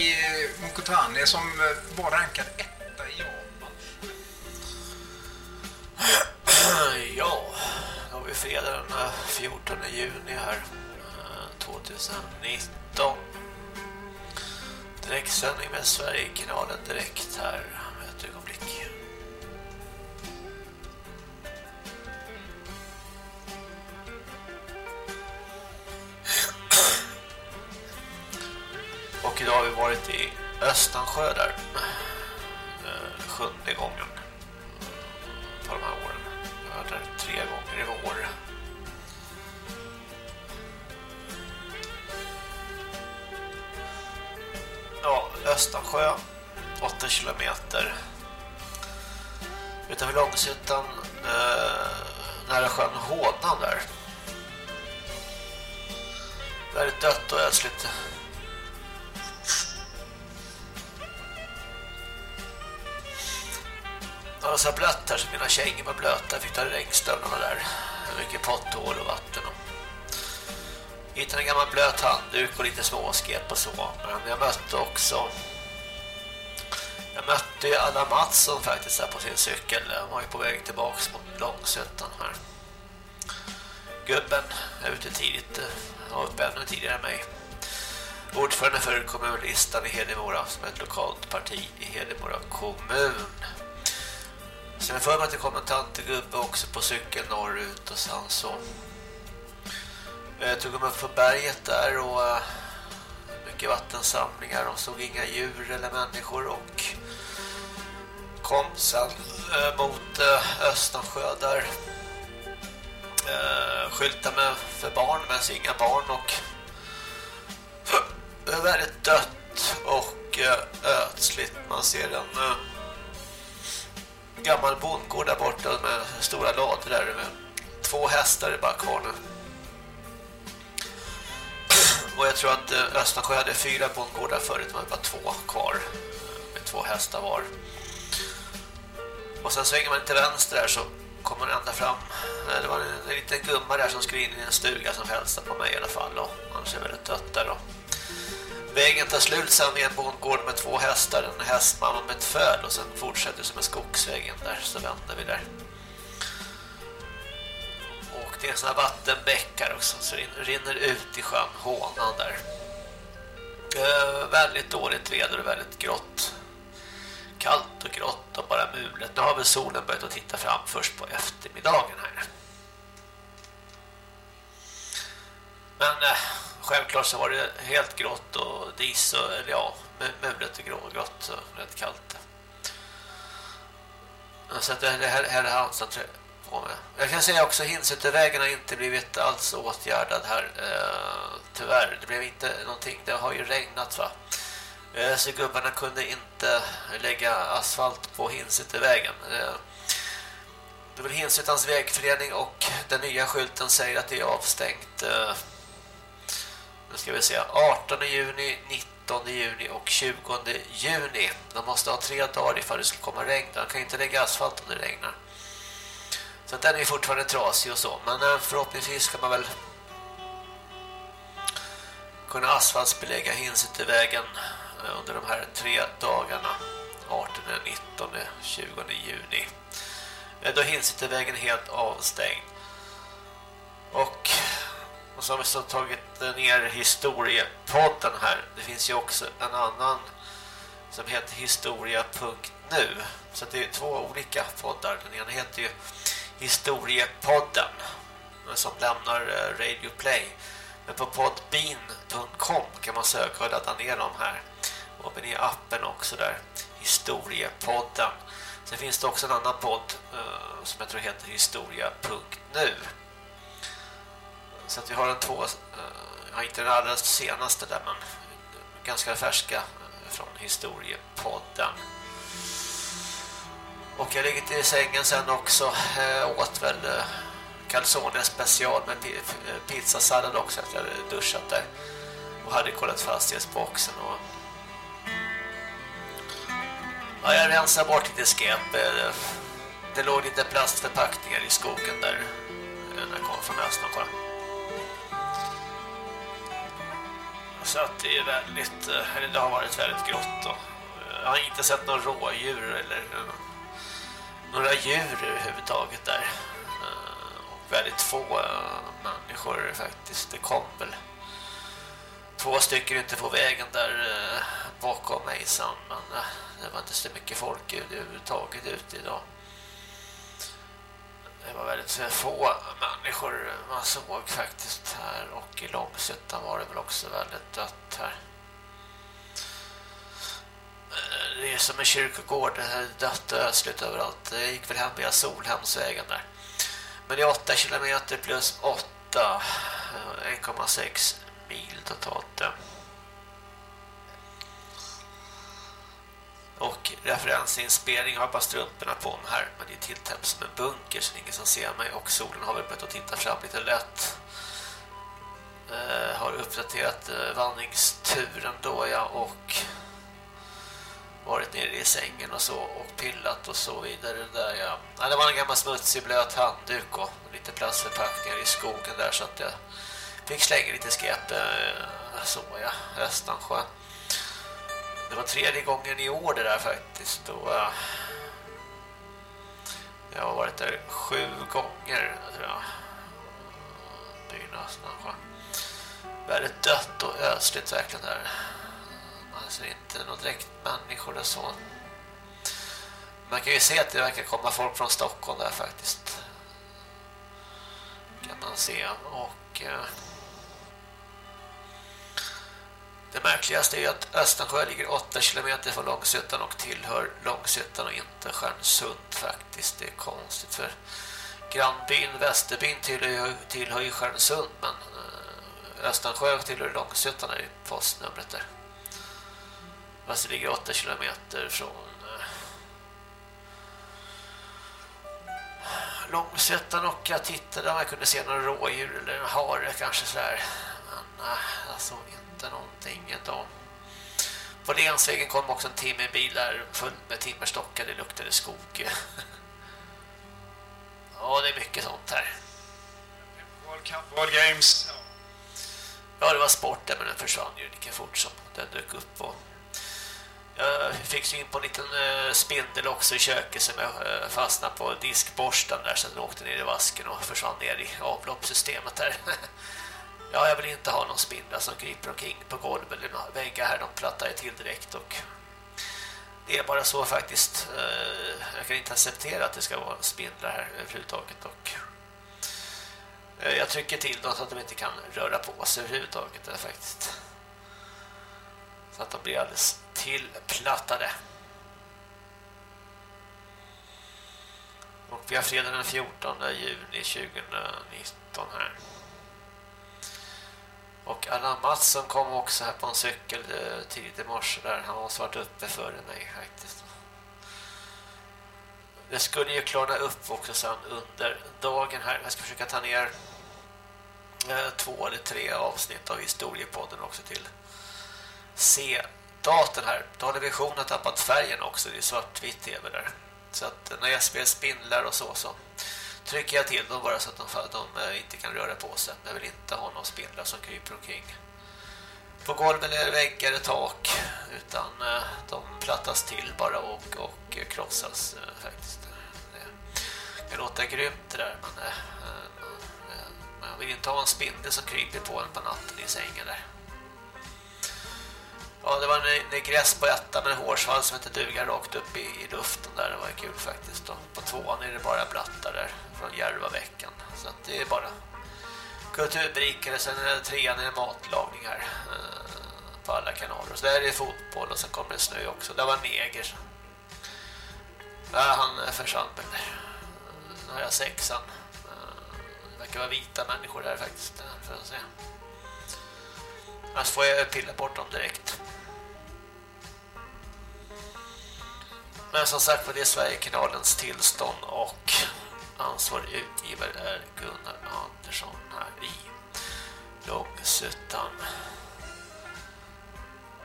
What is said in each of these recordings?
i Mukutani som eh, handduk och lite småskep och så. Men jag mötte också... Jag mötte ju Anna Mattsson faktiskt här på sin cykel. Han var ju på väg tillbaks mot Långsötan här. Gubben är ute tidigt. Eh, Han var uppe ännu tidigare än mig. Ordförande för kommunlistan i Hedemora som är ett lokalt parti i Hedemora kommun. Sen jag för mig att det kom en tantegubbe också på cykeln norrut och sen så jag tog dem upp på berget där och eh, mycket vattensamlingar och såg inga djur eller människor och kom sen eh, mot Östansjö där skyltar med för barn men så inga barn och det är väldigt dött och ödsligt man ser en gammal bondgård där borta med stora lador där med två hästar är bara kvar nu. Och jag tror att eh, Östersjö hade fyra bondgårdar förut, men det var två kvar eh, med två hästar var. Och sen svänger man till vänster där så kommer man ända fram. Eh, det var en, en liten gumma där som skulle in i en stuga som hälsade på mig i alla fall. Och man ser väldigt dött där då. Vägen tar slut sen med en bondgård med två hästar, en hästmamma med ett föl och sen fortsätter som en skogsvägen där så vänder vi där. Det är såna vattenbäckar också så det rinner ut i sjön Hånan där. Eh, väldigt dåligt väder och väldigt grått. Kallt och grått och bara mulet. Nu har väl solen börjat att titta fram först på eftermiddagen här. Men eh, självklart så var det helt grått och dis och, eller ja, mulet och grå, grått och rätt kallt. Så att det här, här är han på med. Jag kan säga också att Hinsutevägen har inte blivit alls åtgärdad här. Eh, tyvärr, det blev inte någonting. Det har ju regnat va. Eh, så gubbarna kunde inte lägga asfalt på Hinsutevägen. Eh, det är väl Hinsutans vägförening och den nya skylten säger att det är avstängt. Eh, nu ska vi se, 18 juni, 19 juni och 20 juni. De måste ha tre dagar ifall det skulle komma regn. De kan inte lägga asfalt om det regnar. Så den är fortfarande trasig och så. Men eh, förhoppningsvis ska man väl kunna asfaltsbelägga hinset i vägen eh, under de här tre dagarna. 18, 19, 20 juni. Då hinset i vägen helt avstängd. Och och så har vi så tagit eh, ner historiepodden här. Det finns ju också en annan som heter historia.nu. Så det är två olika poddar. Den ena heter ju Historiepodden som lämnar eh, Radio Play. Men på podbean.com kan man söka och ladda ner dem här. Och i appen också där. Historiepodden. Sen finns det också en annan podd eh, som jag tror heter historia.nu. Så att vi har en två, uh, inte den allra senaste där men ganska färska från historiepodden. Och jag ligger i sängen sen också. Eh, åt väl eh, calzone special med eh, pizzasallad också efter jag hade duschat där. Och hade kollat fastighetsboxen och Ja, jag rensade bort lite skep. Eh, det låg lite plastförpackningar i skogen där eh, när jag kom från Östnåsjö. Så att det är väldigt, eller det har varit väldigt grått och jag har inte sett några rådjur eller några djur överhuvudtaget där. Eh, och väldigt få eh, människor faktiskt. Det kom väl två stycken inte på vägen där eh, bakom mig sen. Men det var inte så mycket folk överhuvudtaget ute idag. Det var väldigt få människor man såg faktiskt här och i Långsuttan var det väl också väldigt dött här. Eh, det är som en kyrkogård, det är dött och ösligt överallt. Det gick väl hem via Solhemsvägen där. Men det är 8 kilometer plus 8, 1,6 eh, mil totalt. Och referensinspelning har bara strumporna på mig här. Men det är tilltäppt som en bunker så ingen som ser mig. Och solen har väl börjat att titta fram lite lätt. Uh, har uppdaterat uh, vandringsturen då ja och varit nere i sängen och så och pillat och så vidare där jag, ja det var en gammal smutsig blöt handduk och lite plastförpackningar i skogen där så att jag fick slänga lite skräp eh, så ja, Östansjö. Det var tredje gången i år det där faktiskt då eh, jag har varit där sju gånger tror jag. Byn Östansjö. Väldigt dött och ösligt verkligen där. Alltså inte några direkt människor och så. Man kan ju se att det verkar komma folk från Stockholm där faktiskt. Kan man se. Och eh, det märkligaste är att Östensjö ligger 8 kilometer från Långsötan och tillhör Långsötan och inte Stjärnsund faktiskt. Det är konstigt för grannbyn Västerbyn tillhör, tillhör ju Stjärnsund men eh, Östensjö tillhör Långsötan är ju postnumret där. Fast det ligger 8 kilometer från eh, Långsötan och jag tittade om jag kunde se några rådjur eller en hare kanske sådär. Men nej, jag såg inte någonting då. På Lensvägen kom också en timme bil där full med timmerstockar, det luktade skog. ja, det är mycket sånt här. World Games. Ja. ja, det var sporten men den försvann ju lika fort som den dök upp och Eh, jag fick syn på en liten eh, spindel också i köket som jag eh, fastnade på diskborsten där så den åkte ner i vasken och försvann ner i avloppssystemet där. ja, jag vill inte ha någon spindel som kryper omkring på golvet eller väggar här. De plattar jag till direkt och det är bara så faktiskt. Jag kan inte acceptera att det ska vara spindlar här överhuvudtaget och jag trycker till dem så att de inte kan röra på sig överhuvudtaget faktiskt. Så att de blir alldeles tillplattade. Och vi har fredag den 14 juni 2019 här. Och Allan Mattsson kom också här på en cykel eh, tidigt i morse där. Han har svart uppe före mig faktiskt. Det skulle ju klarna upp också sen under dagen här. Jag ska försöka ta ner eh, två eller tre avsnitt av historiepodden också till C datorn här. Då har visionen tappat färgen också. Det är svartvitt tv där. Så att när jag spelar spindlar och så så trycker jag till dem bara så att de, de eh, inte kan röra på sig. Jag vill inte ha någon spindlar som kryper omkring på golv eller väggar eller tak utan eh, de plattas till bara och, och krossas eh, faktiskt. Det kan låta grymt det där men man vill inte ha en spindel som kryper på en på natten i sängen där. Ja, det var en negress på ettan med en hårsvans som inte dugar rakt upp i, i luften där. Det var kul faktiskt. Då. På tvåan är det bara blattar där från Järvaveckan. Så att det är bara kulturberikare. Sen är det trean är matlagning här eh, på alla kanaler. Så där är det fotboll och sen kommer det snö också. Det var neger. Ja, han försvann väl. Nu har jag sexan. Det verkar vara vita människor där faktiskt. För att se. Annars får jag pilla bort dem direkt. Men som sagt var det är Sverigekanalens tillstånd och ansvarig utgivare är Gunnar Andersson här i Långsuttan.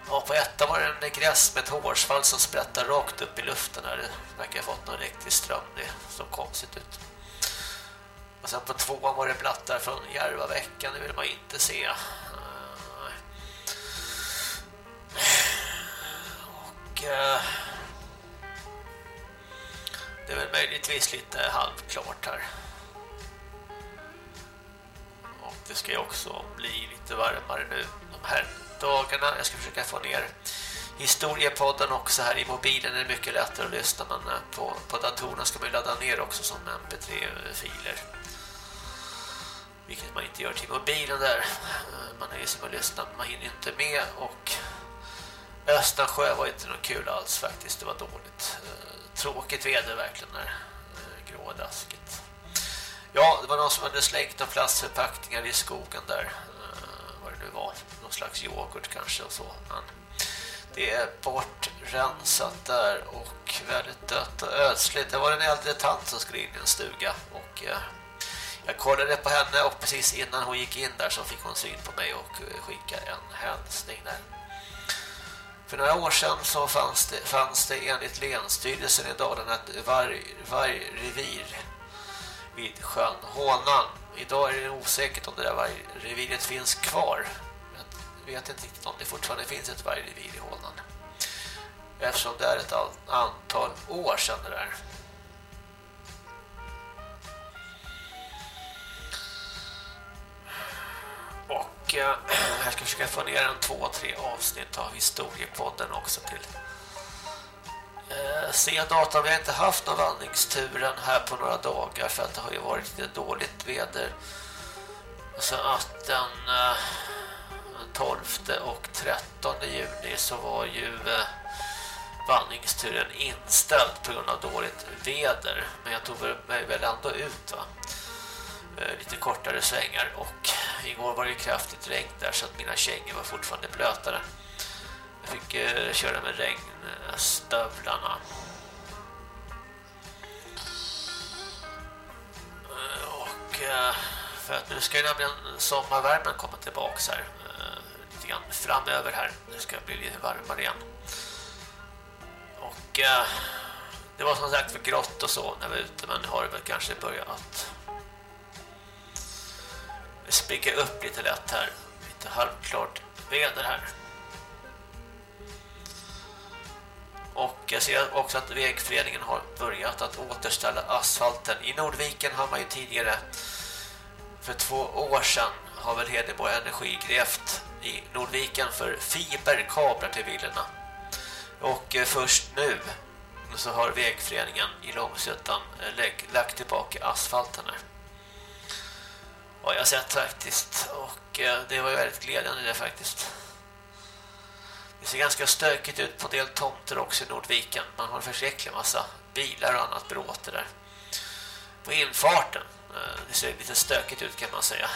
Och på ettan var det en gräs med ett hårsvall som sprättar rakt upp i luften här. Det verkar ha fått någon riktig ström. Det såg konstigt ut. Och sen på tvåan var det blattar från Järvaveckan. Det vill man inte se. Eh, och... Eh, det är väl möjligtvis lite halvklart här. Och det ska ju också bli lite varmare nu de här dagarna. Jag ska försöka få ner historiepodden också här i mobilen är det mycket lättare att lyssna men eh, på, på datorerna ska man ladda ner också som mp3-filer. Vilket man inte gör till mobilen där. Eh, man är ju som att lyssna, man hinner inte med och Östansjö var inte något kul alls faktiskt, det var dåligt. Eh, Tråkigt väder verkligen när eh, grådaskigt. Ja, det var någon som hade slängt en plastförpackningar i skogen där. Eh, vad det nu var, någon slags yoghurt kanske och så. Men det är bortrensat där och väldigt dött och ödsligt. Det var en äldre tant som skulle in i en stuga och eh, jag kollade på henne och precis innan hon gick in där så fick hon syn på mig och eh, skickade en hälsning där. För några år sedan så fanns det, fanns det enligt Länsstyrelsen i Dalarna ett varg, vargrevir vid sjön Hånan. Idag är det osäkert om det där vargreviret finns kvar. Jag vet inte riktigt om det fortfarande finns ett vargrevir i Hånan. Eftersom det är ett antal år sedan det där. Och eh, jag ska försöka få ner en två, tre avsnitt av historiepodden också till eh, C-datan. Vi har inte haft någon vandringsturen här på några dagar för att det har ju varit lite dåligt väder. Så att den eh, 12 och 13 juni så var ju eh, vandringsturen inställd på grund av dåligt väder. Men jag tog mig väl ändå ut va. Eh, lite kortare svängar och igår var det kraftigt regn där så att mina kängor var fortfarande blötare. Jag fick eh, köra med regnstövlarna. Eh, och eh, för att nu ska ju nämligen sommarvärmen komma tillbaka här lite grann framöver här. Det ska bli lite varmare igen. Och det var som sagt för grått och så när vi var ute men nu har det väl kanske börjat att spricka upp lite lätt här. Lite halvklart väder här. Och jag ser också att vägföreningen har börjat att återställa asfalten. I Nordviken har man ju tidigare för två år sedan har väl Hedeborg Energi grävt i Nordviken för fiberkablar till villorna. Och eh, först nu så har vägföreningen i Långsötan eh, lagt tillbaka asfalten här vad jag sett faktiskt. Och eh, det var ju väldigt glädjande det faktiskt. Det ser ganska stökigt ut på del tomter också i Nordviken. Man har en förskräcklig massa bilar och annat bråte där. På infarten. Eh, det ser lite stökigt ut kan man säga.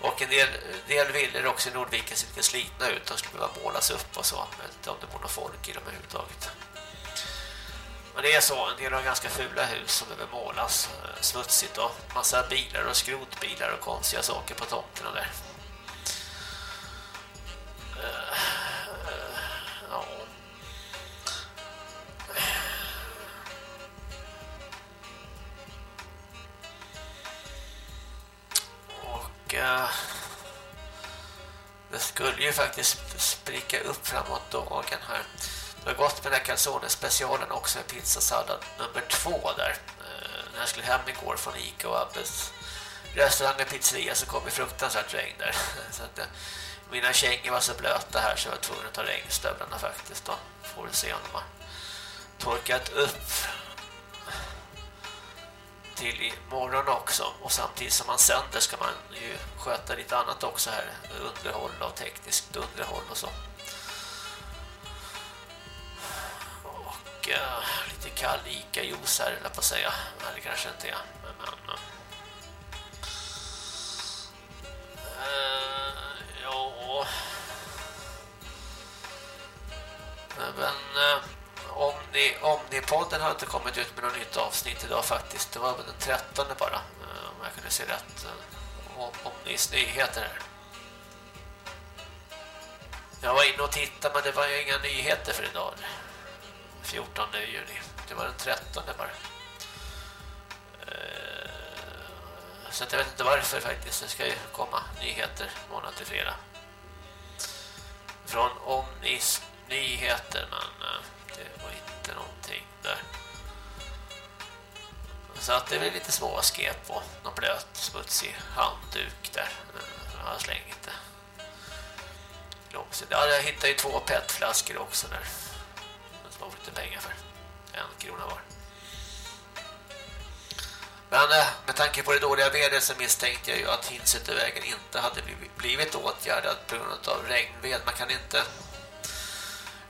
Och en del, del villor också i Nordviken ser lite slitna ut. De skulle behöva målas upp och så. Jag vet inte om det bor någon folk i dem överhuvudtaget. Men det är så, en del har ganska fula hus som behöver målas eh, smutsigt och massa bilar och skrotbilar och konstiga saker på tomterna där. Eh, eh, ja. Och det skulle ju faktiskt spricka upp framåt dagen här. Det var gott med den här calzone specialen också med pizzasallad nummer två där. Eh, när jag skulle hem igår från Ica och Abbes restaurang och pizzeria så kom det fruktansvärt regn där. Så att, eh, mina kängor var så blöta här så jag var tvungen att ta regnstövlarna faktiskt. Då får vi se om de har torkat upp till imorgon också. Och samtidigt som man sänder ska man ju sköta lite annat också här. Underhåll och tekniskt underhåll och så. Och uh, lite kall Ica-juice här, eller på att säga. Nej, det kanske inte är. Men, men uh, ja. Men uh, eh, Omni-podden har inte kommit ut med något nytt avsnitt idag faktiskt. Det var väl den 13 bara, uh, om jag kunde se rätt. Uh, Omnis nyheter här. Jag var inne och tittade men det var ju inga nyheter för idag. 14 juni. Det var den 13 bara. Eh, så jag vet inte varför faktiskt. Det ska ju komma nyheter månad till fredag. Från Omnis nyheter men eh, det var inte någonting där. Så att det är väl lite småskep på någon blöt smutsig handduk där. Eh, jag har slängt det. Jag hittade ju två petflaskor också där man får lite pengar för. En krona var. Men eh, med tanke på det dåliga vädret så misstänkte jag ju att Hinsutevägen inte hade blivit åtgärdad på grund av regnved. Man kan inte...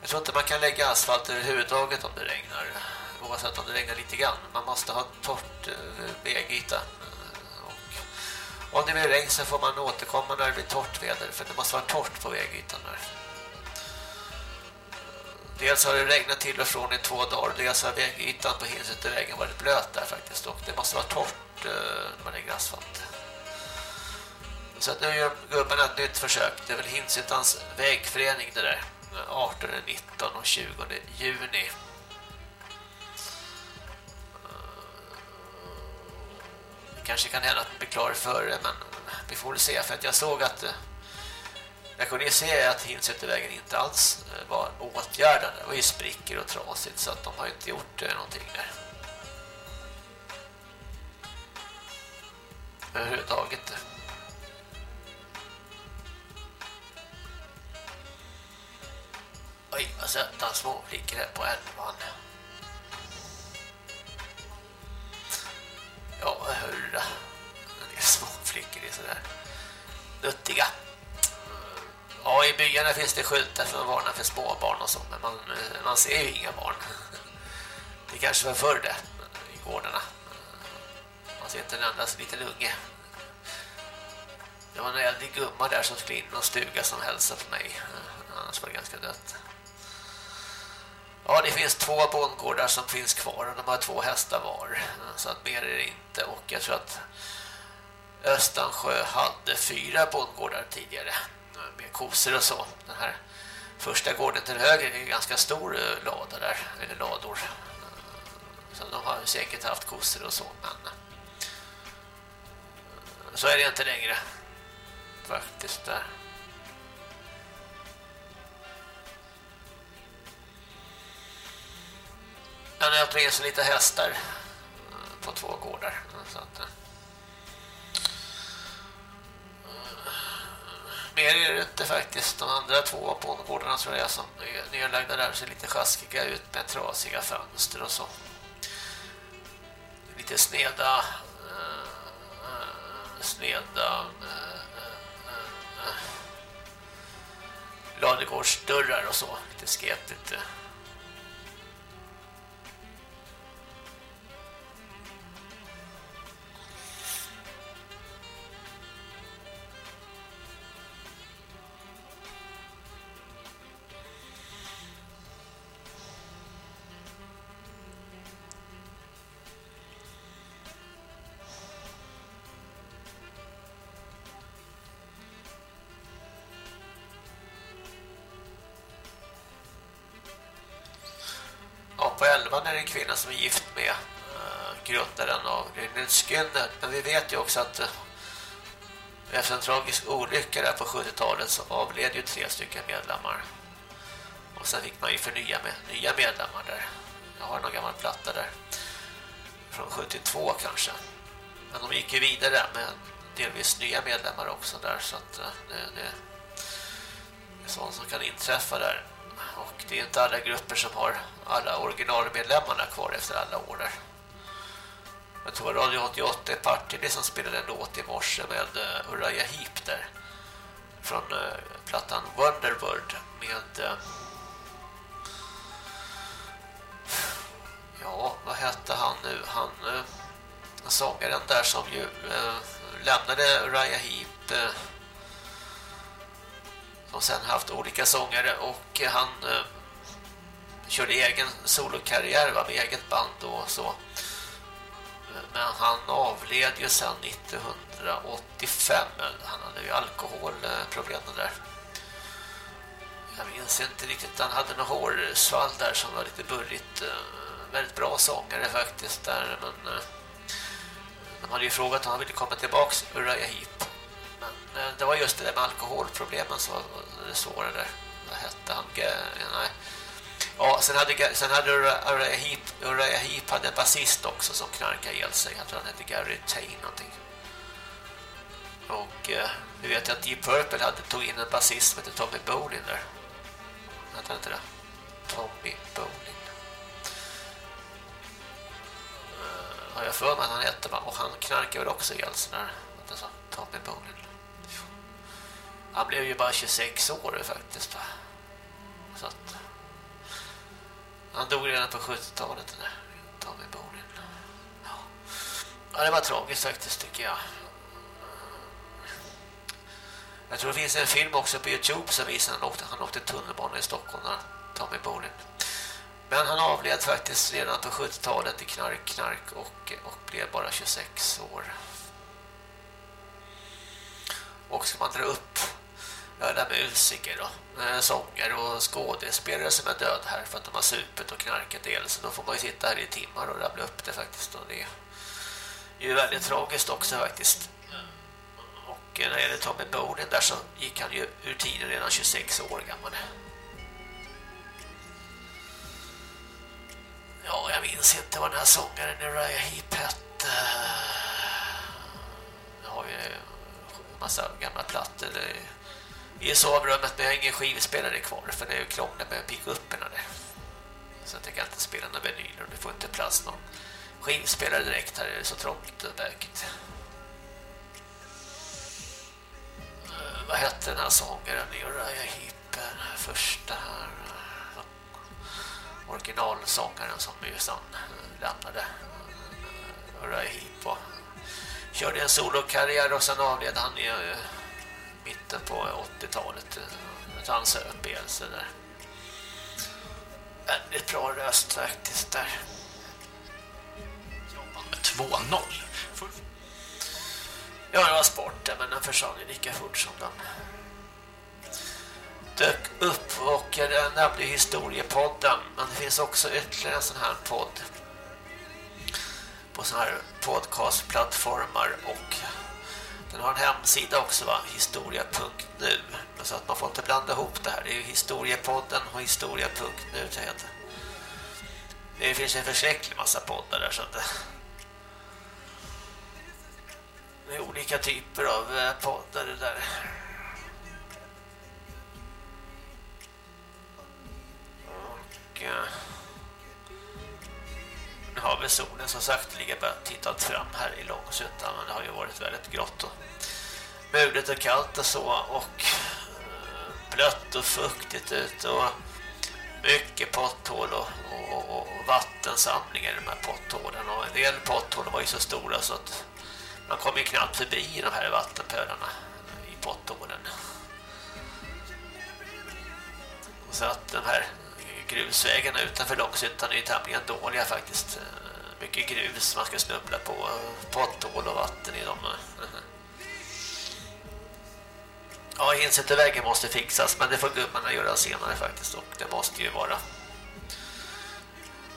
Jag tror inte man kan lägga asfalt överhuvudtaget om det regnar. Oavsett om det regnar lite grann. Man måste ha torrt eh, vägyta. Eh, och om det blir regn så får man återkomma när det blir torrt väder. För det måste vara torrt på vägytan där. Dels har det regnat till och från i två dagar. Dels har vägytan på Hinsutevägen varit blöt där faktiskt. Och det måste vara torrt eh, när man lägger asfalt. Så att nu gör gubbarna ett nytt försök. Det är väl Hinsetans vägförening det där. 18, 19 och 20 juni. Det kanske kan hända att det blir klar före men vi får se för att jag såg att eh, jag kunde ju se att Hinsutevägen inte alls eh, var åtgärdad. Det var ju sprickor och trasigt så att de har inte gjort eh, någonting där. Överhuvudtaget. Oj, vad söta små flickor här på elvan. Ja, hurra. Det är små flickor, det är sådär nuttiga. I byarna finns det skyltar för att varna för småbarn och så, men man, man ser ju inga barn. Det kanske var förr det, i gårdarna. Man ser inte en enda liten unge. Det var en äldre gumma där som skulle in i någon stuga som hälsade på mig. Annars var det ganska dött. Ja, det finns två bondgårdar som finns kvar och de har två hästar var. Så att mer är det inte. Och jag tror att Östansjö hade fyra bondgårdar tidigare med kossor och så. Den här första gården till höger är en ganska stor eh, lada där, eller lador. Eh, så de har säkert haft kossor och så, men eh, så är det inte längre faktiskt där. Han har med sig lite hästar på två gårdar. Så att, mer är det inte faktiskt. De andra två bondgårdarna tror jag som är nedlagda där ser lite sjaskiga ut med trasiga fönster och så. Lite sneda uh, sneda eh, eh, uh, uh, ladegårdsdörrar och så. Lite sketigt. på grundaren av Lynyrd Men vi vet ju också att eh, efter en tragisk olycka där på 70-talet så avled ju tre stycken medlemmar. Och sen fick man ju förnya med nya medlemmar där. Jag har någon gammal platta där. Från 72 kanske. Men de gick ju vidare med delvis nya medlemmar också där. Så att eh, det, det, det är sånt som kan inträffa där. Och det är inte alla grupper som har alla originalmedlemmarna kvar efter alla år där. Jag tror Radio 88 är Partille som spelade en låt i morse med uh, Uriah Heep där. Från uh, plattan Wonderworld med... Uh, ja, vad hette han nu? Han uh, sångaren där som ju uh, lämnade Uriah Heep... Uh, som sen haft olika sångare och han eh, körde egen solokarriär va, med eget band och så. Men han avled ju sen 1985. Han hade ju alkoholproblem där. Jag minns inte riktigt. Han hade några hårsvall där som var lite burrigt. Eh, väldigt bra sångare faktiskt där. Men eh, de hade ju frågat om han ville komma tillbaka röja Heep. Men eh, det var just det där med alkoholproblemen som var det svåra där. Vad hette han? Nej. Ja, sen hade, sen hade Uriah Heep, Uriah Heep hade en basist också som knarkade ihjäl sig. Jag tror han hette Gary Tain någonting. Och eh, vi vet att Deep Purple hade tog in en basist som hette Tommy Bolin där. Hette han inte det? Tommy Bolin. Uh, har jag för mig att han hette och han knarkade väl också ihjäl sig där. Tommy Bolin. Han blev ju bara 26 år faktiskt. Så att han dog redan på 70-talet där Tommy Bolin. Ja. ja, det var tragiskt faktiskt tycker jag. Jag tror det finns en film också på Youtube som visar han åkte, han åkte tunnelbana i Stockholm när Tommy Bolin. Men han avled faktiskt redan på 70-talet i knark, knark och, och blev bara 26 år. Och ska man dra upp alla musiker och eh, sånger sångare och skådespelare som är död här för att de har supet och knarkat del. så då får man ju sitta här i timmar och rabbla upp det faktiskt. Och det är ju väldigt tragiskt också faktiskt. Och eh, när det gäller Tommy Bowden där så gick han ju ur tiden redan 26 år gammal. Ja jag minns inte vad den här sångaren Uriah Heep hette. Jag har ju en massa gamla plattor i sovrummet men jag har ingen skivspelare kvar för det är krångligt med pick-upperna där. Så att jag kan inte spela några vinyler och det får inte plats någon skivspelare direkt här är det så trångt och bökigt. Uh, vad hette den här sångaren i Uriah Heep första här eh, originalsångaren som ju sen eh, lämnade Uriah Heep och körde en solokarriär och sen avled han ju uh, mitten på 80-talet. Eh, ett söp ihjäl där. väldigt bra röst faktiskt där. 2-0. Ja, det var sporten men den försvann ju lika fort som den dök upp och jag nämnde historiepodden men det finns också ytterligare en sån här podd på såna här podcastplattformar och den har en hemsida också va, historia.nu så att man får inte blanda ihop det här. Det är ju historiepodden och historia.nu det heter. Det finns en förskräcklig massa poddar där så att det är olika typer av eh, poddar det där. Och eh, har vi solen som sakteliga börjat titta fram här i Långsuttan men det har ju varit väldigt grått och mulet och kallt och så och eh, blött och fuktigt ut och mycket potthål och, och, och, vattensamlingar i de här potthålen och en del potthål var ju så stora så att man kom ju knappt förbi de här vattenpölarna i potthålen. Så att den här grusvägarna utanför Långshyttan är ju tämligen dåliga faktiskt. Eh, mycket grus man ska snubbla på, potthål och vatten i dem. Ja, insättervägen måste fixas men det får gubbarna göra senare faktiskt och det måste ju vara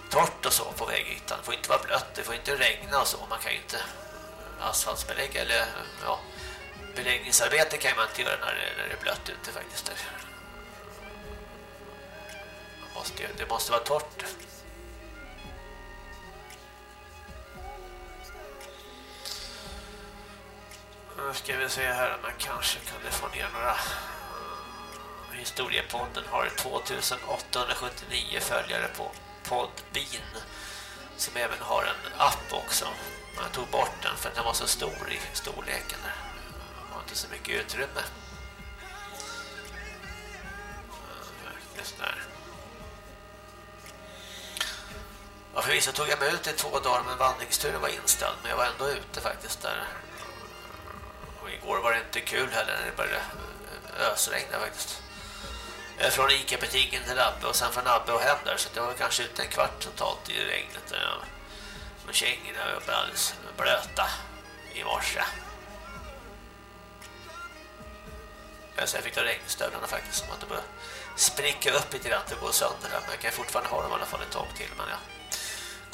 torrt och så på vägytan. Det får inte vara blött, det får inte regna och så. Man kan ju inte asfaltsbelägga eller ja, beläggningsarbete kan man inte göra när det, när det är blött ute faktiskt måste, det måste vara torrt. Nu ska vi se här om man kanske kunde få ner några eh, Historiepodden har 2879 följare på Podbean som även har en app också. Man tog bort den för att den var så stor i storleken. Den har inte så mycket utrymme. Förvisso tog jag mig ut i två dagar men vandringsturen var inställd men jag var ändå ute faktiskt där. Och igår var det inte kul heller när det började eh, ösregna faktiskt. Eh, från Ica-butiken till Abbe och sen från Abbe och hem där så det var kanske ute en kvart totalt i regnet. Men kängorna var alldeles blöta i morse. Men sen fick jag regnstövlarna faktiskt som att det började spricka upp lite grann och gå sönder där. Men jag kan fortfarande ha dem i alla fall ett tag till. Men jag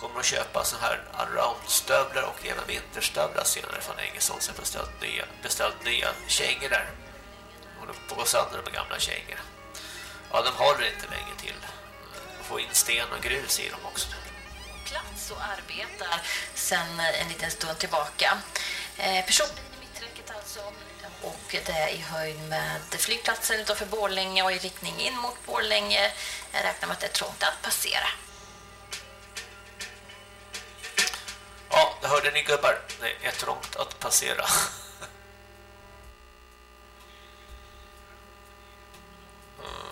kommer att köpa så här allround-stövlar och även vinterstövlar senare från Engelsson. Så har beställt nya, beställt nya kängor där. Och de får gå sönder de gamla kängor. Ja, de håller inte länge till. De får in sten och grus i dem också plats och arbetar sen eh, en liten stund tillbaka. Eh, i mitträcket alltså och det är i höjd med flygplatsen utanför Borlänge och i riktning in mot Borlänge. Jag räknar med att det är trångt att passera. Ja, det hörde ni gubbar. Det är trångt att passera. Mm.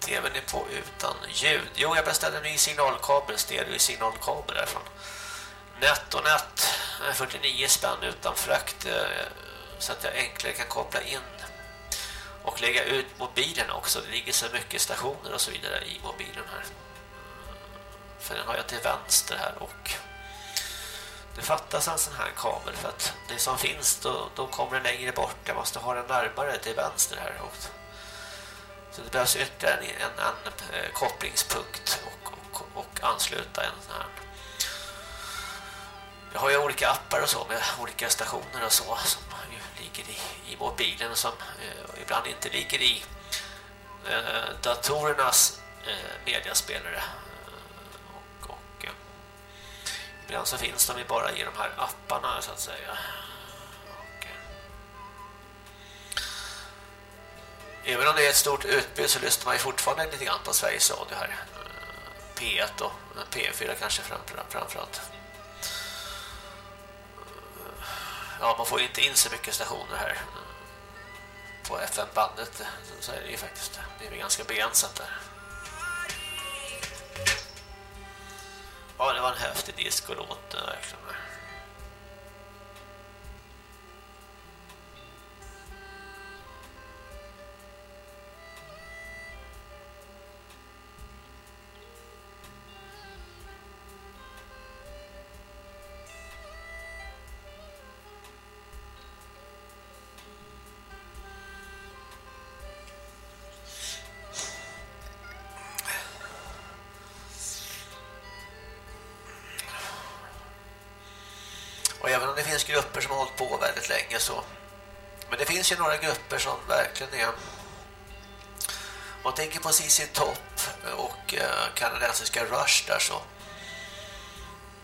tvn är på utan ljud. Jo, jag beställde en ny signalkabel, stereo signalkabel därifrån. Nettonet 49 spänn utan frakt eh, så att jag enklare kan koppla in och lägga ut mobilen också. Det ligger så mycket stationer och så vidare i mobilen här. Eh, för den har jag till vänster här och det fattas en sån här kabel för att det som finns då, då kommer den längre bort. Jag måste ha den närmare till vänster här Och Så det behövs ytterligare en, en, en eh, kopplingspunkt och, och, och ansluta en sån här. Jag har ju olika appar och så med olika stationer och så som ligger i, i mobilen och som eh, ibland inte ligger i eh, datorernas eh, mediaspelare. Eh, och, och eh, ibland så finns de ju bara i de här apparna så att säga. Eh, även om det är ett stort utbud så lyssnar man ju fortfarande lite grann på Sveriges Radio här. Eh, P1 och P4 kanske framförallt. Ja, man får ju inte in så mycket stationer här på FM-bandet. Så är det ju faktiskt. Det är ganska begränsat där. Ja, det var en häftig discolåt verkligen. Det finns grupper som har hållit på väldigt länge så men det finns ju några grupper som verkligen är om man tänker på CC Top och eh, kanadensiska Rush där så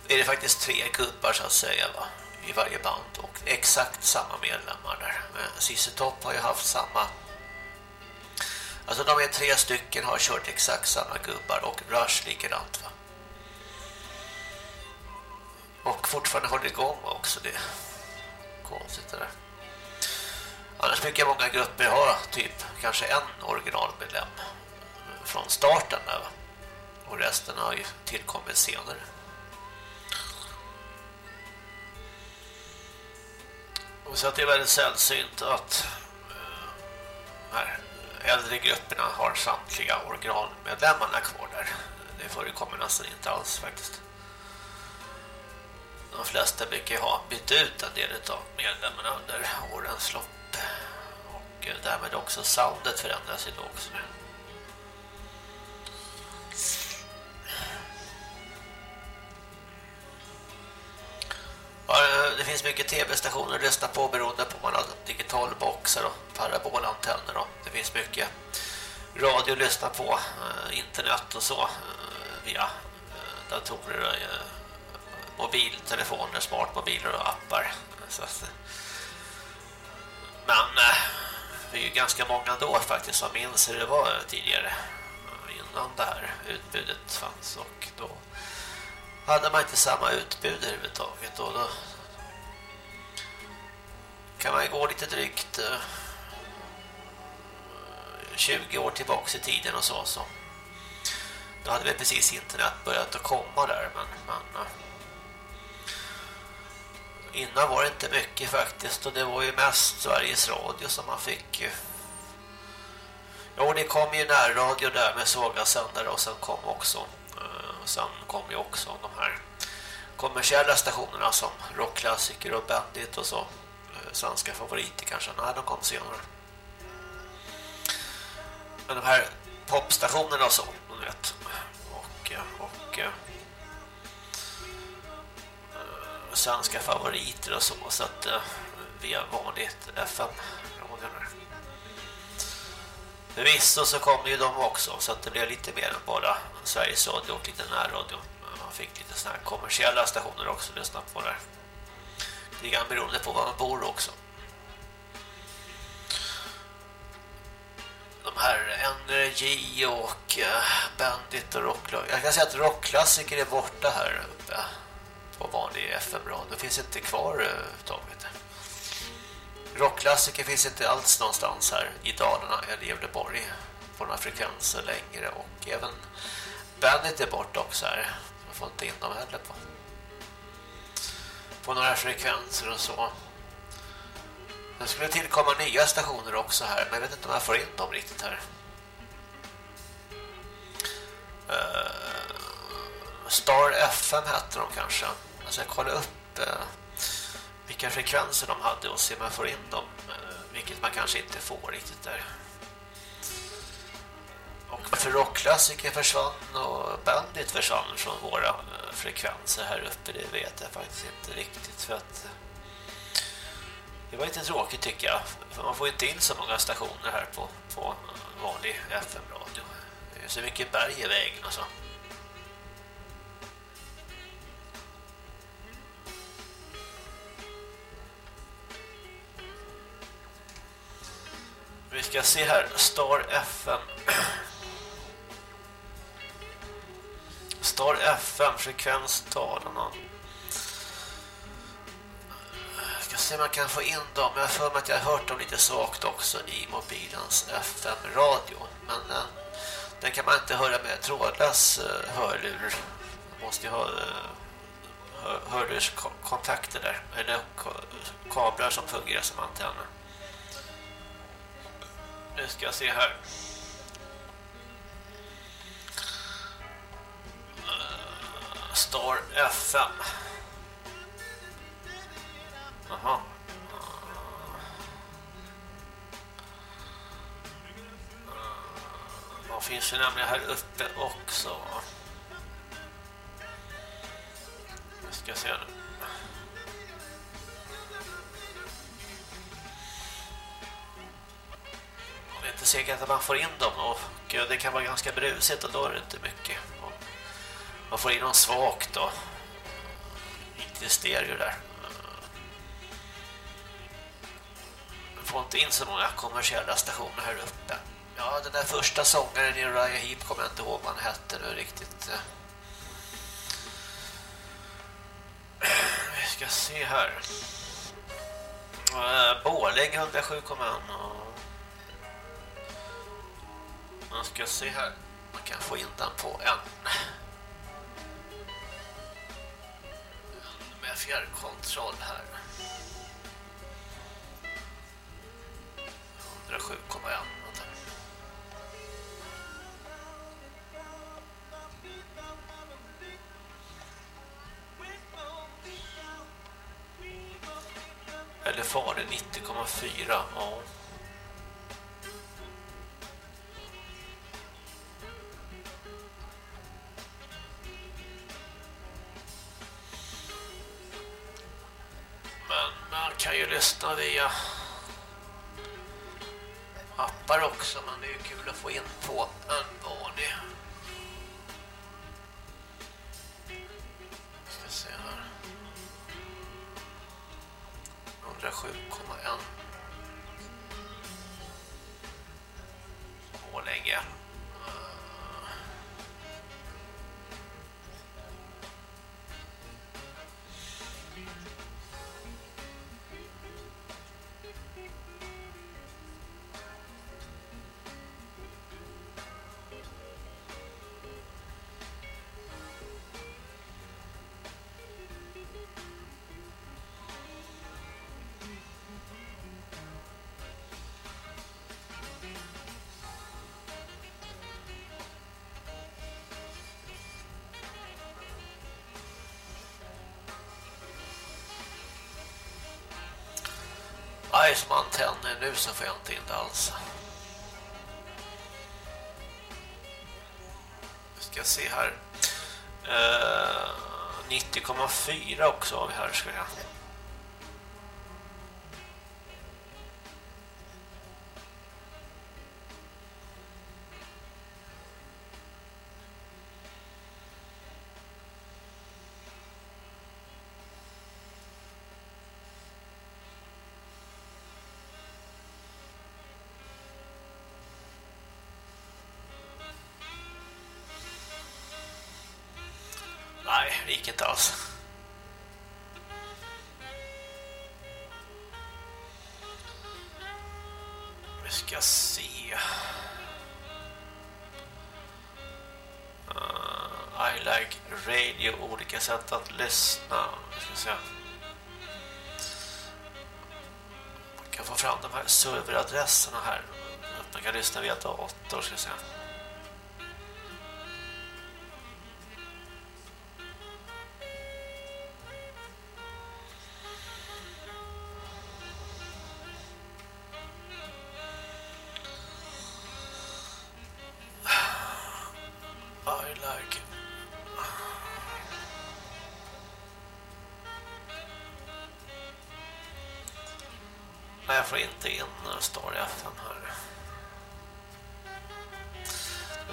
är det faktiskt tre gubbar så att säga va? i varje band och exakt samma medlemmar där. Men CC Top har ju haft samma alltså de är tre stycken har kört exakt samma gubbar och Rush likadant va? Fortfarande håller igång också det. Konstigt det där. Annars brukar många grupper ha typ kanske en originalmedlem från starten där. Och resten har ju tillkommit senare. Och så att det är väldigt sällsynt att de här äldre grupperna har samtliga originalmedlemmarna kvar där. Det förekommer nästan inte alls faktiskt de flesta brukar ha bytt ut en del av medlemmarna under årens lopp och eh, därmed också soundet förändras ju då också. Eh, det finns mycket tv-stationer att lyssna på beroende på om man har digitalboxar och parabolantenner. Och det finns mycket radio att lyssna på, eh, internet och så via datorer och mobiltelefoner, smartmobiler och appar. Så att, men eh, det är ju ganska många då faktiskt som minns hur det var tidigare. Innan det här utbudet fanns och då hade man inte samma utbud överhuvudtaget. Och då kan man gå lite drygt eh, 20 år tillbaka i tiden och så så då hade vi precis internet börjat att komma där. Men, men eh, Innan var det inte mycket faktiskt och det var ju mest Sveriges Radio som man fick Jo, det kom ju närradio där med svaga sändare och sen kom också eh, sen kom ju också de här kommersiella stationerna som rockklassiker och bandit och så eh, svenska favoriter kanske. Nej, de kom senare. Men de här popstationerna och så, vet. Och, eh, och eh, svenska favoriter och så så att eh, vi via vanligt FM Förvisso så kom ju de också så att det blev lite mer än bara Sveriges Radio och lite närradio. Man fick lite sådana här kommersiella stationer också att lyssna på där. Det är beroende på var man bor också. De här NRJ och eh, Bandit och rock. Jag kan säga att rockklassiker är borta här uppe på vanlig FM-radio. Det finns inte kvar överhuvudtaget. Rockklassiker finns inte alls någonstans här i Dalarna eller Gävleborg på några frekvenser längre och även bandet är borta också här. Man får inte in dem heller på på några frekvenser och så. Det skulle tillkomma nya stationer också här men jag vet inte om jag får in dem riktigt här. Uh, Star FM hette de kanske. Alltså, jag ska kolla upp eh, vilka frekvenser de hade och se om jag får in dem. Eh, vilket man kanske inte får riktigt där. Och för rockklassiker försvann och bandit försvann från våra eh, frekvenser här uppe. Det vet jag faktiskt inte riktigt för att eh, det var lite tråkigt tycker jag. För man får inte in så många stationer här på, på vanlig FM-radio. Det är så mycket berg i vägen och så. Alltså. Ska se här, Star FM. Star FM, frekvens Dalarna. Ska se om man kan få in dem. Jag har för mig att jag har hört dem lite svagt också i mobilens FM-radio. Men eh, den kan man inte höra med trådlös eh, hörlur. måste ju ha eh, hörlurskontakter där eller kablar som fungerar som antenner. Nu ska jag se här. Star FM. Jaha. Vad finns det nämligen här uppe också? Nu ska se nu. Inte säkert att man får in dem och det kan vara ganska brusigt och då är det inte mycket. Man får in dem svagt då. Inte stereo där. Man får inte in så många kommersiella stationer här uppe. Ja, den där första sångaren i Raya Heep kommer jag inte ihåg vad han hette nu riktigt. Vi ska se här. Eh, Borlänge 107,1 man ska se här. Man kan få in den på en med fjärrkontroll här. 107,1 Eller Fare 90,4. Ja. Man kan ju lyssna via appar också, men det är ju kul att få in på en vanlig. Ska se här. 107,1 Borlänge Nej, som antenner nu så får jag inte in det alls. Vi ska se här. Uh, 90,4 också har vi här ska jag. Olika sätt att lyssna. Vi ska se. Man kan få fram de här serveradresserna här. Man kan lyssna via dator, ska se. säga.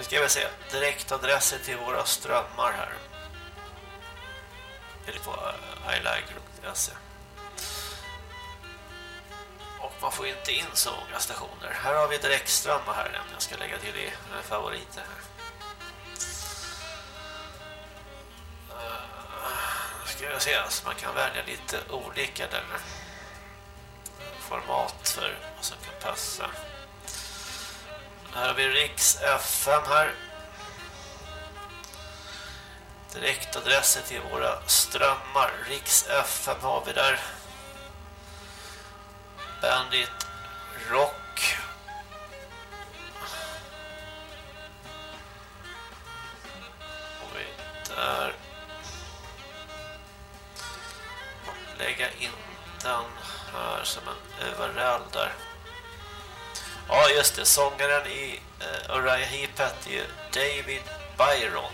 Ska vi se direktadresser till våra strömmar här. Eller på eh, ilike.se. Och man får inte in så många stationer. Här har vi direktströmmar här. Jag ska lägga till i eh, favoriter här. Eh, ska jag se så man kan välja lite olika där format för vad som kan passa. Här har vi Riks FM här. Direktadresser till våra strömmar. Riks FM har vi där. Bandit Rock. Just det, sångaren i uh, Uriah Heep hette ju David Byron.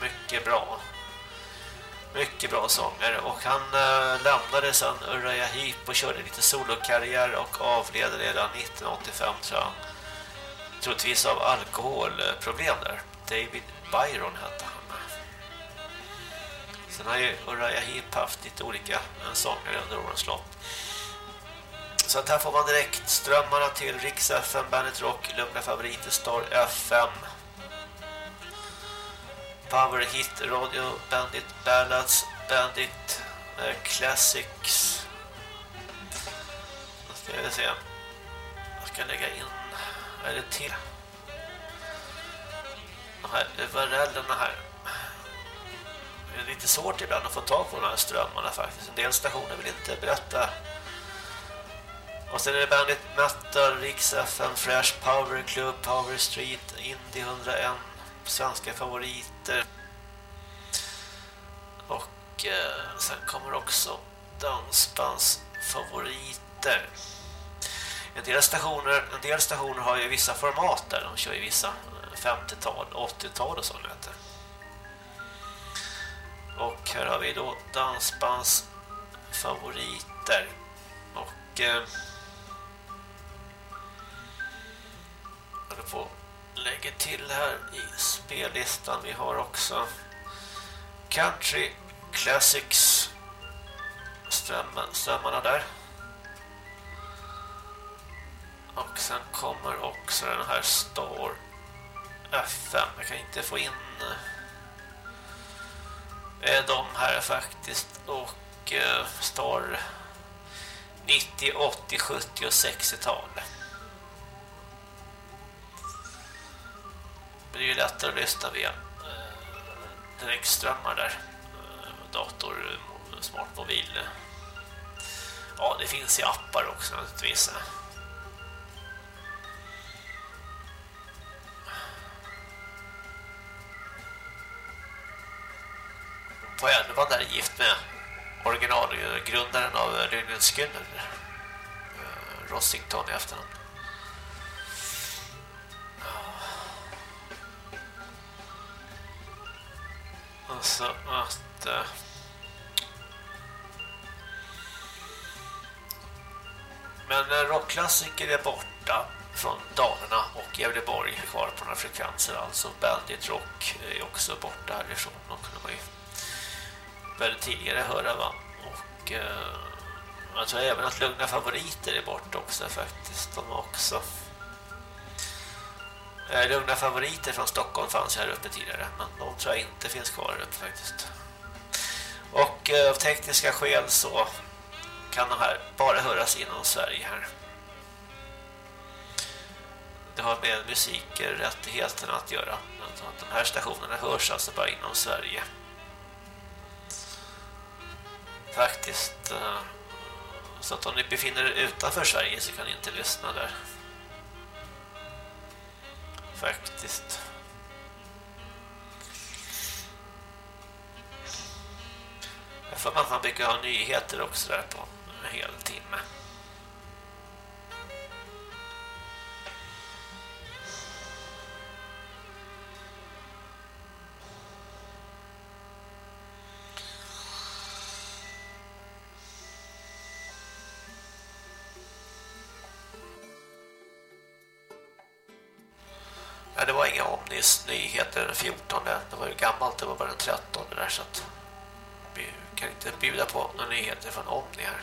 Mycket bra. Mycket bra sångare och han uh, lämnade sen Uriah Heep och körde lite solokarriär och avled redan 1985 tror jag. Troligtvis av alkoholproblem där. David Byron hette han. Sen har ju Uriah Heep haft lite olika eh, sångare under årens lopp. Så att här får man direkt strömmarna till Rix FM, Bandit Rock, Lugna Favoriter, Star FM. Power Hit, Radio, Bandit, Ballads, Bandit, eh, Classics. Då ska vi se. Jag ska lägga in, vad är det till? De här URLerna här. Det är lite svårt ibland att få tag på de här strömmarna faktiskt. En del stationer vill inte berätta och sen är det Bandit Metal, Rix FM, Fresh Power Club, Power Street, Indie 101, svenska favoriter. Och eh, sen kommer också dansbands favoriter. En del stationer, en del stationer har ju vissa format där. De kör ju vissa eh, 50-tal, 80-tal och sånt heter. Och här har vi då dansbands favoriter. Och eh, håller på lägger till här i spellistan. Vi har också Country Classics strömmen, strömmarna där. Och sen kommer också den här Star FM. Jag kan inte få in eh, de här faktiskt. Och eh, Star 90, 80, 70 och 60-tal. Men det är ju lättare att lyssna via eh, direktströmmar där. Eh, dator, smartmobil. Ja, det finns i appar också naturligtvis. På Elvan där är gift med originalgrundaren av Lynyrd Skynyrd. Eh, Rossington i efternamn. Alltså att... Eh, men eh, rockklassiker är borta från Dalarna och Gävleborg kvar på några frekvenser. Alltså Bandit Rock är också borta härifrån. De kunde man ju väldigt tidigare höra va. Och eh, jag tror även att Lugna Favoriter är borta också faktiskt. De också Eh, lugna favoriter från Stockholm fanns här uppe tidigare men de tror jag inte finns kvar uppe faktiskt. Och eh, av tekniska skäl så kan de här bara höras inom Sverige här. Det har med musikrättigheterna att göra. Att de här stationerna hörs alltså bara inom Sverige. Faktiskt. Eh, så att om ni befinner er utanför Sverige så kan ni inte lyssna där faktiskt. Jag får att man brukar ha nyheter också där på en hel timme. Inga nyheter den 14. Det var ju gammalt, det var bara den 13 där så att vi kan inte bjuda på några nyheter från Omni här.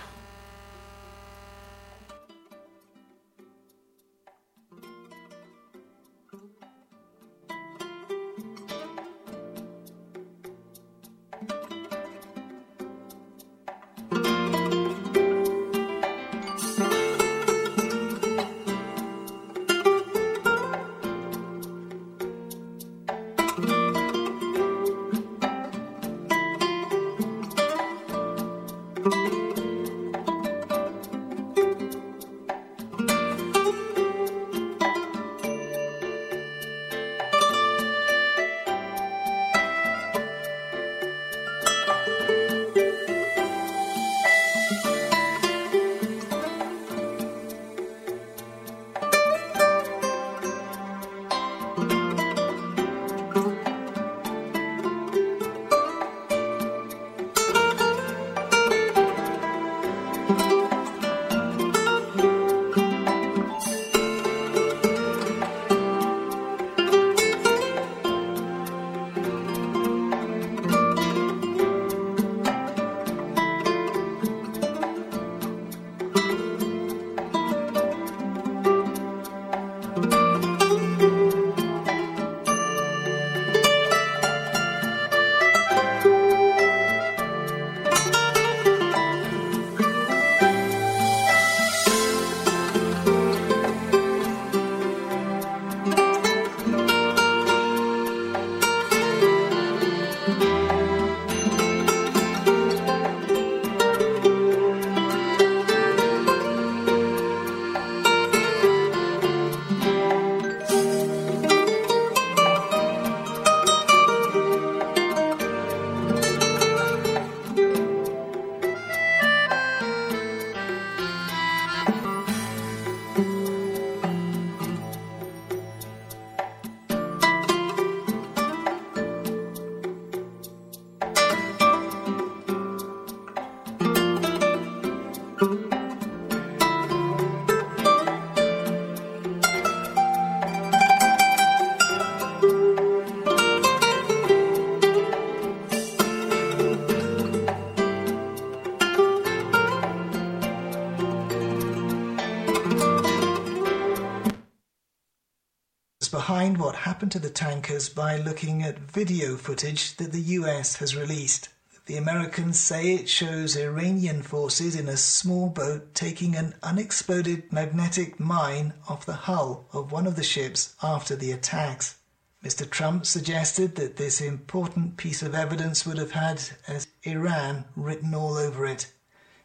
Happened to the tankers by looking at video footage that the US has released. The Americans say it shows Iranian forces in a small boat taking an unexploded magnetic mine off the hull of one of the ships after the attacks. Mr. Trump suggested that this important piece of evidence would have had as Iran written all over it.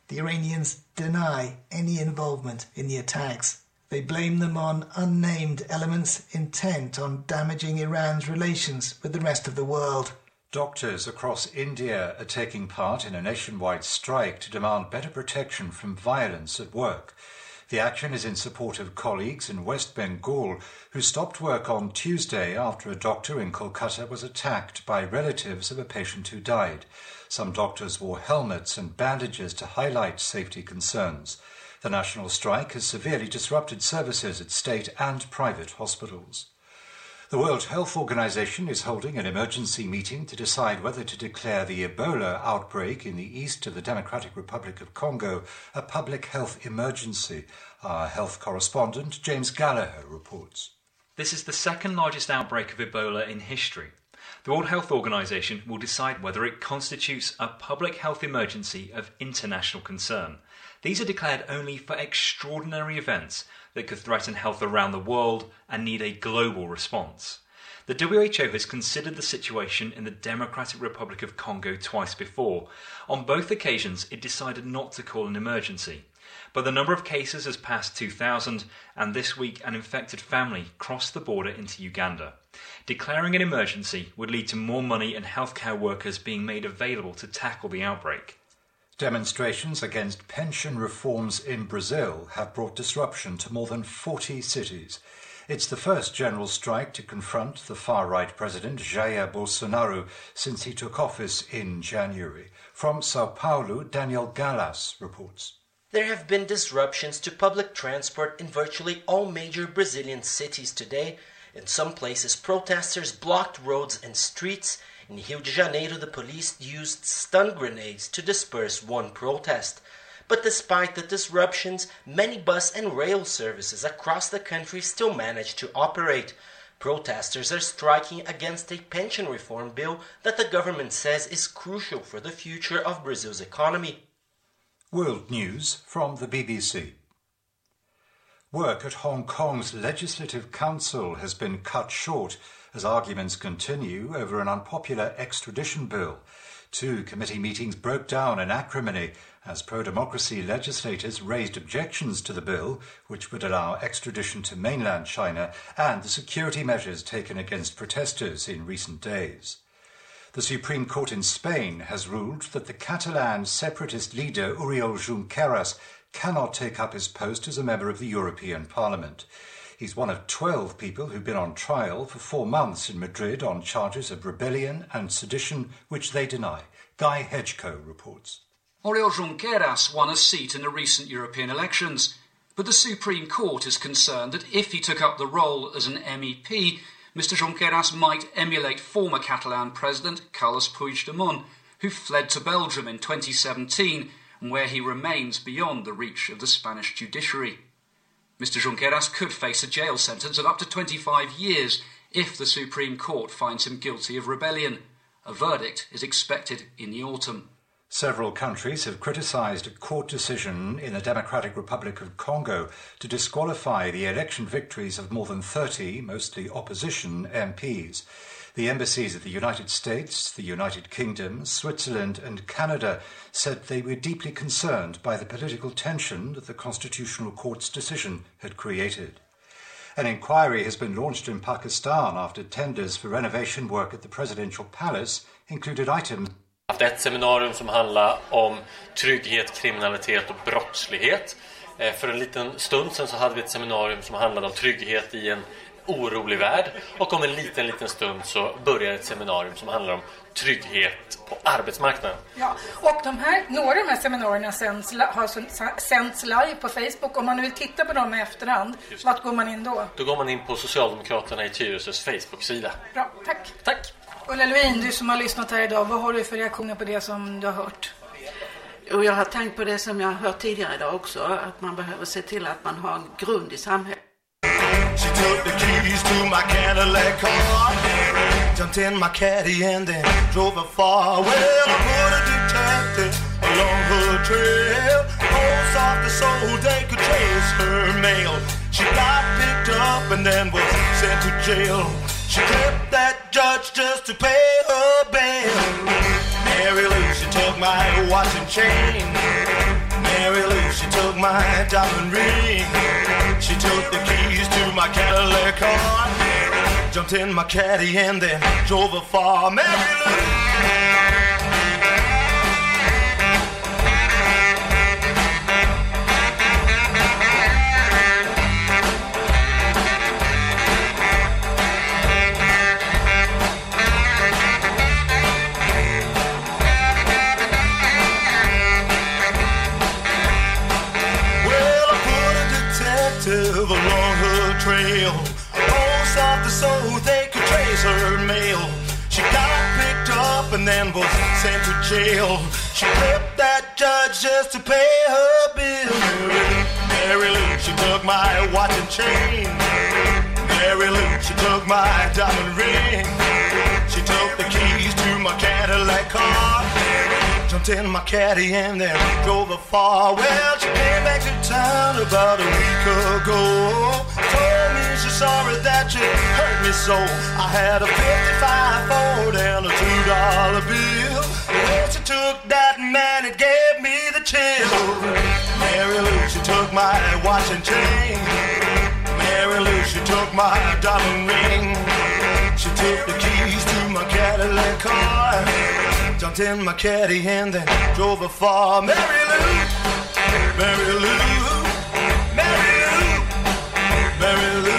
The Iranians deny any involvement in the attacks. They blame them on unnamed elements intent on damaging Iran's relations with the rest of the world. Doctors across India are taking part in a nationwide strike to demand better protection from violence at work. The action is in support of colleagues in West Bengal who stopped work on Tuesday after a doctor in Kolkata was attacked by relatives of a patient who died. Some doctors wore helmets and bandages to highlight safety concerns. The national strike has severely disrupted services at state and private hospitals. The World Health Organization is holding an emergency meeting to decide whether to declare the Ebola outbreak in the east of the Democratic Republic of Congo a public health emergency. Our health correspondent James Gallagher reports. This is the second largest outbreak of Ebola in history. The World Health Organization will decide whether it constitutes a public health emergency of international concern. These are declared only for extraordinary events that could threaten health around the world and need a global response. The WHO has considered the situation in the Democratic Republic of Congo twice before. On both occasions, it decided not to call an emergency. But the number of cases has passed 2,000, and this week an infected family crossed the border into Uganda. Declaring an emergency would lead to more money and healthcare workers being made available to tackle the outbreak. Demonstrations against pension reforms in Brazil have brought disruption to more than 40 cities. It's the first general strike to confront the far right president Jair Bolsonaro since he took office in January. From Sao Paulo, Daniel Gallas reports. There have been disruptions to public transport in virtually all major Brazilian cities today. In some places, protesters blocked roads and streets in Rio de Janeiro, the police used stun grenades to disperse one protest. But despite the disruptions, many bus and rail services across the country still manage to operate. Protesters are striking against a pension reform bill that the government says is crucial for the future of Brazil's economy. World News from the BBC. Work at Hong Kong's Legislative Council has been cut short as arguments continue over an unpopular extradition bill. Two committee meetings broke down in acrimony as pro democracy legislators raised objections to the bill, which would allow extradition to mainland China, and the security measures taken against protesters in recent days. The Supreme Court in Spain has ruled that the Catalan separatist leader Uriol Junqueras cannot take up his post as a member of the European Parliament. He's one of 12 people who've been on trial for four months in Madrid on charges of rebellion and sedition, which they deny. Guy Hedgecoe reports. Oriol Junqueras won a seat in the recent European elections, but the Supreme Court is concerned that if he took up the role as an MEP, Mr Junqueras might emulate former Catalan President Carles Puigdemont, who fled to Belgium in 2017 and where he remains beyond the reach of the Spanish judiciary. Mr. Junqueras could face a jail sentence of up to 25 years if the Supreme Court finds him guilty of rebellion. A verdict is expected in the autumn. Several countries have criticized a court decision in the Democratic Republic of Congo to disqualify the election victories of more than 30, mostly opposition, MPs. The embassies of the United States, the United Kingdom, Switzerland, and Canada said they were deeply concerned by the political tension that the Constitutional Court's decision had created. An inquiry has been launched in Pakistan after tenders for renovation work at the presidential palace included items haft ett seminarium som handlar om trygghet, kriminalitet och brottslighet. Eh, för en liten stund sedan så hade vi ett seminarium som handlade om trygghet i en orolig värld. Och om en liten, liten stund så börjar ett seminarium som handlar om trygghet på arbetsmarknaden. Ja, och de här, några av de här seminarierna sänds, har sänds live på Facebook. Om man vill titta på dem i efterhand, vart går man in då? Då går man in på Socialdemokraterna i Tyresös Facebook-sida. Bra, tack. Tack. Ulla Levin, du som har lyssnat här idag, vad har du för reaktioner på det som du har hört? Och jag har tänkt på det som jag har hört tidigare idag också, att man behöver se till att man har en grund i samhället. She took the keys to my Cadillac car. Jumped in my caddy and then drove her far. Well, I put a detective along her trail. Oh, soft so they could trace her mail. She got picked up and then was sent to jail. She clipped that judge just to pay her bail. Mary Lou, she took my watch and chain. Mary Lou, she took my diamond ring. She took the my Cadillac car. Jumped in my caddy and then drove a far. Mary trail. Post office so they could trace her mail. She got picked up and then was sent to jail. She clipped that judge just to pay her bill. Mary Lou, she took my watch and chain. Mary Lou, she took my diamond ring. She took the keys to my Cadillac car. Jumped in my caddy and then drove her far. Well, she came back to town about a week ago. Told me she's sorry that she hurt me so. I had a 55 Ford and a two dollar bill. When she took that man, it gave me the chill. Mary Lou, she took my watch and chain. Mary Lou, she took my diamond ring. She took the keys to my Cadillac car. Jumped in my caddy and then drove her far. Mary Lou, Mary Lou, Mary Lou, Mary Lou,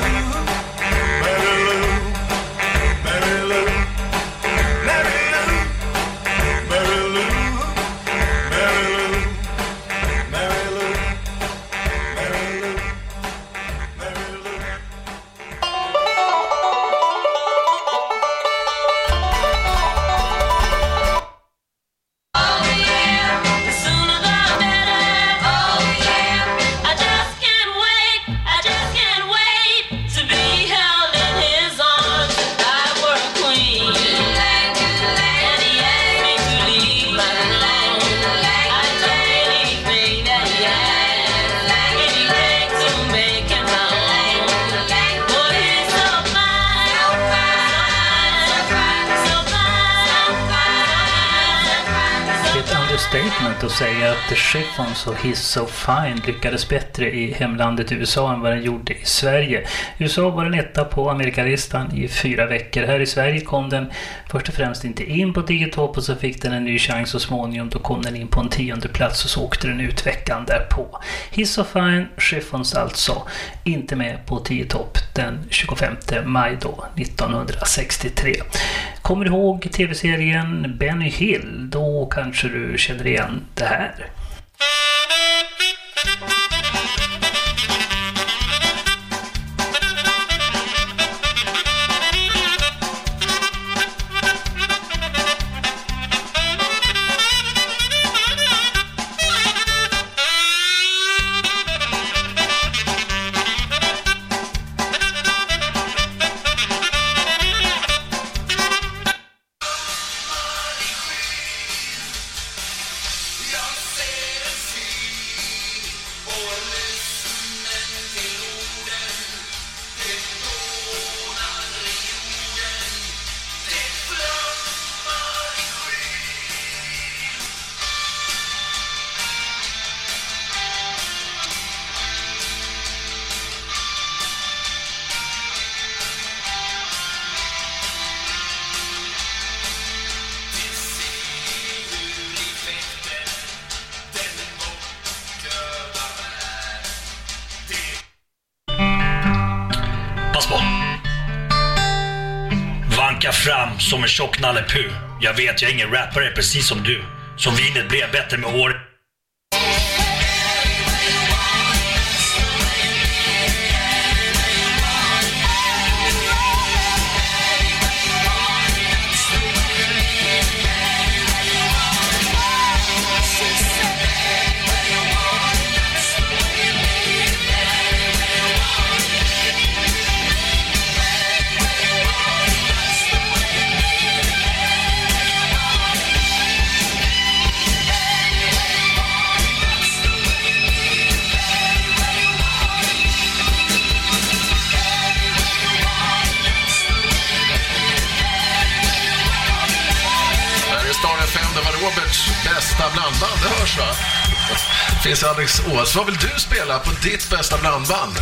att säga att The Chiffons och His So Fine lyckades bättre i hemlandet USA än vad den gjorde i Sverige. USA var den etta på Amerikalistan i fyra veckor. Här i Sverige kom den först och främst inte in på 10 topp och så fick den en ny chans så småningom. Då kom den in på en tionde plats och så åkte den ut veckan därpå. His So Fine, Chiffons alltså, inte med på 10 topp den 25 maj då, 1963. Kommer du ihåg tv-serien Benny Hill? Då kanske du känner igen det här. Nalle Puh. Jag vet, jag är ingen rappare precis som du. Som vinet blev bättre med åren Alex vad vill du spela på ditt bästa blandband?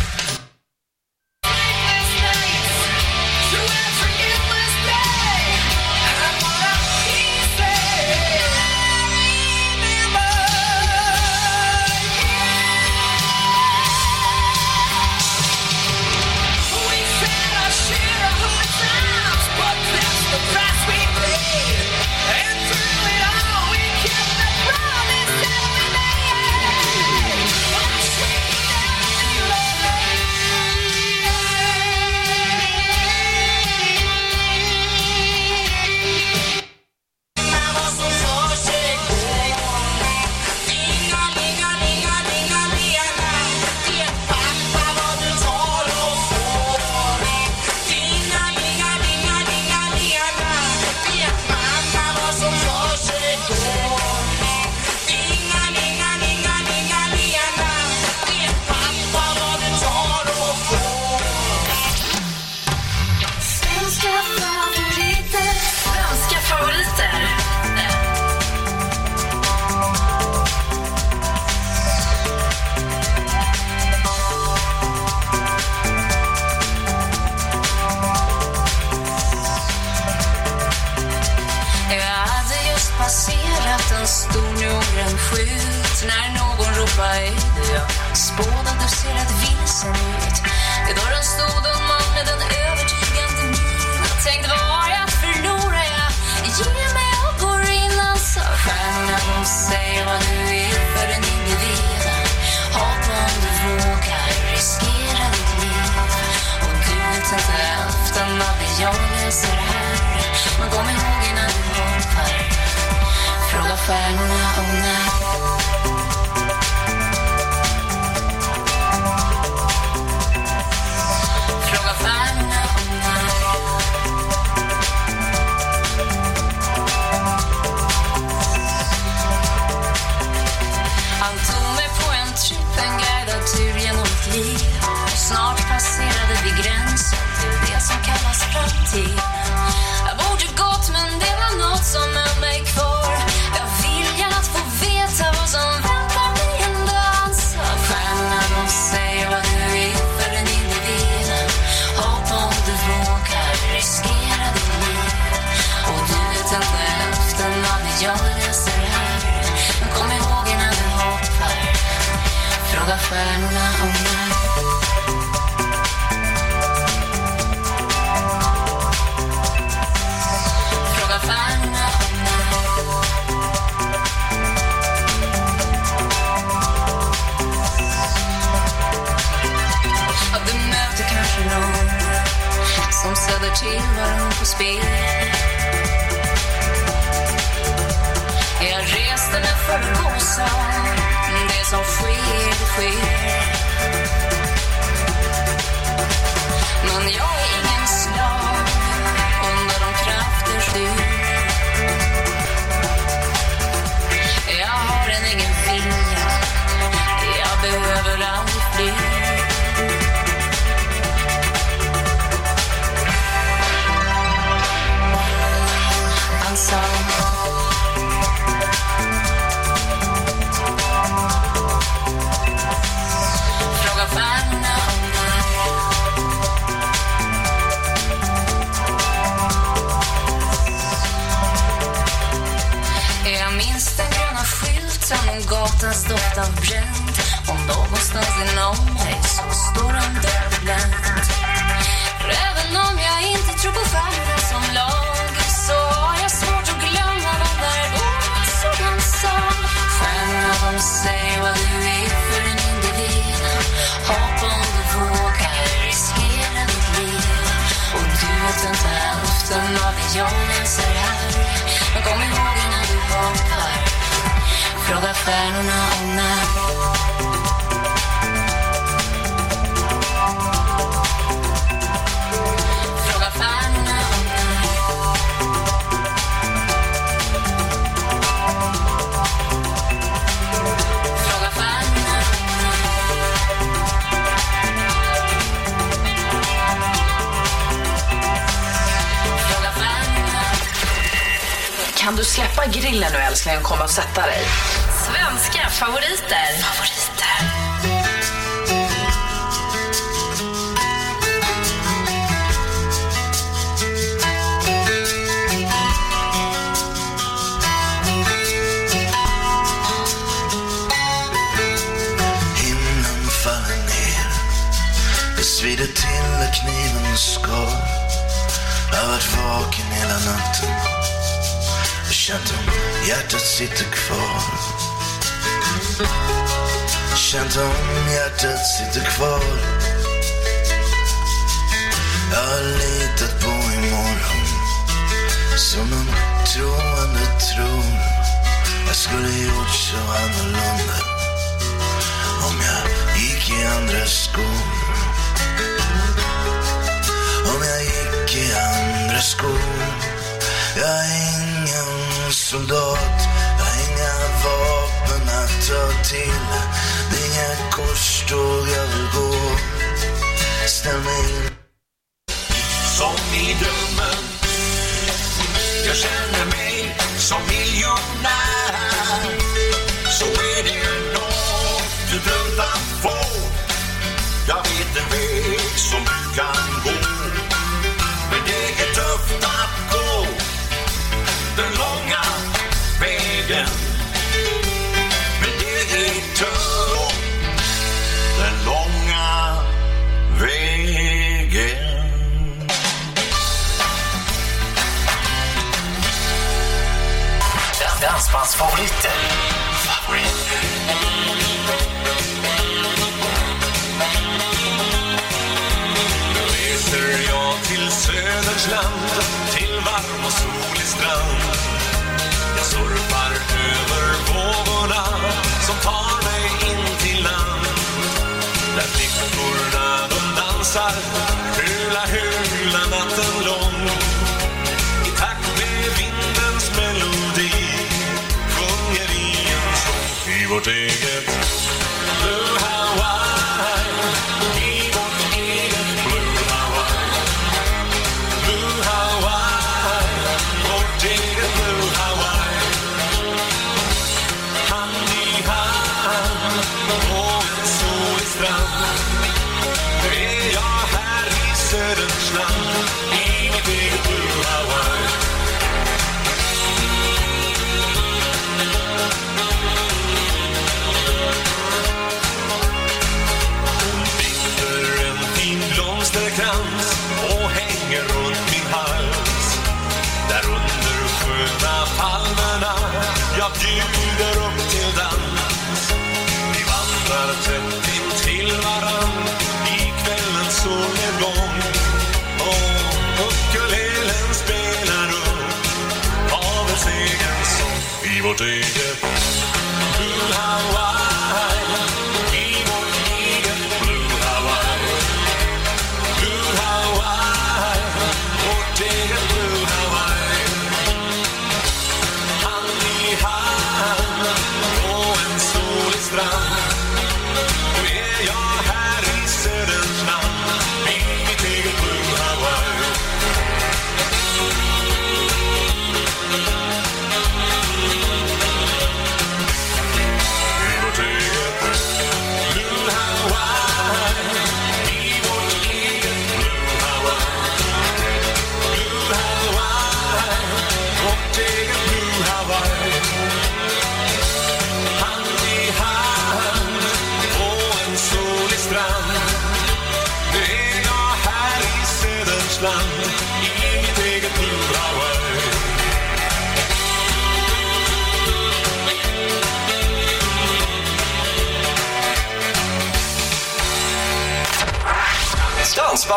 sitter kvar. Känt om hjärtat sitter kvar. Jag har litat på imorgon Som en troende tror Jag skulle gjort så annorlunda Om jag gick i andra skor. Om jag gick i andra skor. Jag är ingen soldat inga vapen att ta till Inga korståg jag vill gå. Ställ mig in. Som i drömmen. Jag känner mig som miljonär. Fansbandens favoriter. favoriter. Reser jag till söderns land, till varm och solig strand. Jag surfar över vågorna som tar mig in till land. Där flickorna de dansar voter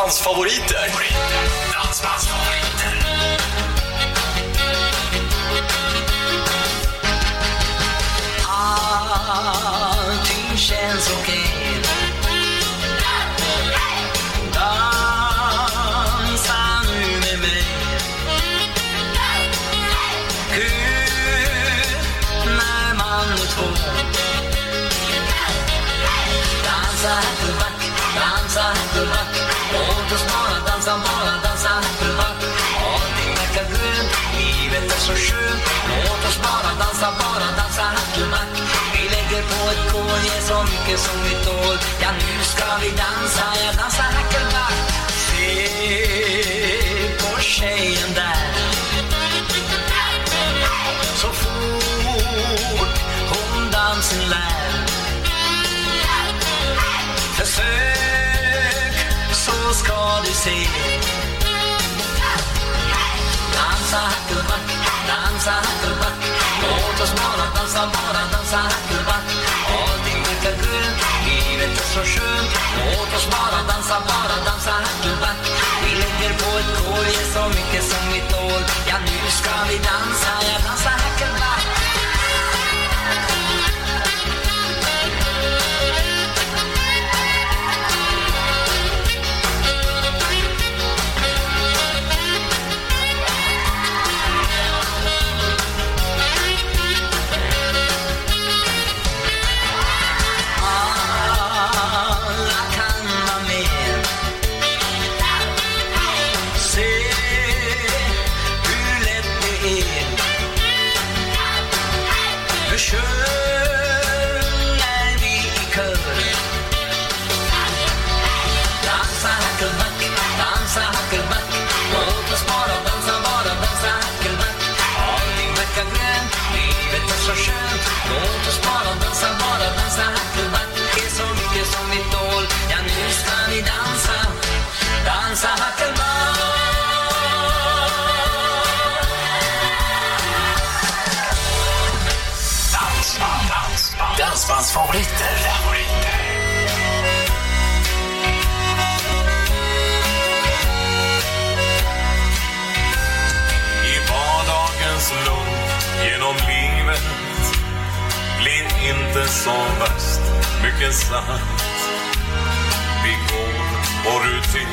hans favoriter. Dansa, bara dansa hackelmack Vi lägger på ett kol, ge så mycket som vi tål. Ja, nu ska vi dansa, ja, dansa hackelmack Se på tjejen där. Så fort hon dansen lär. Försök så ska du se. Dansa hackelmack, dansa hackelmack Låt oss bara dansa, bara dansa hackelback. Allting verkar grönt, livet är så skönt. Låt oss bara dansa, bara dansa hackelback. Vi lägger på ett kol, ger så mycket som vi tål. Ja, nu ska vi dansa, ja, dansa hackelback. Favoriter. I vardagens lugn genom livet blir inte så värst mycket sant. Vi går på rutin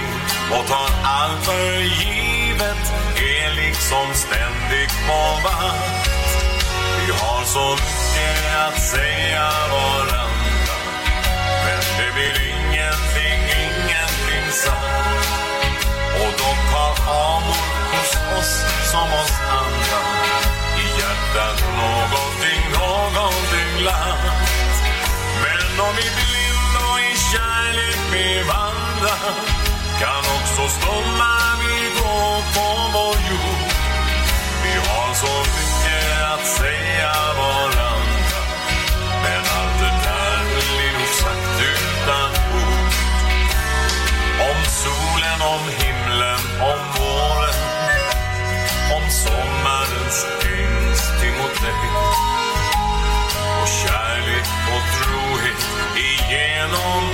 och tar allt för givet är liksom ständigt på vakt. Vi har så mycket att säga Och de har anor hos oss som oss andra i hjärtat någonting, någonting glatt. Men om vi blind och i kärlek vi vandrar kan också stumma vi gå på vår jord. Vi har så mycket att säga var sommarens emot dig. Och kärlek och trohet igenom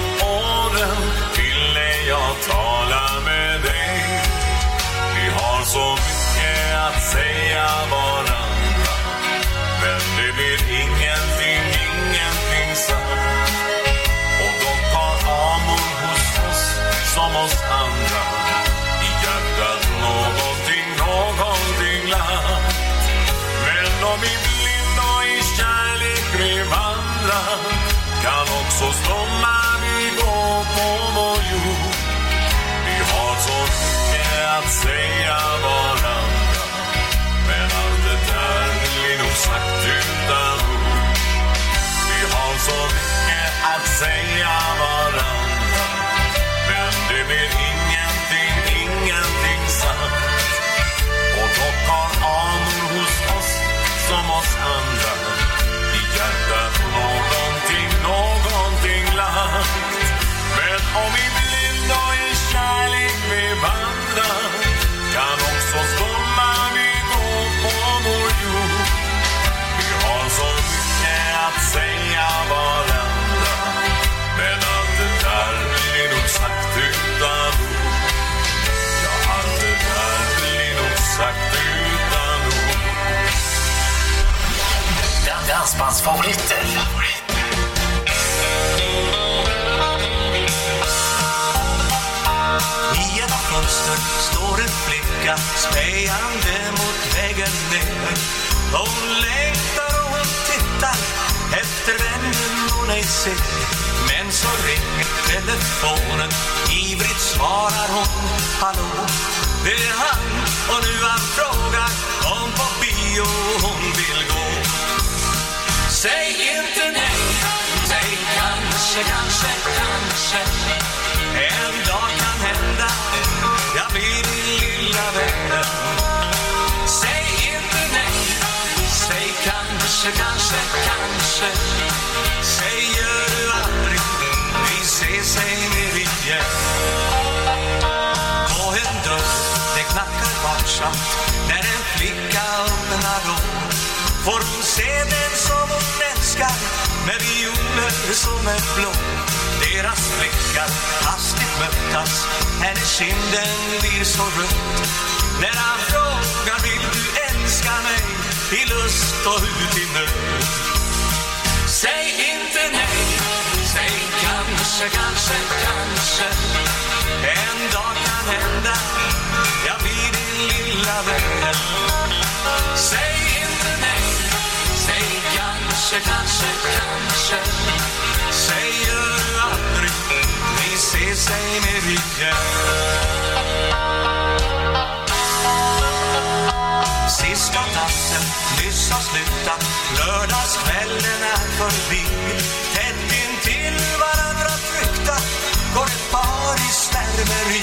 säga varandra men allt det där blir nog sagt utan ord. Vi har så mycket att säga varandra Men det blir Dansbandsfavoriter. I ett fönster står en flicka spejande mot väggen ner. Hon längtar och hon tittar efter vännen hon ej ser. Men så ringer telefonen, ivrigt svarar hon Hallå, det är han och nu han frågar om på bio hon vill gå. Säg inte nej, säg kanske, kanske, kanske. En dag kan hända, jag blir din lilla vän. Säg inte nej, säg kanske, kanske, kanske. Säger du aldrig, vi ses ej mer igen. På en dörr, det knackar varsamt. När en flicka öppnar upp Får hon se den som hon älskar Med violer som är blå? Deras blickar hastigt mötas Hennes kinden blir så rött. När han frågar vill du älska mig? I lust och ut i nöd. Säg inte nej Säg kanske, kanske, kanske. En dag kan hända Jag blir din lilla vän. Säg kanske, kanske, kanske Säger du aldrig. Vi ses ej mer igen. Sista natten nyss har slutat. Lördagskvällen är förbi. Tätt intill varandra tryckta. Går ett par i svärmeri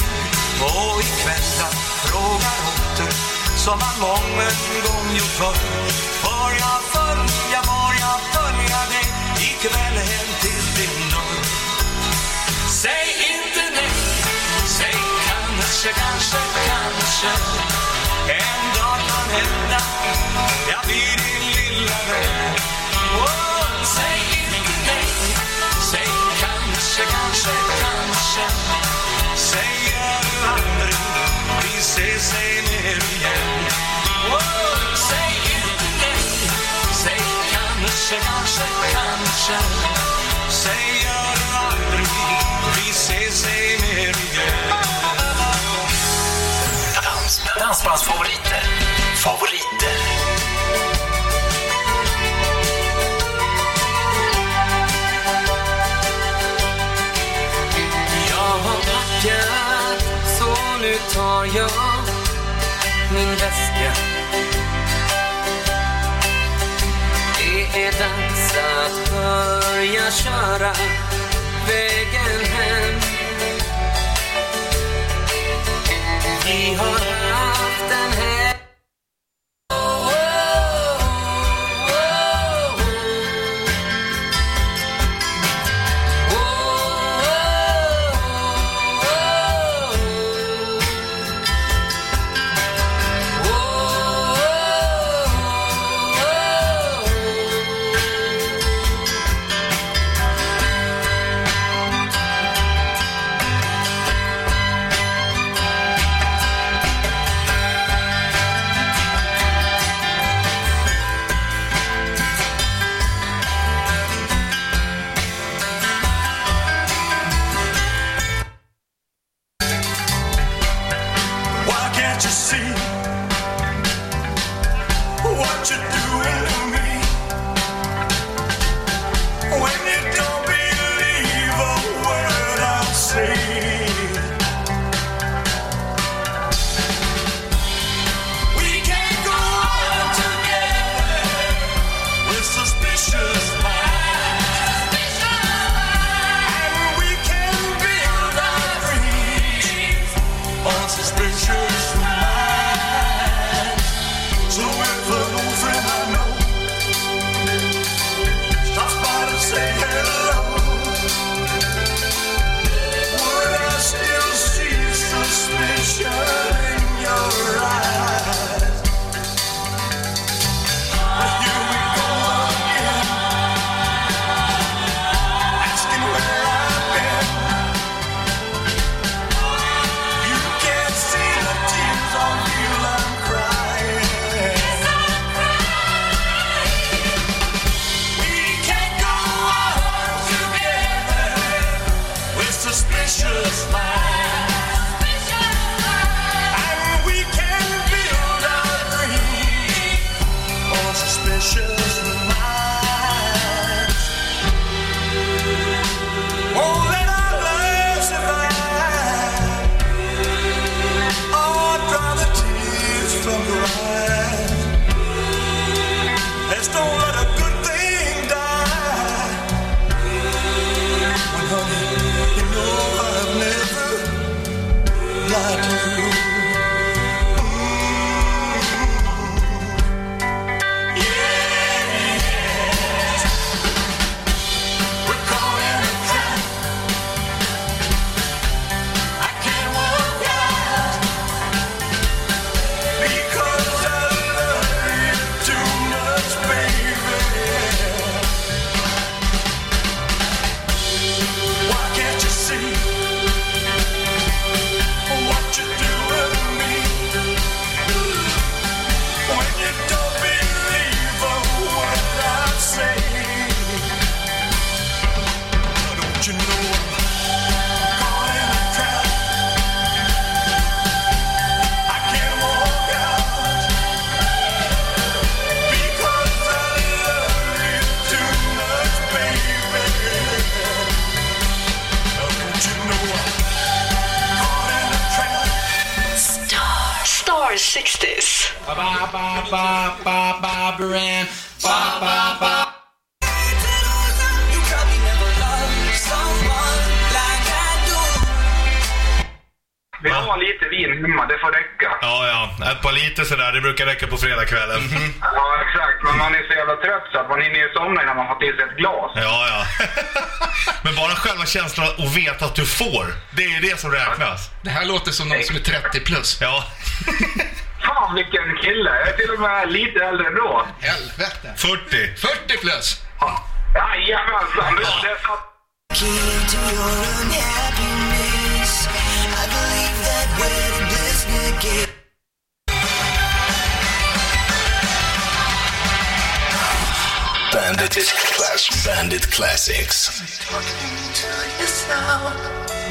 Och i kvällar frågar åter. Som man mången gång gjort förr. Får jag följa, får jag följa dig Ikväll hem till din dörr Säg inte nej Säg kanske, kanske, kanske. En dag kan hända Jag blir din lilla vän. Oh, Säg inte nej Säg kanske, kanske, kanske. Se sig ner igen. Oh, Säg inte nej Säg kanske, kanske, kanske. Säg gör du aldrig. Vi ser sig ner igen. Dans, dansbandsfavoriter. Favoriter. Tar jag min väska. Det är dags att börja köra vägen hem. Vi har haft en helg den känslan och veta att du får. Det är det som räknas. Det här låter som någon som är 30 plus. Ja. Fan vilken kille! Jag är till och med lite äldre än då. Helvete! 40! 40 plus! Ja. Jajamensan! Ja. Bandit Clash, Bandit Classics. Música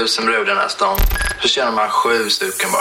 tusen brudar nästa gång. Så tjänar man sju stycken bara.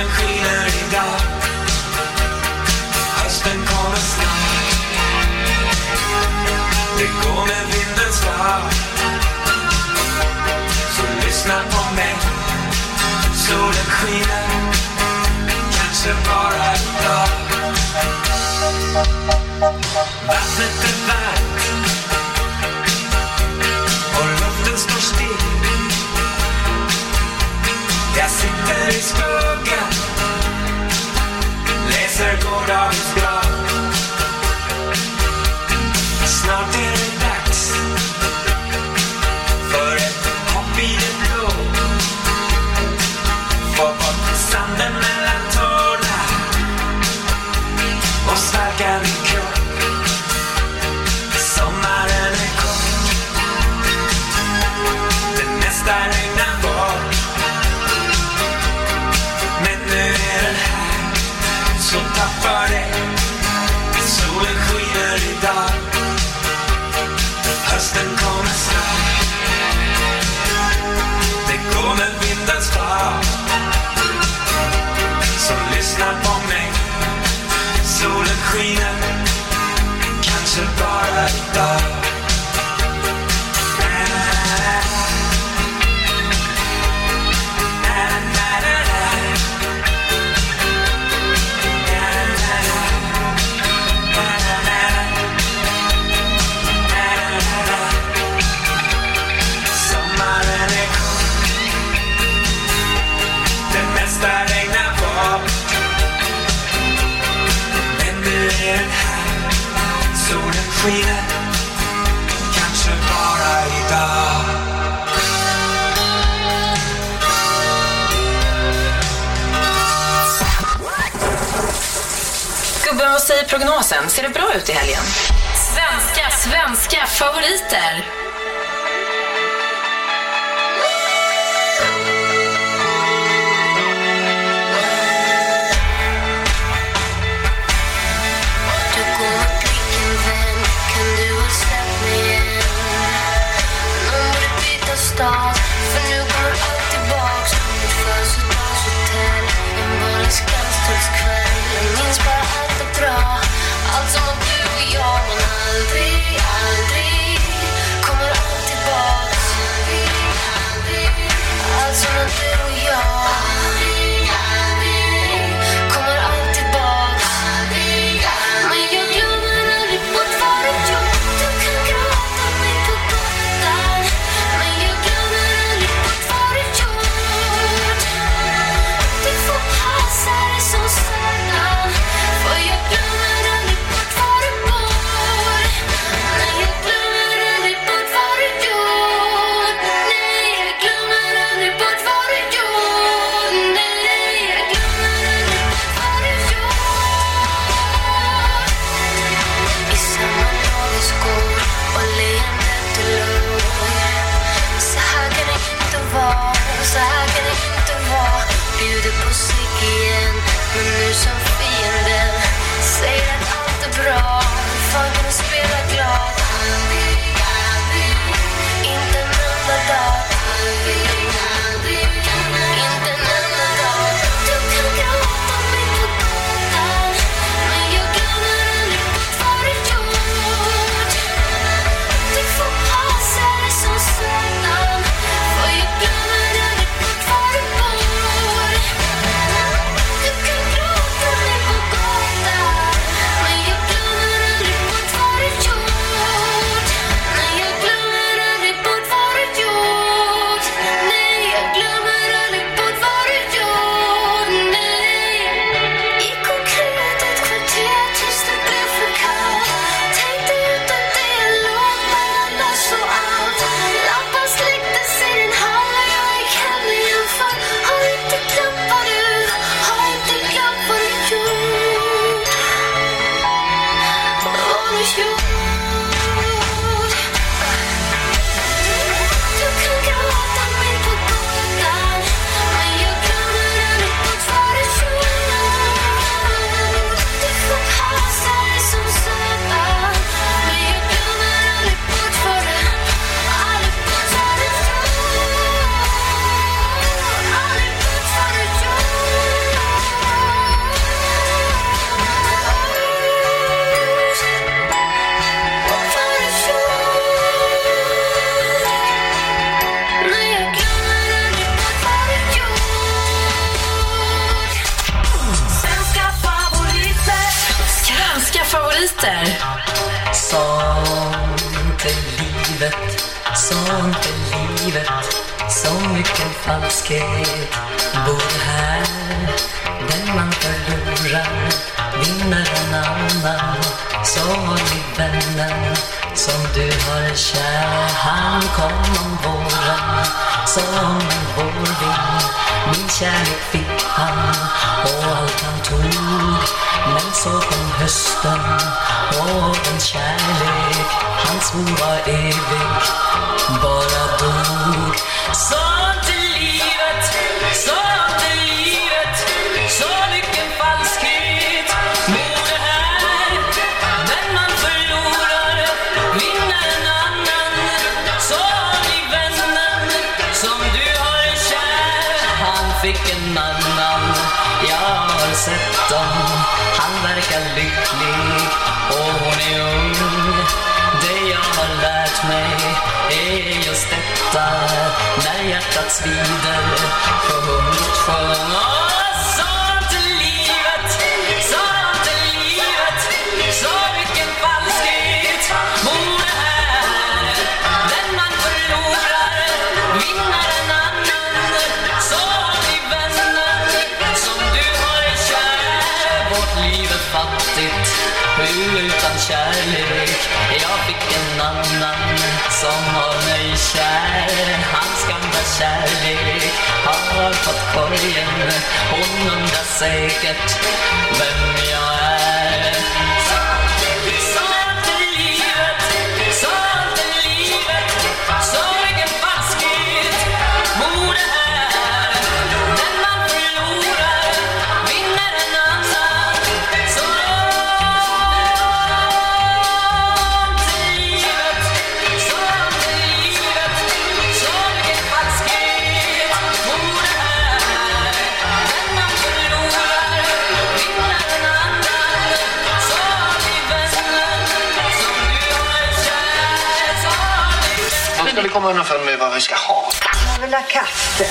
Solen skiner idag Hösten kommer snart. Det går med vindens fart. Så lyssna på mig. Solen skiner. Kanske bara idag Vattnet är varmt. Och luften står still. Jag sitter i skuggan circled dogs. light, dark. prognosen. Ser det bra ut i helgen? Svenska, svenska favoriter. Stars, för nu går allt tillbaks. Mitt födelsedagshotell En vanlig Skanstullskväll Jag minns bara allt det bra allt som var du och jag men aldrig, aldrig kommer allt tillbaks Allt som var du och jag. för mig vad vi ska ha. Jag vill ha kaffe.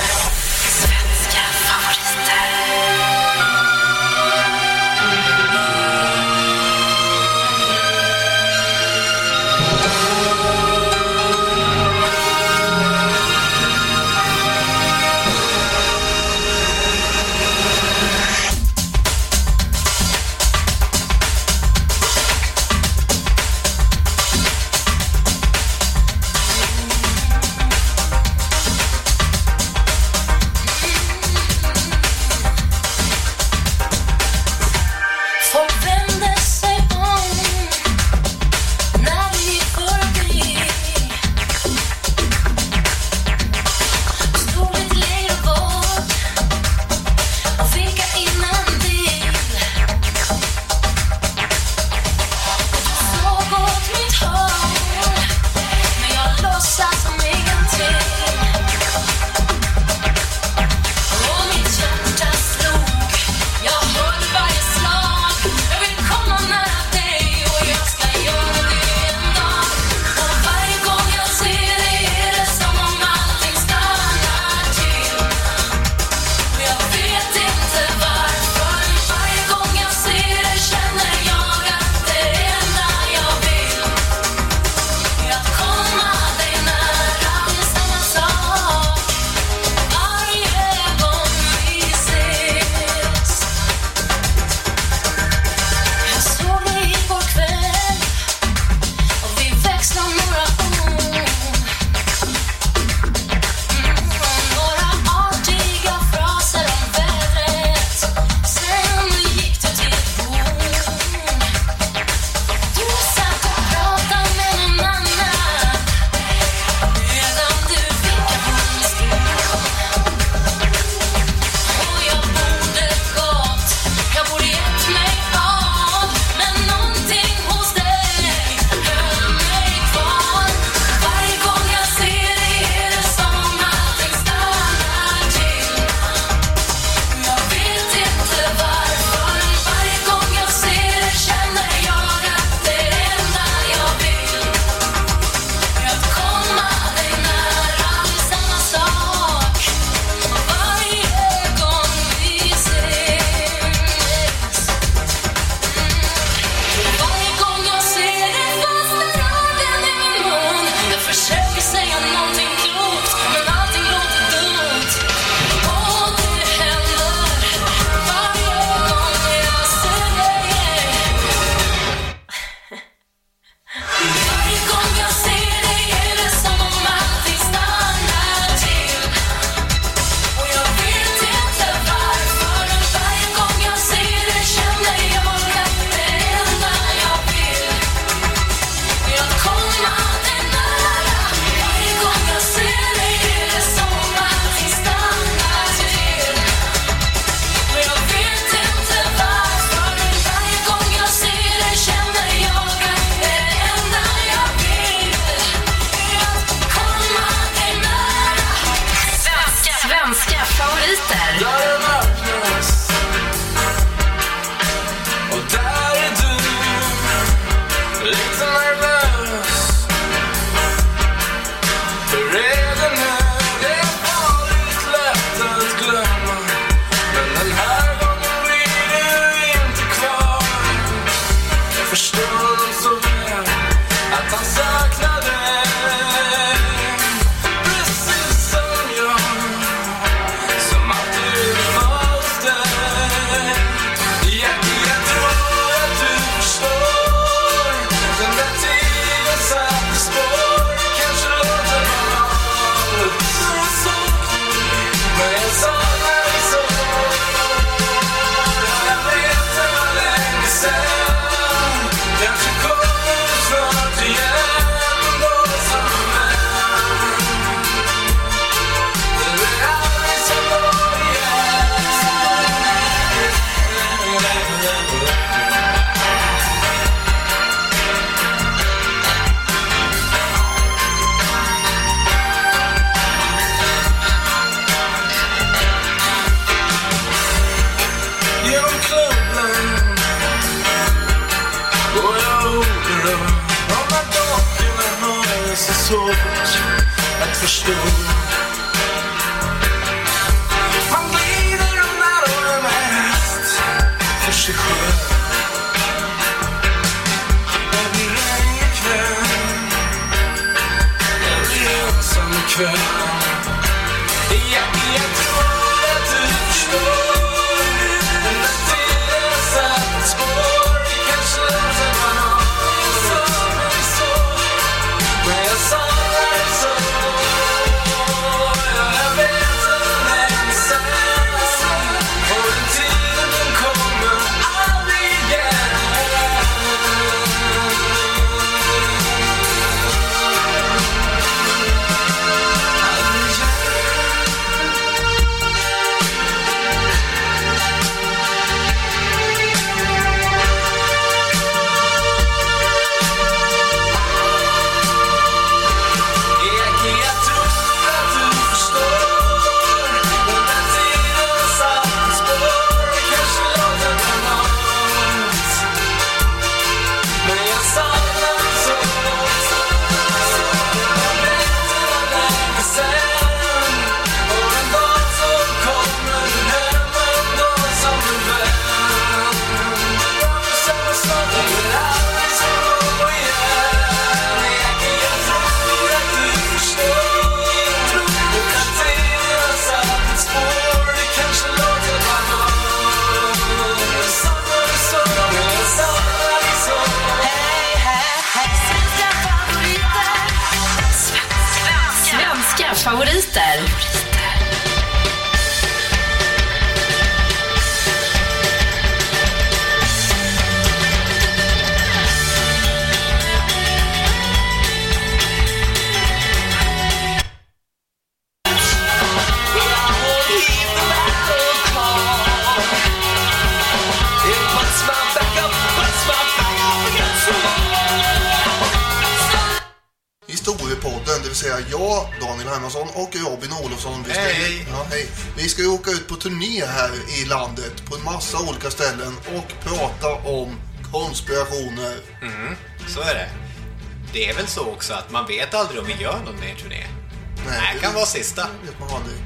favoriter. Historiepodden, det vill säga jag Hermansson och Robin Olofsson. Vi ska, hej. Ja, hej. vi ska ju åka ut på turné här i landet på en massa olika ställen och prata om konspirationer. Mm, så är det. Det är väl så också att man vet aldrig om vi gör någon mer turné. Nej, det här kan det, vara sista. vet man aldrig.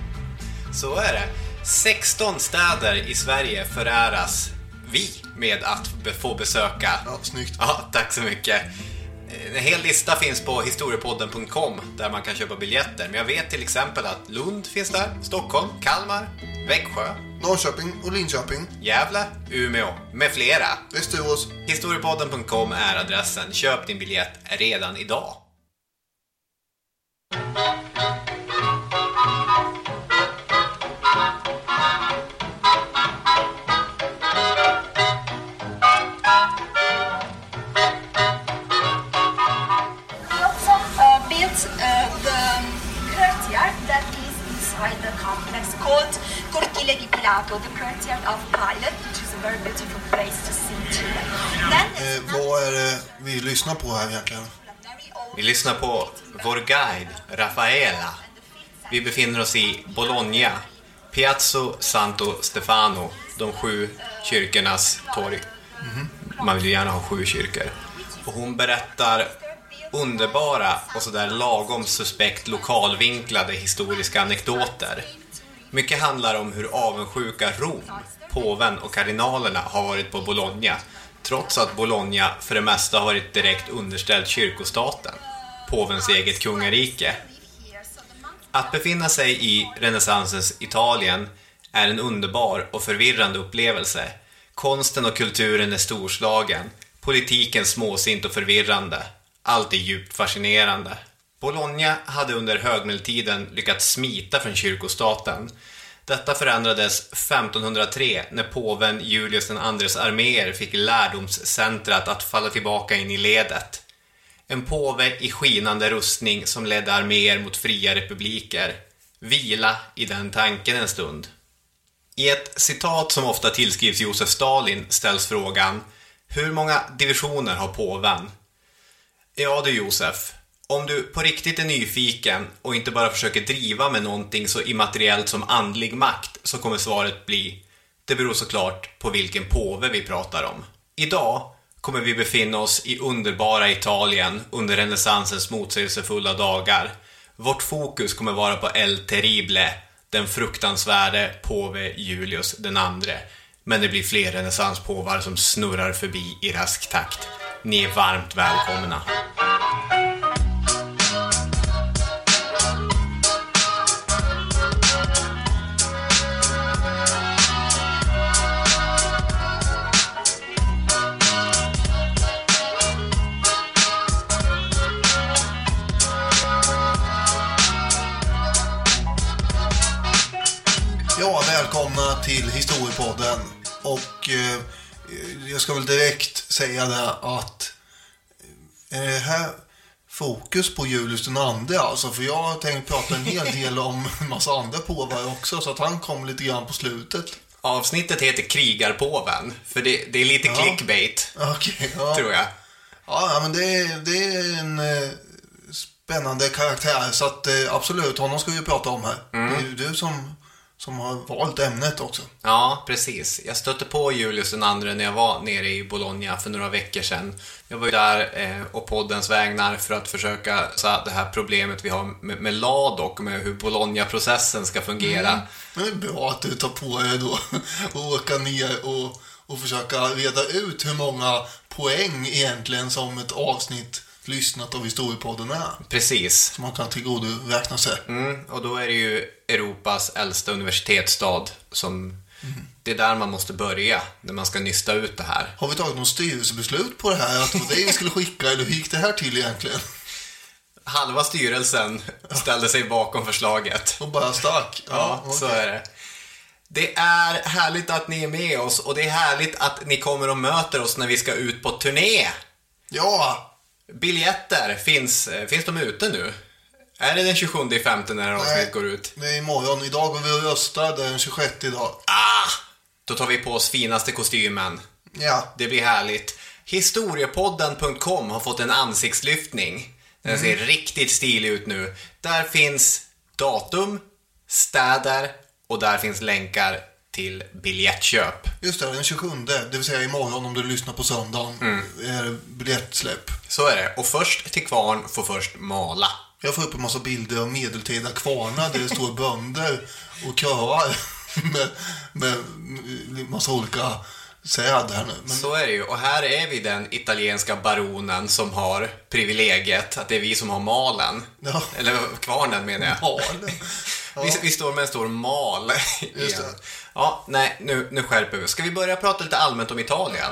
Så är det. 16 städer i Sverige föräras vi med att få besöka. Ja, snyggt. Ja, tack så mycket en hel lista finns på historiepodden.com där man kan köpa biljetter. Men jag vet till exempel att Lund finns där, Stockholm, Kalmar, Växjö, Norrköping och Linköping, Gävle, Umeå med flera. Västerås. Historiepodden.com är adressen. Köp din biljett redan idag. Eh, vad är det vi lyssnar på här egentligen? Vi lyssnar på vår guide, Raffaella. Vi befinner oss i Bologna, Piazzo Santo Stefano, de sju kyrkornas torg. Mm -hmm. Man vill ju gärna ha sju kyrkor. Och hon berättar underbara och sådär lagom suspekt lokalvinklade historiska anekdoter mycket handlar om hur avundsjuka Rom, påven och kardinalerna har varit på Bologna trots att Bologna för det mesta har varit direkt underställd kyrkostaten, påvens eget kungarike. Att befinna sig i renässansens Italien är en underbar och förvirrande upplevelse. Konsten och kulturen är storslagen, politiken småsint och förvirrande. Allt är djupt fascinerande. Bologna hade under högmedeltiden lyckats smita från kyrkostaten. Detta förändrades 1503 när påven Julius IIs arméer fick lärdomscentrat att falla tillbaka in i ledet. En påve i skinande rustning som ledde arméer mot fria republiker. Vila i den tanken en stund. I ett citat som ofta tillskrivs Josef Stalin ställs frågan Hur många divisioner har påven? Ja du Josef, om du på riktigt är nyfiken och inte bara försöker driva med någonting så immateriellt som andlig makt så kommer svaret bli Det beror såklart på vilken påve vi pratar om. Idag kommer vi befinna oss i underbara Italien under renässansens motsägelsefulla dagar. Vårt fokus kommer vara på El Terrible, den fruktansvärde påve Julius den andre. Men det blir fler renässanspåvar som snurrar förbi i rask takt. Ni är varmt välkomna. Välkomna till Historiepodden. Och eh, jag ska väl direkt säga det att eh, är det här fokus på Julius den andre alltså? För jag har tänkt prata en hel del om en massa andra påvar också, så att han kom lite grann på slutet. Avsnittet heter Krigarpåven, för det, det är lite Ja. clickbait, Okej, ja. tror jag. Ja, men det är, det är en eh, spännande karaktär, så att eh, absolut, honom ska vi prata om här. Mm. Det är ju du som, som har valt ämnet också. Ja, precis. Jag stötte på Julius den andre när jag var nere i Bologna för några veckor sedan. Jag var ju där eh, och poddens vägnar för att försöka så att det här problemet vi har med, med LADOK, med hur Bologna-processen ska fungera. Mm. Men det är bra att du tar på dig då och åka ner och, och försöka reda ut hur många poäng egentligen som ett avsnitt lyssnat av Historiepodden är. Precis. Som man kan tillgodoräkna sig. Mm, och då är det ju Europas äldsta universitetsstad som... Det är där man måste börja när man ska nysta ut det här. Har vi tagit någon styrelsebeslut på det här? Att det var det vi skulle skicka, eller hur gick det här till egentligen? Halva styrelsen ställde sig bakom förslaget. Och bara stack? Ja, så är det. Det är härligt att ni är med oss och det är härligt att ni kommer och möter oss när vi ska ut på turné. Ja! Biljetter, finns, eh, finns de ute nu? Är det den 27 femte när avsnittet går ut? Är imorgon. Idag går vi och röstar. Det är den 26 idag. Ah! Då tar vi på oss finaste kostymen. Ja. Det blir härligt. Historiepodden.com har fått en ansiktslyftning. Den ser riktigt stilig ut nu. Där finns datum, städer och där finns länkar till biljettköp. Just det, den 27, det vill säga imorgon om du lyssnar på söndagen, Mm. är biljettsläpp. Så är det. Och först till kvarn får först mala. Jag får upp en massa bilder av medeltida kvarnar där det står bönder och köar med, med massa olika säd här nu. Men, Så är det ju. Och här är vi den italienska baronen som har privilegiet att det är vi som har malen. Ja. Eller kvarnen menar jag. Malen? Vi, vi står med en stor mal. Just det. Ja, nej, nu, nu skärper vi. Ska vi börja prata lite allmänt om Italien?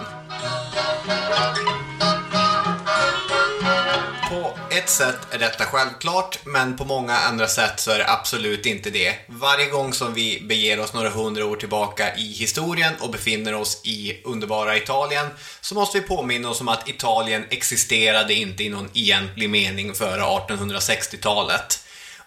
Ett sätt är detta självklart, men på många andra sätt så är det absolut inte det. Varje gång som vi beger oss några hundra år tillbaka i historien och befinner oss i underbara Italien så måste vi påminna oss om att Italien existerade inte i någon egentlig mening före 1860-talet.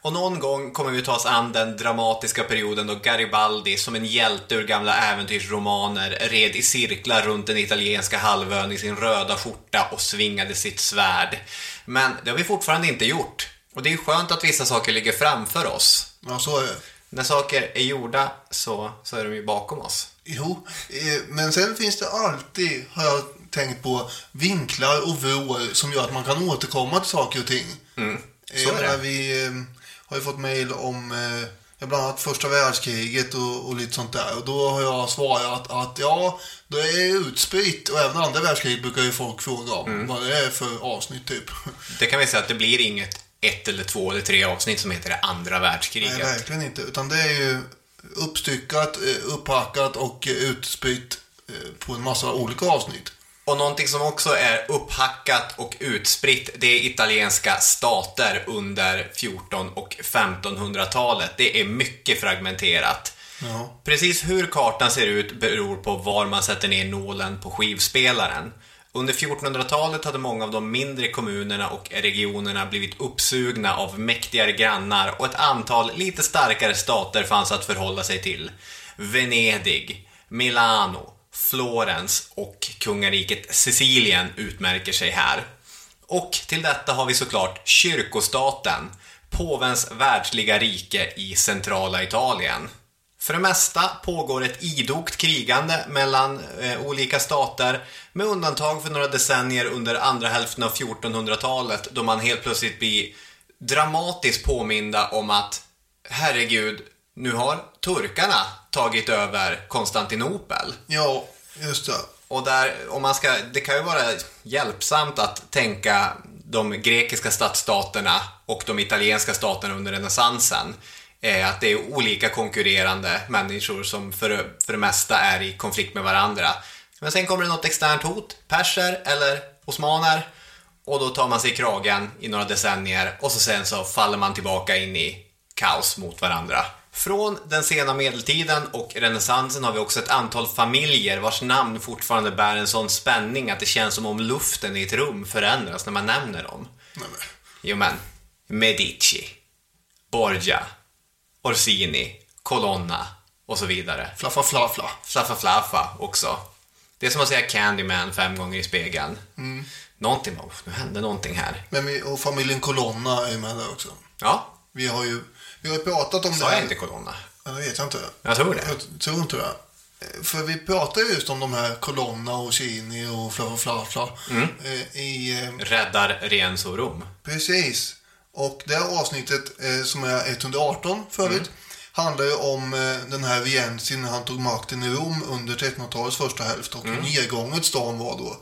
Och någon gång kommer vi ta oss an den dramatiska perioden då Garibaldi som en hjälte ur gamla äventyrsromaner red i cirklar runt den italienska halvön i sin röda skjorta och svingade sitt svärd. Men det har vi fortfarande inte gjort. Och det är skönt att vissa saker ligger framför oss. Ja, så är det. när saker är gjorda så, så är de ju bakom oss. Jo, eh, men sen finns det alltid, har jag tänkt på, vinklar och vrår som gör att man kan återkomma till saker och ting. Mm. Eh, Så är det. vi eh, har ju fått mejl om bland annat första världskriget och, och lite sånt där. Och då har jag svarat att ja, det är utspritt. Och även andra världskriget brukar ju folk fråga om Mm. vad det är för avsnitt typ. Det kan vi säga att det blir inget ett eller två eller tre avsnitt som heter det andra världskriget. Nej, verkligen inte. Utan det är ju uppstyckat, eh, upphackat och eh, utspritt eh, på en massa olika avsnitt. Och någonting som också är upphackat och utspritt, det är italienska stater under 14 och 1500-talet. Det är mycket fragmenterat. Ja. Precis hur kartan ser ut beror på var man sätter ner nålen på skivspelaren. Under 1400-talet hade många av de mindre kommunerna och regionerna blivit uppsugna av mäktigare grannar och ett antal lite starkare stater fanns att förhålla sig till. Venedig, Milano, Florens och kungariket Sicilien utmärker sig här. Och till detta har vi såklart kyrkostaten, påvens världsliga rike i centrala Italien. För det mesta pågår ett idogt krigande mellan eh, olika stater med undantag för några decennier under andra hälften av 1400-talet då man helt plötsligt blir dramatiskt påminda om att herregud, nu har turkarna tagit över Konstantinopel. Ja, just det. Och där, om man ska, det kan ju vara hjälpsamt att tänka de grekiska stadsstaterna och de italienska staterna under renässansen. Eh, att det är olika konkurrerande människor som för, för det mesta är i konflikt med varandra. Men sen kommer det något externt hot, perser eller osmaner. Och då tar man sig i kragen i några decennier och så sen så faller man tillbaka in i kaos mot varandra. Från den sena medeltiden och renässansen har vi också ett antal familjer vars namn fortfarande bär en sån spänning att det känns som om luften i ett rum förändras när man nämner dem. Jo men, Medici, Borgia, Orsini, Colonna och så vidare. Flaffa flafla. Flaffa flaffa också. Det är som att säga Candyman fem gånger i spegeln. Mm. Någonting, oh, nu hände någonting här. Men vi, och familjen Colonna är med där också. Ja. Vi har ju, vi har pratat om Sa det här. jag inte Colonna? Ja, det vet jag inte. Jag tror det. Jag tror inte det. För vi pratar ju just om de här Colonna och Chini och Flaffa Flafla. Mm. eh, I, eh, Räddar Rienzo Rom. Precis. Och det här avsnittet eh, som är 118 förut handlar ju om den här Rienzi när han tog makten i Rom under 1300-talets första hälft och hur nedgånget stan var då.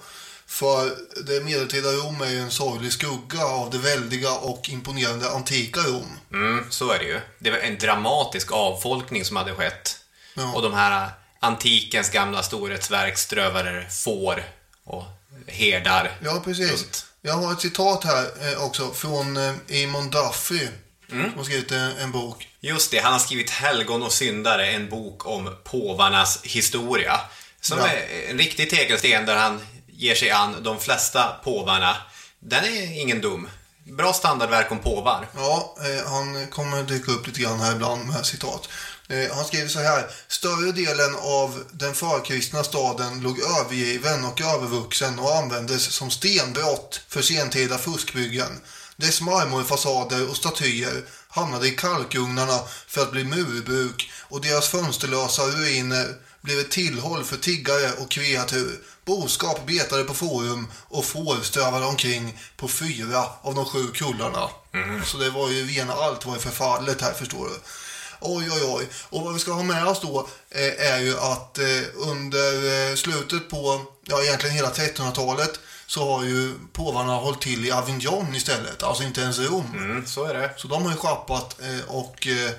För det medeltida Rom är ju en sorglig skugga av det väldiga och imponerande antika Rom. Mm, så är det ju. Det var en dramatisk avfolkning som hade skett. Ja. Och de här antikens gamla storhetsverk strövade får och herdar. Ja, precis. Jag har ett citat här eh, också från eh, Eamon Duffy som har skrivit en, en bok. Just det, han har skrivit Helgon och syndare, en bok om påvarnas historia. Som Ja. är en riktig tegelsten där han ger sig an de flesta påvarna. Den är ingen dum. Bra standardverk om påvar. Ja, eh, han kommer dyka upp lite grann här ibland med citat. Eh, han skriver så här. Större delen av den förkristna staden låg övergiven och övervuxen och användes som stenbrott för sentida fuskbyggen. Dess marmorfasader och statyer hamnade i kalkugnarna för att bli murbruk och deras fönsterlösa ruiner blev ett tillhåll för tiggare och kreatur. Boskap betade på forum och får strövade omkring på fyra av de sju kullarna. Så det var ju rena allt var ju förfallet här förstår du. Oj, oj, oj. Och vad vi ska ha med oss då eh, är ju att eh, under eh, slutet på, ja egentligen hela 1300-talet så har ju påvarna hållit till i Avignon istället, alltså inte ens Rom. Mm, så är det. Så de har ju schappat eh, och eh,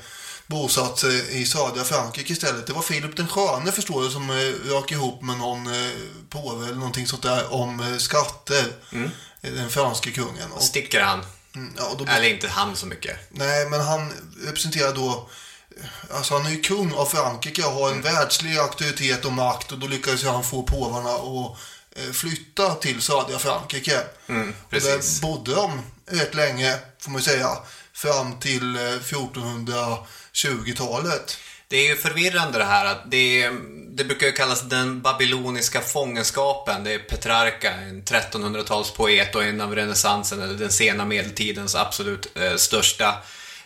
bosatt sig i södra Frankrike istället. Det var Filip den sköne förstår du som eh, rök ihop med någon eh, påve eller någonting sånt där om skatter. Mm. Den franske kungen. Och, Sticker han? Mm, ja, då, eller inte han så mycket. Nej, men han representerar då Alltså han är ju kung av Frankrike och har en mm. världslig auktoritet och makt och då lyckades han få påvarna att flytta till södra Frankrike. Mm, och där bodde de rätt länge, får man ju säga, fram till 1400 20-talet. Det är ju förvirrande det här att det, är, det brukar kallas den babyloniska fångenskapen. Det är Petrarca, en 1300-talspoet och en av renässansen eller den sena medeltidens absolut eh, största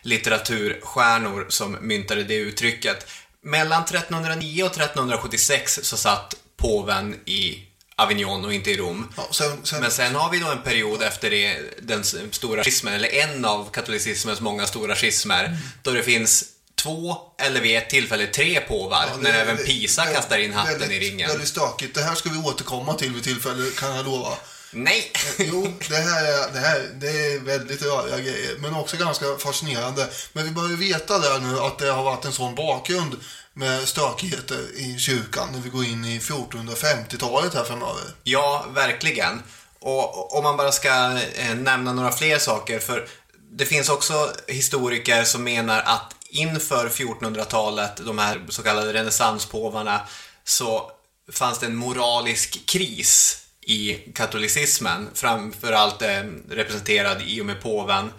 litteraturstjärnor som myntade det uttrycket. Mellan 1309 och 1376 så satt påven i Avignon och inte i Rom. Ja, sen, sen, Men sen har vi då en period ja. efter det, den stora schismen, eller en av katolicismens många stora schismer, mm. då det finns två, eller vid ett tillfälle tre påvar, Ja, det- när även det- Pisa det- kastar in hatten väldigt, i ringen. Väldigt stökigt. Det här ska vi återkomma till vid tillfälle, kan jag lova. Nej! Jo, det här, är, det här det är väldigt röriga grejer, men också ganska fascinerande. Men vi börjar veta där nu att det har varit en sån bakgrund med stökigheter i kyrkan när vi går in i 1450-talet här framöver. Ja, verkligen. Och om man bara ska eh, nämna några fler saker, för det finns också historiker som menar att inför 1400-talet, de här så kallade renässanspåvarna, så fanns det en moralisk kris i katolicismen, framförallt eh, representerad i och med påven.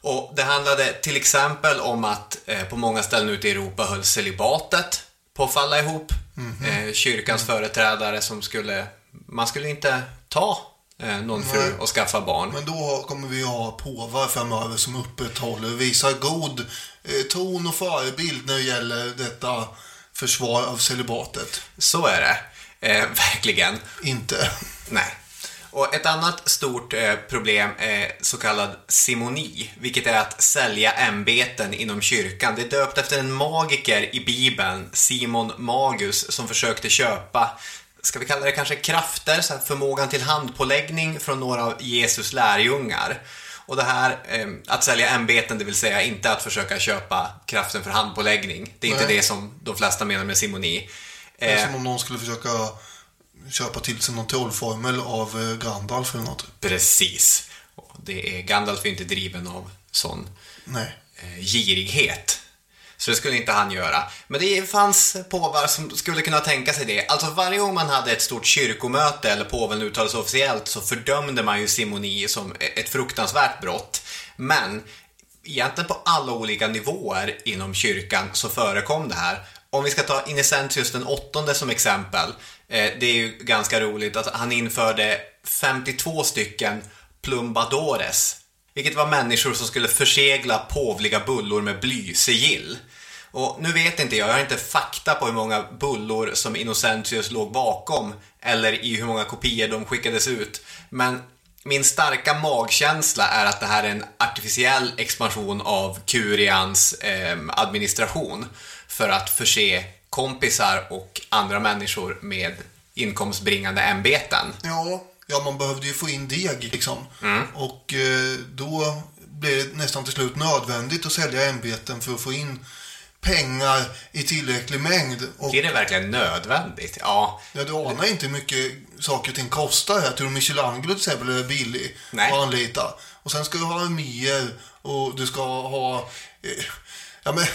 Och det handlade till exempel om att eh, på många ställen ute i Europa höll celibatet på att falla ihop. Mhm. Eh, kyrkans företrädare som skulle, man skulle inte ta eh, någon fru och skaffa barn. Men då kommer vi ha påvar framöver som upprätthåller och visar god eh, ton och förebild när det gäller detta försvar av celibatet. Så är det. Eh, verkligen. Inte. Nej. Och ett annat stort eh, problem är så kallad simoni, vilket är att sälja ämbeten inom kyrkan. Det är döpt efter en magiker i Bibeln, Simon Magus, som försökte köpa, ska vi kalla det kanske krafter, så förmågan till handpåläggning från några av Jesus lärjungar. Och det här, eh, att sälja ämbeten, det vill säga inte att försöka köpa kraften för handpåläggning. Det är inte Nej. det som de flesta menar med simoni. Det är Eh, som om någon skulle försöka köpa till sig någon trollformel av eh, Gandalf eller något. Precis. Det är, Gandalf är inte driven av sån Nej. eh, girighet. Så det skulle inte han göra. Men det fanns påvar som skulle kunna tänka sig det. Alltså varje gång man hade ett stort kyrkomöte eller påven uttalade sig officiellt så fördömde man ju simoni som ett fruktansvärt brott. Men egentligen på alla olika nivåer inom kyrkan så förekom det här. Om vi ska ta Innocentius den åttonde som exempel. Eh, det är ju ganska roligt att han införde 52 stycken plumbadores. Vilket var människor som skulle försegla påvliga bullor med blysigill. Och nu vet inte jag, jag har inte fakta på hur många bullor som Innocentius låg bakom eller i hur många kopior de skickades ut. Men min starka magkänsla är att det här är en artificiell expansion av Kurians eh, administration för att förse kompisar och andra människor med inkomstbringande ämbeten. Ja, ja, man behövde ju få in deg liksom. Mm. Och eh, då blev det nästan till slut nödvändigt att sälja ämbeten för att få in pengar i tillräcklig mängd. Och, Är det verkligen nödvändigt? Ja. ja, du anar inte hur mycket saker och ting kostar här. Tror Michelangelo till exempel är billig Nej. att anlita? Och sen ska du ha arméer och du ska ha... Eh, ja, men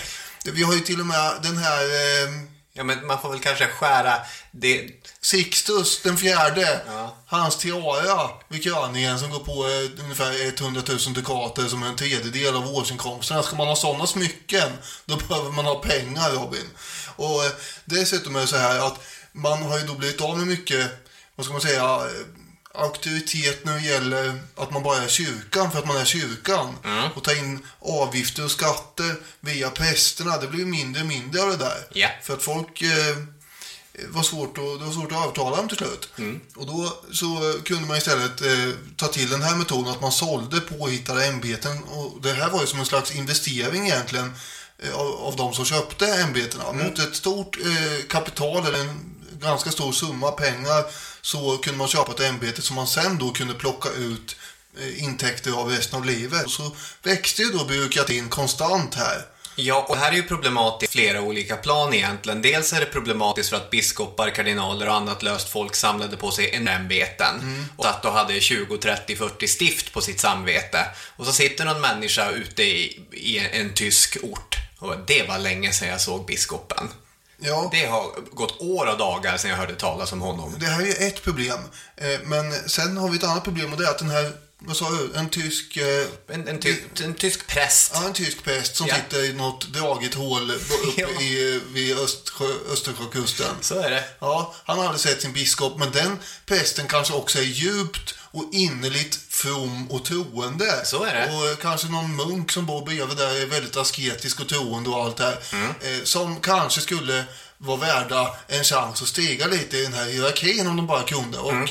vi har ju till och med den här... Eh, Ja, men man får väl kanske skära det... Sixtus den fjärde, Ja. hans tiara vid kröningen som går på eh, ungefär 100 000 dukater som är en tredjedel av årsinkomsterna. Ska man ha sådana smycken, då behöver man ha pengar Robin. Och eh, dessutom är det så här att man har ju då blivit av med mycket, vad ska man säga, auktoritet när det gäller att man bara är kyrkan för att man är kyrkan. Och ta in avgifter och skatter via prästerna. Det blir mindre och mindre av det där. Ja. För att folk eh, var svårt att, det var svårt att övertala dem till slut. Och då så kunde man istället eh, ta till den här metoden att man sålde påhittade ämbeten. Och det här var ju som en slags investering egentligen eh, av, av de som köpte ämbetena. Mot ett stort eh, kapital eller en ganska stor summa pengar så kunde man köpa ett ämbete som man sen då kunde plocka ut eh, intäkter av resten av livet. Och så växte ju då byråkratin konstant här. Ja, och det här är ju problematiskt flera olika plan egentligen. Dels är det problematiskt för att biskopar, kardinaler och annat löst folk samlade på sig en ämbeten och satt och hade 20, 30, 40 stift på sitt samvete. Och så sitter någon människa ute i, i en, en tysk ort och det var länge sedan jag såg biskopen. Ja. Det har gått år och dagar sedan jag hörde talas om honom. Det här är ett problem. Eh, Men sen har vi ett annat problem och det är att den här, vad sa du, en tysk... eh, En, en, ty, en tysk präst. Ja, en tysk präst som Ja. sitter i något dragigt hål uppe Ja. i, vid Östsjö, Östersjökusten. Så är det. Ja, han aldrig sett sin biskop, men den prästen kanske också är djupt och innerligt from och troende. Så är det. Och eh, kanske någon munk som bor bredvid där är väldigt asketisk och troende och allt det här. Mm. Eh, som kanske skulle vara värda en chans att stiga lite i den här hierarkin om de bara kunde. Och, Mm.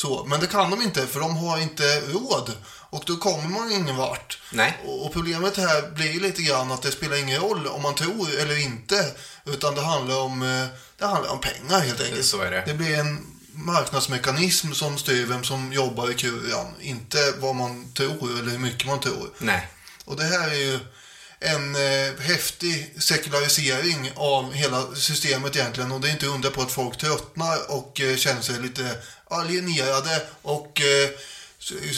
Så. Men det kan de inte för de har inte råd. Och då kommer man ingen vart. Nej. Och och problemet här blir lite grann att det spelar ingen roll om man tror eller inte. Utan det handlar om, eh, det handlar om pengar helt enkelt. Så är det. Det blir en marknadsmekanism som styr vem som jobbar i kuran. Inte vad man tror eller hur mycket man tror. Nej. Och det här är ju en eh, häftig sekularisering av hela systemet egentligen. Och det är inte undra på att folk tröttnar och eh, känner sig lite alienerade. Och eh,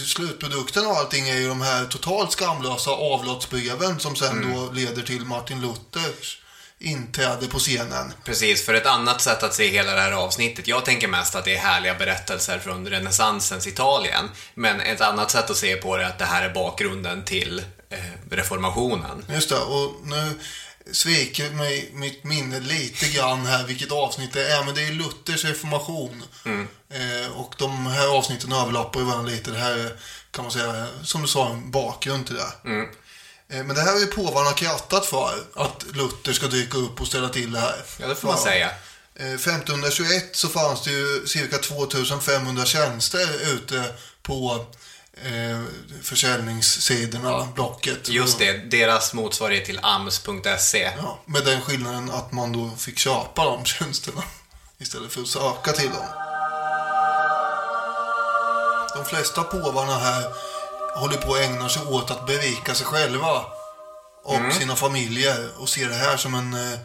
slutprodukten av allting är ju de här totalt skamlösa avlatsbreven som sen då leder till Martin Luthers inträde på scenen. Precis, för ett annat sätt att se hela det här avsnittet. Jag tänker mest att det är härliga berättelser från renässansens Italien. Men ett annat sätt att se på det är att det här är bakgrunden till reformationen. Just det, och nu sviker mig mitt minne lite grann här vilket avsnitt det är. Men det är Luthers reformation. Mm. Eh, och de här avsnitten överlappar ju varandra lite. Det här är, kan man säga, som du sa, en bakgrund till det. Mm. Eh, men det här är ju påvarna krattat för. Att Luther ska dyka upp och ställa till det här. Ja, det får man Ja. säga. Eh, 1521 så fanns det ju cirka 2500 tjänster ute på eh, försäljningssidorna, Blocket. Just det, deras motsvarighet till ams.se. Ja, med den skillnaden att man då fick köpa de tjänsterna istället för att söka till dem. De flesta påvarna här håller på att ägna sig åt att berika sig själva och Mm. sina familjer och ser det här som en eh,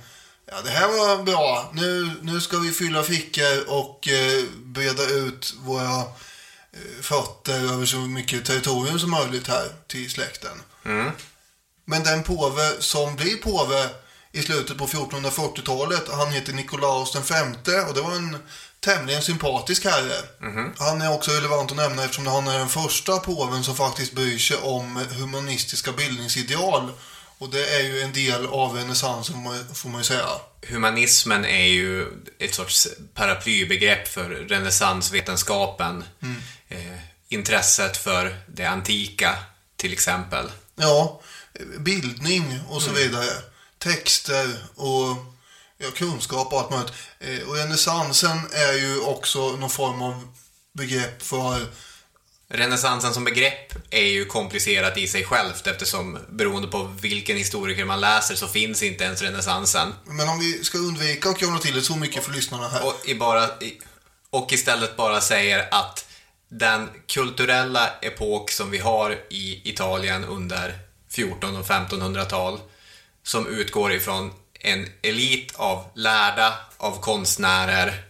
Ja, det här var bra. Nu, nu ska vi fylla fickor och eh, breda ut våra fötter över så mycket territorium som möjligt här till släkten. Mm. Men den påve som blir påve i slutet på 1440-talet, han heter Nikolaus den femte och det var en tämligen sympatisk herre. Mhm. Han är också relevant att nämna eftersom han är den första påven som faktiskt bryr sig om humanistiska bildningsideal. Och det är ju en del av renässansen får man- ju säga. Humanismen är ju ett sorts paraplybegrepp för renässansvetenskapen. Mm. Eh, intresset för det antika, till exempel. Ja, bildning och så Mm. vidare. Texter och ja, kunskap och allt möjligt. Eh, Och renässansen är ju också någon form av begrepp för Renässansen som begrepp är ju komplicerat i sig självt eftersom beroende på vilken historiker man läser så finns inte ens renässansen. Men om vi ska undvika att krångla till det så mycket för lyssnarna här. Och, i bara, i, och istället bara säger att den kulturella epok som vi har i Italien under 1400 och 1500-tal som utgår ifrån en elit av lärda, av konstnärer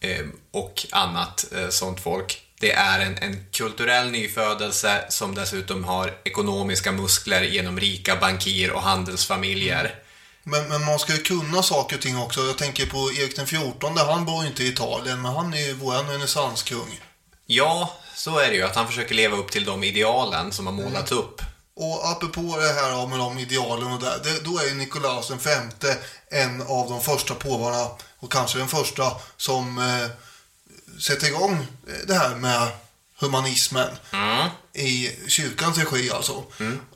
eh, och annat eh, sånt folk. Det är en, en kulturell nyfödelse som dessutom har ekonomiska muskler genom rika bankir och handelsfamiljer. Men, men man ska ju kunna saker och ting också. Jag tänker på Erik den 14, han bor inte i Italien, men han är ju vår renässanskung. Ja, så är det ju. Att han försöker leva upp till de idealen som har målats upp. Och apropå det här med de idealen och där, det, då är ju Nikolaus den femte en av de första påvarna och kanske den första som eh, sätter igång eh, det här med humanismen i kyrkans regi alltså.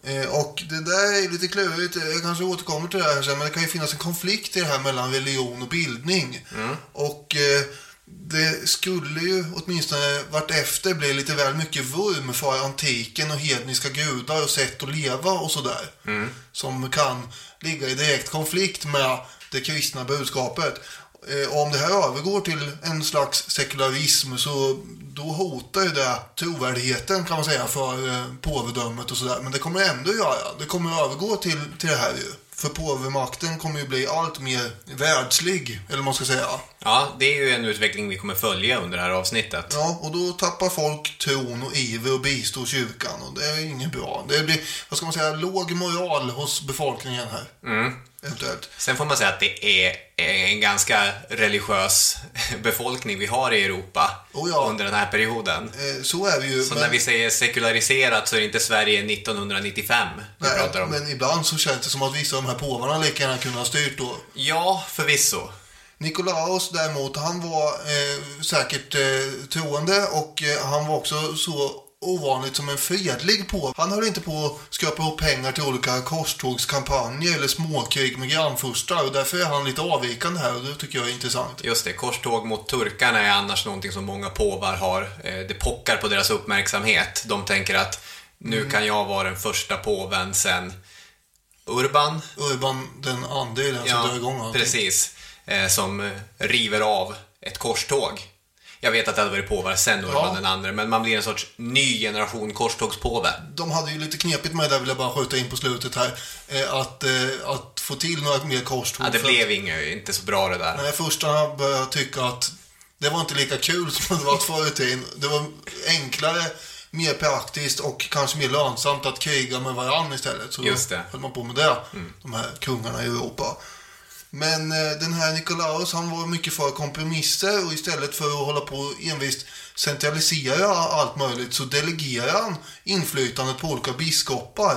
Eh, och det där är lite klurigt, jag kanske återkommer till det här sen, men det kan ju finnas en konflikt i det här mellan religion och bildning. Och eh, det skulle ju åtminstone vart efter bli lite väl mycket vurm för antiken och hedniska gudar och sätt att leva och sådär. Som kan ligga i direkt konflikt med det kristna budskapet. Eh, och om det här övergår till en slags sekularism så då hotar ju det trovärdigheten kan man säga för eh, påvedömet och sådär. Men det kommer ändå göra. Det kommer övergå till, till det här ju. För påvemakten kommer ju bli allt mer världslig, eller vad man ska säga. Ja, det är ju en utveckling vi kommer följa under det här avsnittet. Ja, och då tappar folk tron och iver och bistår kyrkan och det är inget bra. Det blir, vad ska man säga, låg moral hos befolkningen här. Mm. Eventuellt. Sen får man säga att det är en ganska religiös befolkning vi har i Europa under den här perioden. Eh, så är vi ju. Så men- när vi säger sekulariserat så är det inte Sverige 1995 vi Nej, pratar om. men ibland så känns det som att vissa av de här påvarna lika gärna kunde ha styrt då. Ja, förvisso. Nikolaus däremot, han var eh, säkert eh, troende och eh, han var också så ovanligt som en fredlig på. Han höll inte på att skrapa ihop pengar till olika korstågskampanjer eller småkrig med grannfurster och därför är han lite avvikande här och det tycker jag är intressant. Just det, korståg mot turkarna är annars någonting som många påvar har. Eh, Det pockar på deras uppmärksamhet. De tänker att nu Mm. kan jag vara den första påven sen Urban. Urban den är den som drar igång allting. precis. Eh, Som eh, river av ett korståg. Jag vet att det hade varit påvar sen Urban Ja. den andre, men man blir en sorts ny generation korstågspåve. De hade ju lite knepigt med det där vill jag bara skjuta in på slutet här. Eh, att, eh, att få till några mer korståg. Ja, det blev inget, inte så bra det där. att, när förstarna började tycka att det var inte lika kul som det var förr i tiden. Det var enklare, mer praktiskt och kanske mer lönsamt att kriga med varandra istället. Så Just det. höll man på med det, de här kungarna i Europa. Men eh, den här Nikolaus han var mycket för kompromisser och istället för att hålla på och envist centralisera allt möjligt så delegerar han inflytandet på olika biskopar.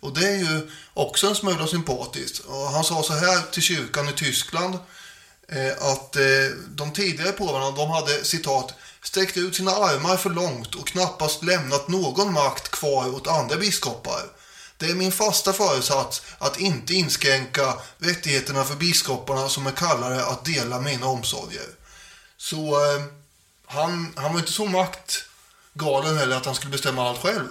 Och det är ju också en smula sympatiskt. Och han sa så här till kyrkan i Tyskland eh, att eh, de tidigare påvarna de hade citat sträckt ut sina armar för långt och knappast lämnat någon makt kvar åt andra biskopar. Det är min fasta föresats att inte inskränka rättigheterna för biskoparna som är kallade att dela mina omsorger. Så eh, han, han var inte så maktgalen heller att han skulle bestämma allt själv.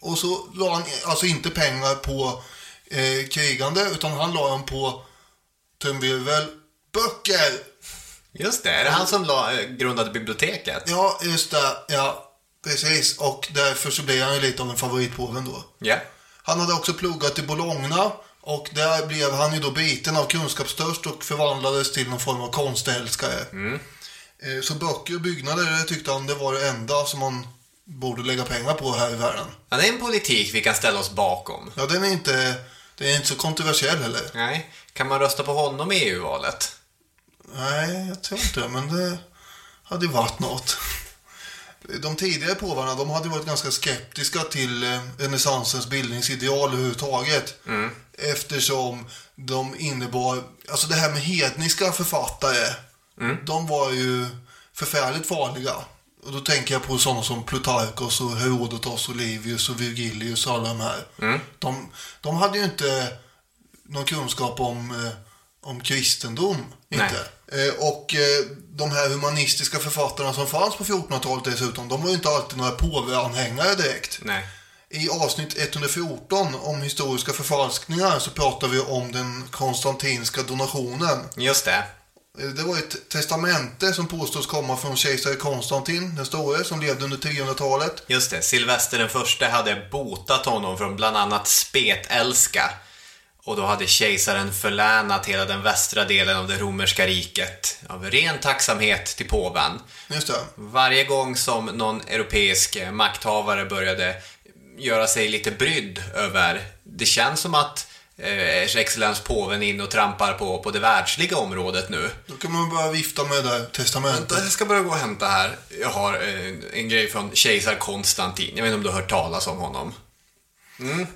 Och så la han alltså inte pengar på eh, krigande utan han la dem på trumvirvel böcker. Just det, är det han som la, eh, grundade biblioteket? Ja, just det. Ja, precis. Och därför så blev han ju lite av en favoritpåven då. Ja. Han hade också pluggat i Bologna och där blev han ju då biten av kunskapstörst och förvandlades till någon form av konstälskare. Eh, Så böcker och byggnader tyckte han det var det enda som man borde lägga pengar på här i världen. Ja, det är en politik vi kan ställa oss bakom. Ja, den är inte, den är inte så kontroversiell heller. Nej. Kan man rösta på honom i EU-valet? Nej, jag tror inte men det hade ju varit något. De tidigare påvarna, de hade varit ganska skeptiska till eh, renässansens bildningsideal överhuvudtaget. Eftersom de innebar, alltså det här med hedniska författare, de var ju förfärligt farliga. Och då tänker jag på sådana som Plutarkos och Herodotos och Livius och Virgilius och alla de här. De, de hade ju inte någon kunskap om, eh, om kristendom. Inte. Eh, och eh, de här humanistiska författarna som fanns på 1400-talet dessutom, de var ju inte alltid några påveanhängare direkt. Nej. I avsnitt 114 om historiska förfalskningar så pratar vi om den konstantinska donationen. Just det. Eh, Det var ett testamente som påstås komma från kejsare Konstantin den store som levde under 300-talet. Just det, Silvester den första hade botat honom från bland annat spetälska. Och då hade kejsaren förlänat hela den västra delen av det romerska riket av ren tacksamhet till påven. Just det. Varje gång som någon europeisk eh, makthavare började göra sig lite brydd över, det känns som att eh, Ers excellens påven inne och trampar på, på det världsliga området nu. Då kan man börja vifta med det där testamentet. Jag ska bara gå och hämta här. Jag har eh, en grej från kejsar Konstantin. Jag vet inte om du har hört talas om honom?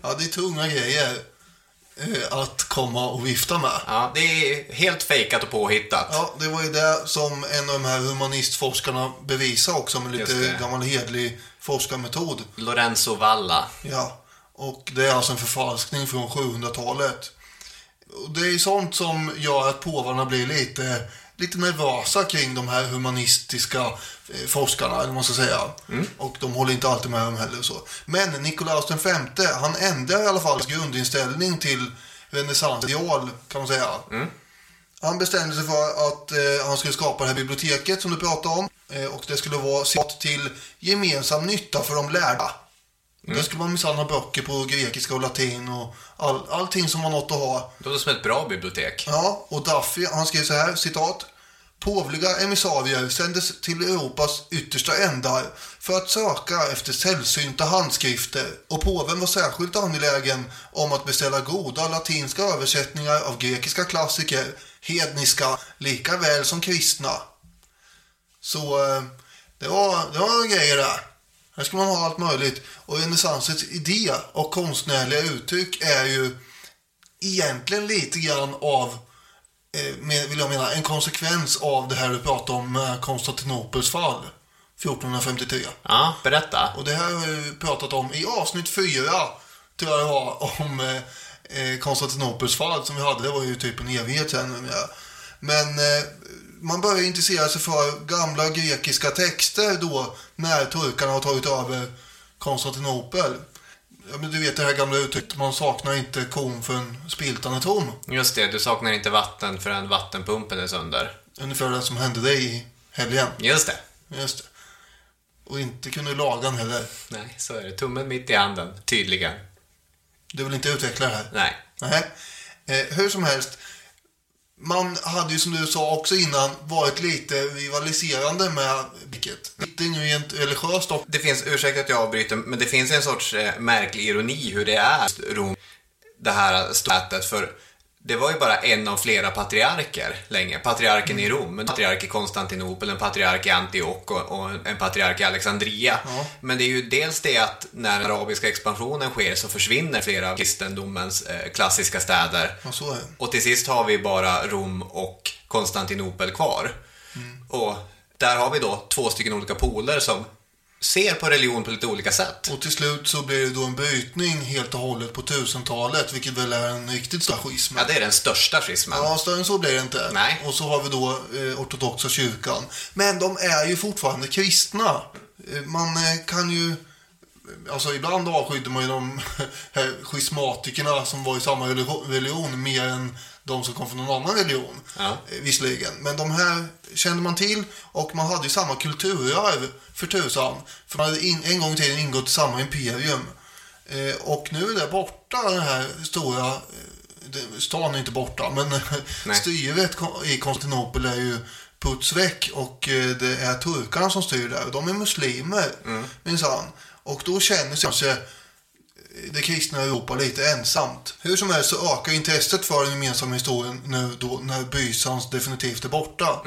Ja, det är tunga grejer eh, att komma och vifta med. Ja, det är helt fejkat och påhittat. Ja, det var ju det som en av de här humanistforskarna bevisade också med lite gammal hedlig forskarmetod. Lorenzo Valla. Ja, och det är alltså en förfalskning från 700-talet. Och det är sånt som gör att påvarna blir lite, lite nervösa kring de här humanistiska eh, forskarna, eller man ska säga. Och de håller inte alltid med dem heller så. Men Nikolaus V, han ändrar i alla fall grundinställning till renässansideal, kan man säga. Han bestämde sig för att eh, han skulle skapa det här biblioteket som du pratade om. Eh, och det skulle vara citat till gemensam nytta för de lärda. Det skulle man minsann ha böcker på grekiska och latin och all, allting som var något att ha. Det låter som ett bra bibliotek. Ja, och Duffy, han skrev så här, citat. Påvliga emissarier sändes till Europas yttersta ändar för att söka efter sällsynta handskrifter och påven var särskilt angelägen om att beställa goda latinska översättningar av grekiska klassiker, hedniska lika väl som kristna. Så eh, det var, det var grejer där. Här ska man ha allt möjligt. Och renässansens idé och konstnärliga uttryck är ju egentligen lite grann av, vill jag mena, en konsekvens av det här du pratade om med Konstantinopels fall. 1453. Ja, berätta. Och det här har vi pratat om i avsnitt fyra, tror jag det var, om eh, eh, Konstantinopels fall som vi hade. Det var ju typ en evighet sedan. Men eh, man börjar intressera sig för gamla grekiska texter då när turkarna har tagit över Konstantinopel. Ja, men du vet det här gamla uttrycket, man saknar inte kon förrän spiltan är tom. Just det, du saknar inte vatten förrän vattenpumpen är sönder. Ungefär det som hände dig i helgen. Just det. Just det. Och inte kunde laga den heller. Nej, så är det. Tummen mitt i handen, tydligen. Du vill inte utveckla det här? Nej. Nej. Eh, hur som helst. Man hade ju som du sa också innan varit lite rivaliserande med vilket. Inte rent religiöst och Det finns, ursäkta att jag avbryter, men det finns en sorts eh, märklig ironi hur det är Rom, det här stötet. För det var ju bara en av flera patriarker länge. Patriarken i Rom, en patriark i Konstantinopel, en patriark i Antioch och, och en patriark i Alexandria. Men det är ju dels det att när den arabiska expansionen sker så försvinner flera av kristendomens eh, klassiska städer. Ja. Och till sist har vi bara Rom och Konstantinopel kvar. Och där har vi då två stycken olika poler som ser på religion på lite olika sätt. Och till slut så blir det då en brytning helt och hållet på 1000-talet, vilket väl är en riktigt stor schism. Ja, det är den största schismen. Ja, större än så blir det inte. Nej. Och så har vi då eh, ortodoxa kyrkan. Men de är ju fortfarande kristna. Eh, man eh, kan ju... Alltså ibland avskydde man ju de här schismatikerna som var i samma religion, religion mer än de som kom från någon annan religion. Ja. Eh, Visserligen. Men de här kände man till och man hade ju samma kulturarv för tusan. För man hade in, en gång i tiden ingått i samma imperium. Eh, och nu är det borta, den här stora... Eh, stan är inte borta, men Nej. styret i Konstantinopel är ju puts väck och eh, det är turkarna som styr där. De är muslimer, minsann. Och då känner sig det kristna Europa lite ensamt. Hur som helst så ökar intresset för den gemensamma historien nu då när Bysans definitivt är borta.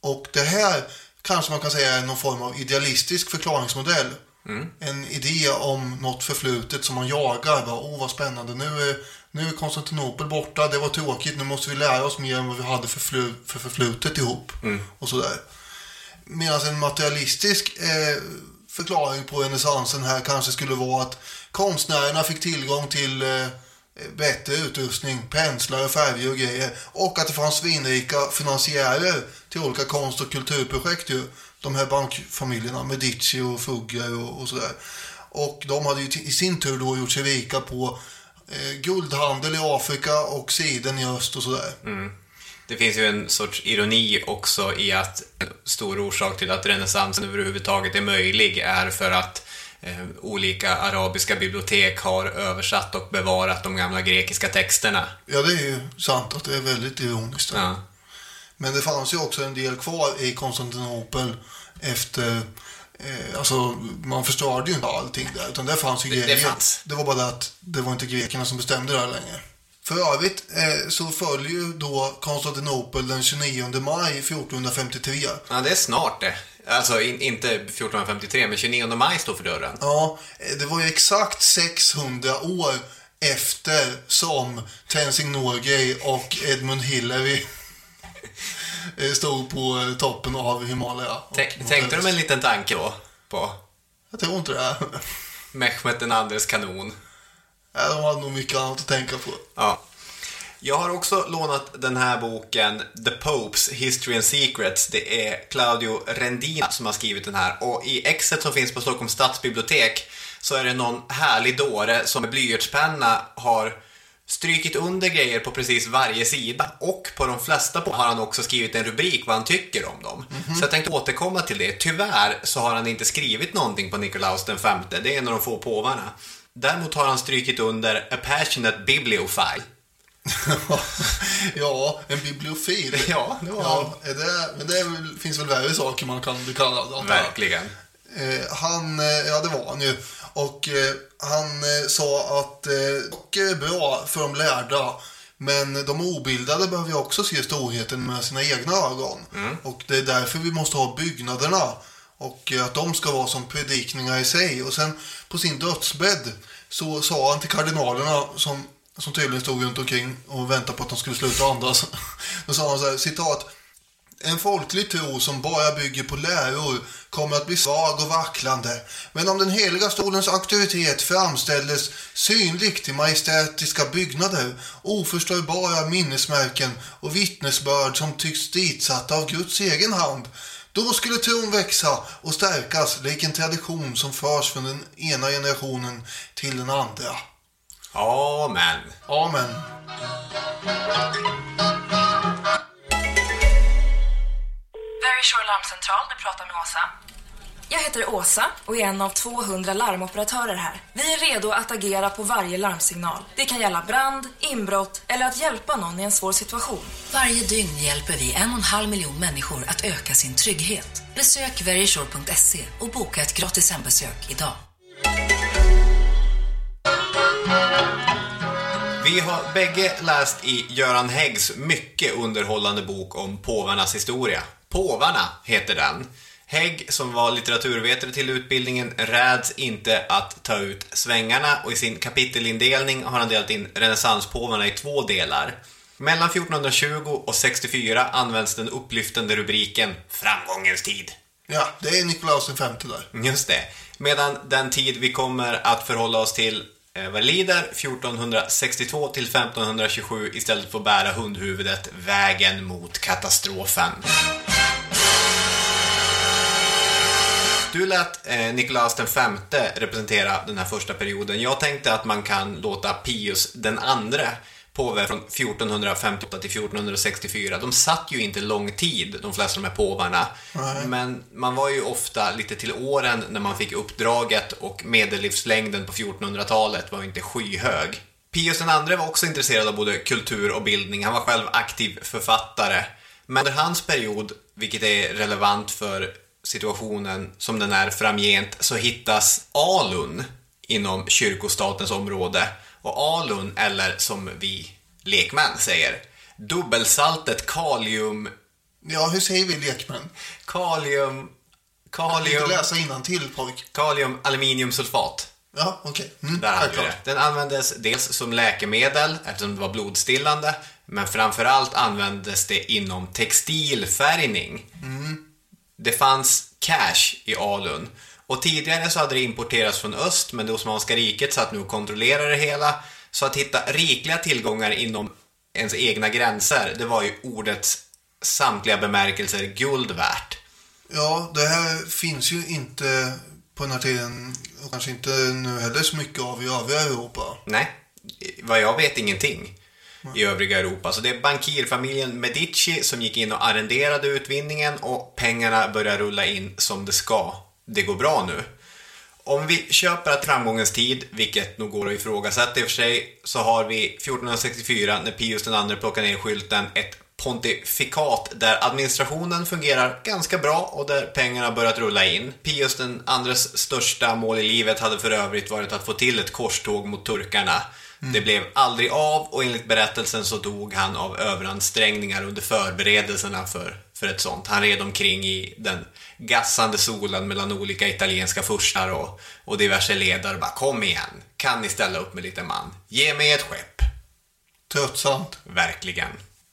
Och det här kanske man kan säga är någon form av idealistisk förklaringsmodell. En idé om något förflutet som man jagar. Bara, Åh, vad spännande. Nu är, nu är Konstantinopel borta. Det var tråkigt. Nu måste vi lära oss mer än vad vi hade för, flu, för förflutet ihop. Och sådär. Medan en materialistisk eh, förklaring på renässansen här kanske skulle vara att konstnärerna fick tillgång till eh, bättre utrustning, penslar, färger och grejer. Och att det fanns svinrika finansiärer till olika konst och kulturprojekt ju. De här bankfamiljerna, Medici och Fugger och, och sådär. Och de hade ju i sin tur då gjort sig rika på eh, guldhandel i Afrika och siden i öst och sådär. Mm. Det finns ju en sorts ironi också i att en stor orsak till att renässansen överhuvudtaget är möjlig är för att olika arabiska bibliotek har översatt och bevarat de gamla grekiska texterna. Ja, det är ju sant att det är väldigt ironiskt. Ja. Men det fanns ju också en del kvar i Konstantinopel efter... Eh, alltså, man förstörde ju inte allting där, utan där fanns ju Det- det grejer. fanns. det var bara det att det var inte grekerna som bestämde det här längre. För övrigt eh, så följer ju då Konstantinopel den 29 maj 1453. Ja, det är snart det. Alltså in, inte 1453, men 29 maj står för dörren. Ja, eh, det var ju exakt 600 år efter som Tenzing Norgay och Edmund Hillary eh, stod på toppen av Himalaya. Tänk, tänkte de en liten tanke då på Jag tror inte det. Mehmet den andres kanon? Nej, de hade nog mycket annat att tänka på. Ja. Jag har också lånat den här boken The Popes History and Secrets. Det är Claudio Rendina som har skrivit den här. Och i exet som finns på Stockholms stadsbibliotek så är det någon härlig dåre som med blyertspenna har strykit under grejer på precis varje sida. Och på de flesta på har han också skrivit en rubrik vad han tycker om dem. Så jag tänkte återkomma till det. Tyvärr så har han inte skrivit någonting på Nikolaus den femte. Det är en av de få påvarna. Däremot har han strykit under A Passionate Bibliophile. ja, en bibliofil. Ja, det var ja, det, Men det finns väl värre saker man kan bli kallad. jag. Verkligen. Eh, han, eh, ja det var han ju. Och eh, han eh, sa att eh, böcker är bra för de lärda. Men de obildade behöver ju också se storheten med sina egna ögon. Och det är därför vi måste ha byggnaderna. Och eh, att de ska vara som predikningar i sig. Och sen på sin dödsbädd så sa han till kardinalerna som, som tydligen stod runt omkring och väntade på att de skulle sluta andas. Då sa han så här, citat. En folklig tro som bara bygger på läror kommer att bli svag och vacklande. Men om den heliga stolens auktoritet framställdes synligt i majestätiska byggnader, oförstörbara minnesmärken och vittnesbörd som tycks ditsatta av Guds egen hand, då skulle tron växa och stärkas lik en tradition som förs från den ena generationen till den andra. Amen. Amen. Very Shore Larmcentral, du pratar med Åsa. Jag heter Åsa och är en av 200 larmoperatörer här. Vi är redo att agera på varje larmsignal. Det kan gälla brand, inbrott eller att hjälpa någon i en svår situation. Varje dygn hjälper vi en och en halv miljon människor att öka sin trygghet. Besök veryshore.se och boka ett gratis hembesök idag. Vi har bägge läst i Göran Häggs mycket underhållande bok om påvarnas historia. Påvarna heter den. Hägg, som var litteraturvetare till utbildningen, räds inte att ta ut svängarna och i sin kapitelindelning har han delat in renässanspåvarna i två delar. Mellan 1420 och 64 används den upplyftande rubriken Framgångens tid. Ja, det är Nikolaus V där. Just det. Medan den tid vi kommer att förhålla oss till Eh, vad lider 1462 till 1527 istället för att bära hundhuvudet Vägen mot katastrofen. Du lät eh, Nikolaus den femte representera den här första perioden. Jag tänkte att man kan låta Pius den andre påve från 1458 till 1464. De satt ju inte lång tid, de flesta av de här påvarna. Nej. Men man var ju ofta lite till åren när man fick uppdraget och medellivslängden på 1400-talet var ju inte skyhög. Pius andre var också intresserad av både kultur och bildning. Han var själv aktiv författare. Men under hans period, vilket är relevant för situationen som den är framgent, så hittas alun inom kyrkostatens område. Och alun, eller som vi lekmän säger, dubbelsaltet kalium... Ja, hur säger vi lekmän? Kalium... Kalium... Inte läsa innantill pojk. Kalium aluminiumsulfat. Ja, okej. Mm, Där hade vi det. Den användes dels som läkemedel eftersom det var blodstillande, men framförallt användes det inom textilfärgning. Mm. Det fanns cash i alun. Och tidigare så hade det importerats från öst, men det Osmanska riket satt nu och kontrollerade det hela. Så att hitta rikliga tillgångar inom ens egna gränser, det var ju ordets samtliga bemärkelser guld värt. Ja, det här finns ju inte på den här tiden och kanske inte nu heller så mycket av i övriga Europa. Nej, vad jag vet ingenting i övriga Europa. Så det är bankirfamiljen Medici som gick in och arrenderade utvinningen och pengarna börjar rulla in som det ska. Det går bra nu. Om vi köper att framgångens tid, vilket nog går att ifrågasätta i och för sig, så har vi 1464 när Pius II plockar ner skylten ett pontifikat där administrationen fungerar ganska bra och där pengarna börjat rulla in. Pius den andres största mål i livet hade för övrigt varit att få till ett korståg mot turkarna. Det blev aldrig av och enligt berättelsen så dog han av överansträngningar under förberedelserna för, för ett sånt. Han red omkring i den gassande solen mellan olika italienska furstar och, och diverse ledare bara kom igen, kan ni ställa upp med lite man? Ge mig ett skepp. Tröttsamt. Verkligen.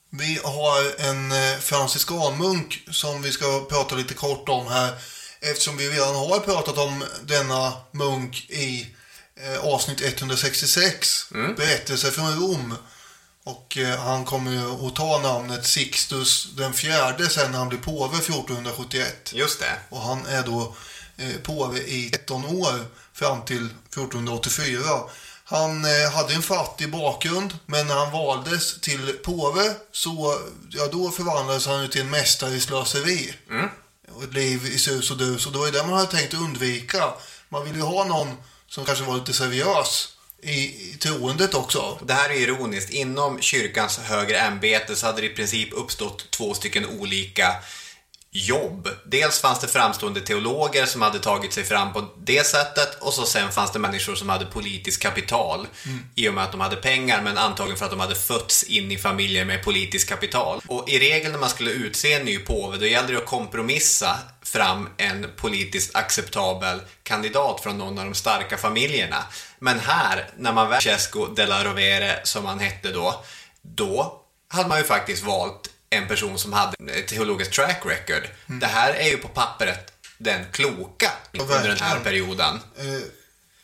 Vi har en eh, franciskanmunk som vi ska prata lite kort om här. Eftersom vi redan har pratat om denna munk i eh, avsnitt 166. Berättelse från Rom. Och eh, han kommer att ta namnet Sixtus den fjärde sen när han blir påve 1471. Just det. Och han är då eh, påve i 13 år fram till 1484. Han eh, hade en fattig bakgrund, men när han valdes till påve så ja, då förvandlades han till en mästare i slöseri. Och ett liv i sus och dus. Och var ju det man hade tänkt undvika. Man ville ju ha någon som kanske var lite seriös i, troendet också. Det här är ironiskt. Inom kyrkans högre ämbete så hade det i princip uppstått två stycken olika jobb. Dels fanns det framstående teologer som hade tagit sig fram på det sättet och så sen fanns det människor som hade politiskt kapital Mm. i och med att de hade pengar men antagligen för att de hade fötts in i familjer med politiskt kapital. Och i regel när man skulle utse en ny påve då gällde det att kompromissa fram en politiskt acceptabel kandidat från någon av de starka familjerna. Men här, när man väl Francesco della Rovere som han hette då, då hade man ju faktiskt valt en person som hade ett teologiskt track record. Mm. Det här är ju på pappret den kloka under den här perioden. Eh,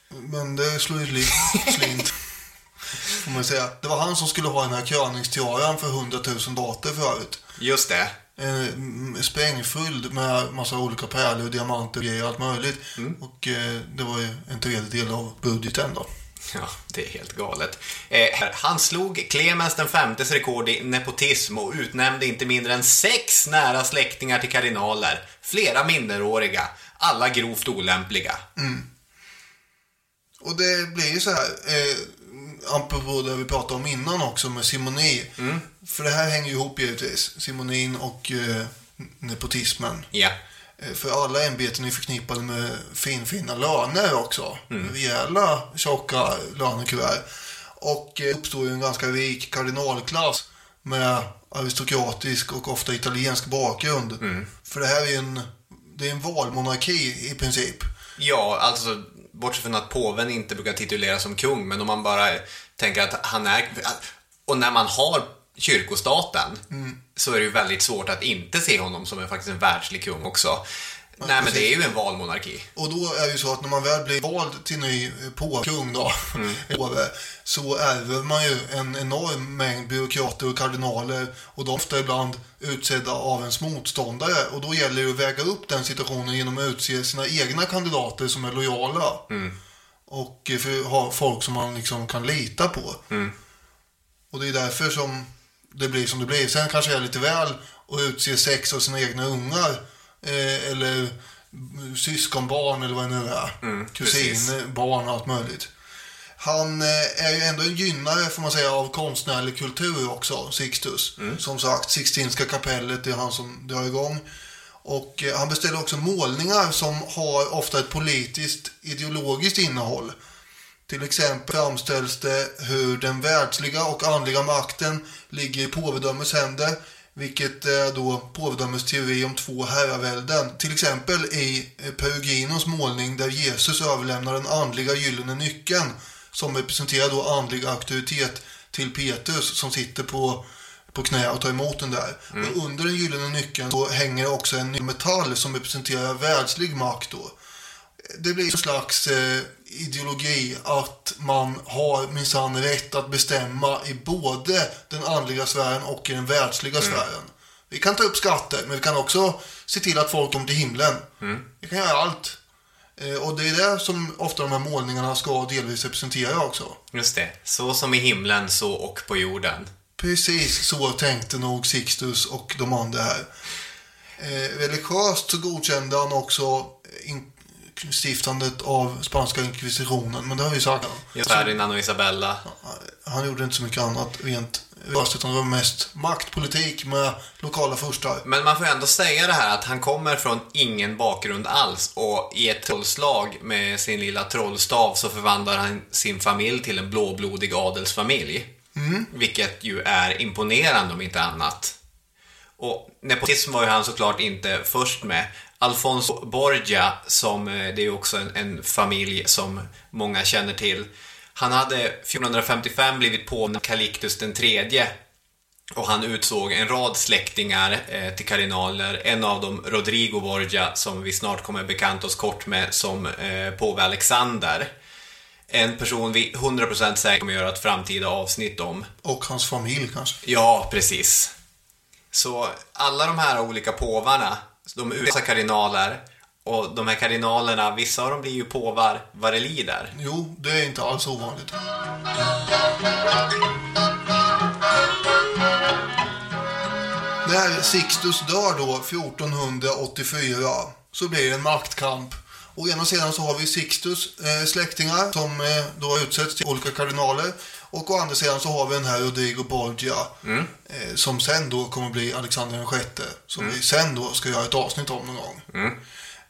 men det slår ju sli- slint. Får man säga. Det var han som skulle ha den här kröningstiaran för 100 000 dator förut. Just det. Eh, sprängfylld med massa olika pärlor diamanter och grejer, allt möjligt. Och eh, det var ju en tredjedel av budgeten då. Ja, det är helt galet. Eh, han slog Clemens den femtes rekord i nepotism och utnämnde inte mindre än sex nära släktingar till kardinaler. Flera minderåriga, alla grovt olämpliga. Mm. Och det blir ju så här, eh, apropå det vi pratade om innan också med simoni. För det här hänger ju ihop givetvis, simonin och eh, nepotismen. Ja. Eh, För alla ämbeten är förknippade med finfina löner också. Rejäla, tjocka lönekuvert. Och eh, uppstår ju en ganska rik kardinalklass med aristokratisk och ofta italiensk bakgrund. För det här är ju en, det är en valmonarki i princip. Ja, alltså bortsett från att påven inte brukar tituleras som kung, men om man bara tänker att han är... Och när man har kyrkostaten Mm. så är det ju väldigt svårt att inte se honom som en, faktiskt en världslig kung också. Nej, men det är ju en valmonarki. Och då är det ju så att när man väl blir vald till ny påvekung då, påve, så ärver man ju en enorm mängd byråkrater och kardinaler och de är ofta ibland utsedda av ens motståndare och då gäller det att väga upp den situationen genom att utse sina egna kandidater som är lojala. Och eh, ha folk som man liksom kan lita på. Och det är därför som det blir som det blir. Sen kanske jag är lite väl att utse sex av sina egna ungar. Eh, eller syskonbarn eller vad det nu är. Kusiner, barn och allt möjligt. Han eh, är ju ändå en gynnare får man säga av konstnärlig kultur också, Sixtus. Som sagt, Sixtinska kapellet det är han som drar igång. Och eh, han beställer också målningar som har ofta ett politiskt ideologiskt innehåll. Till exempel framställs det hur den världsliga och andliga makten ligger i påvedömets händer, vilket är då påvedömets teori om två herravälden. Till exempel i eh, Peruginos målning där Jesus överlämnar den andliga gyllene nyckeln som representerar då andlig auktoritet till Petrus som sitter på, på knä och tar emot den där. Och under den gyllene nyckeln så hänger också en metall som representerar världslig makt då det blir en slags eh, ideologi att man har minsann rätt att bestämma i både den andliga sfären och i den världsliga sfären. Vi kan ta upp skatter, men vi kan också se till att folk kommer till himlen. Vi kan göra allt. Eh, och det är det som ofta de här målningarna ska delvis representera också. Just det. Så som i himlen, så och på jorden. Precis så tänkte nog Sixtus och de andra här. Eh, religiöst så godkände han också in- stiftandet av spanska inkvisitionen, men det har vi sagt. Just Ferdinand och Isabella. Han gjorde inte så mycket annat rent religiöst, utan det var mest maktpolitik med lokala furstar. Men man får ändå säga det här att han kommer från ingen bakgrund alls och i ett trollslag med sin lilla trollstav så förvandlar han sin familj till en blåblodig adelsfamilj. Mm. Vilket ju är imponerande om inte annat. Och nepotism var ju han såklart inte först med. Alfonso Borgia, som eh, det är också en, en familj som många känner till. Han hade 1455 blivit på Calixtus den tredje och han utsåg en rad släktingar eh, till kardinaler. En av dem Rodrigo Borgia som vi snart kommer bekanta oss kort med som eh, påve Alexander. En person vi 100% säkert kommer göra ett framtida avsnitt om. Och hans familj kanske. Ja, precis. Så alla de här olika påvarna, de USA kardinaler. och de här kardinalerna, vissa av dem blir ju påvar vad det lider. Jo, det är inte alls ovanligt. När Sixtus dör då 1484 så blir det en maktkamp. Å ena sidan så har vi Sixtus eh, släktingar som eh, då utsätts till olika kardinaler. Och å andra sidan så har vi den här Rodrigo Borgia eh, som sen då kommer bli Alexander den sjätte. Som vi sen då ska göra ett avsnitt om någon gång.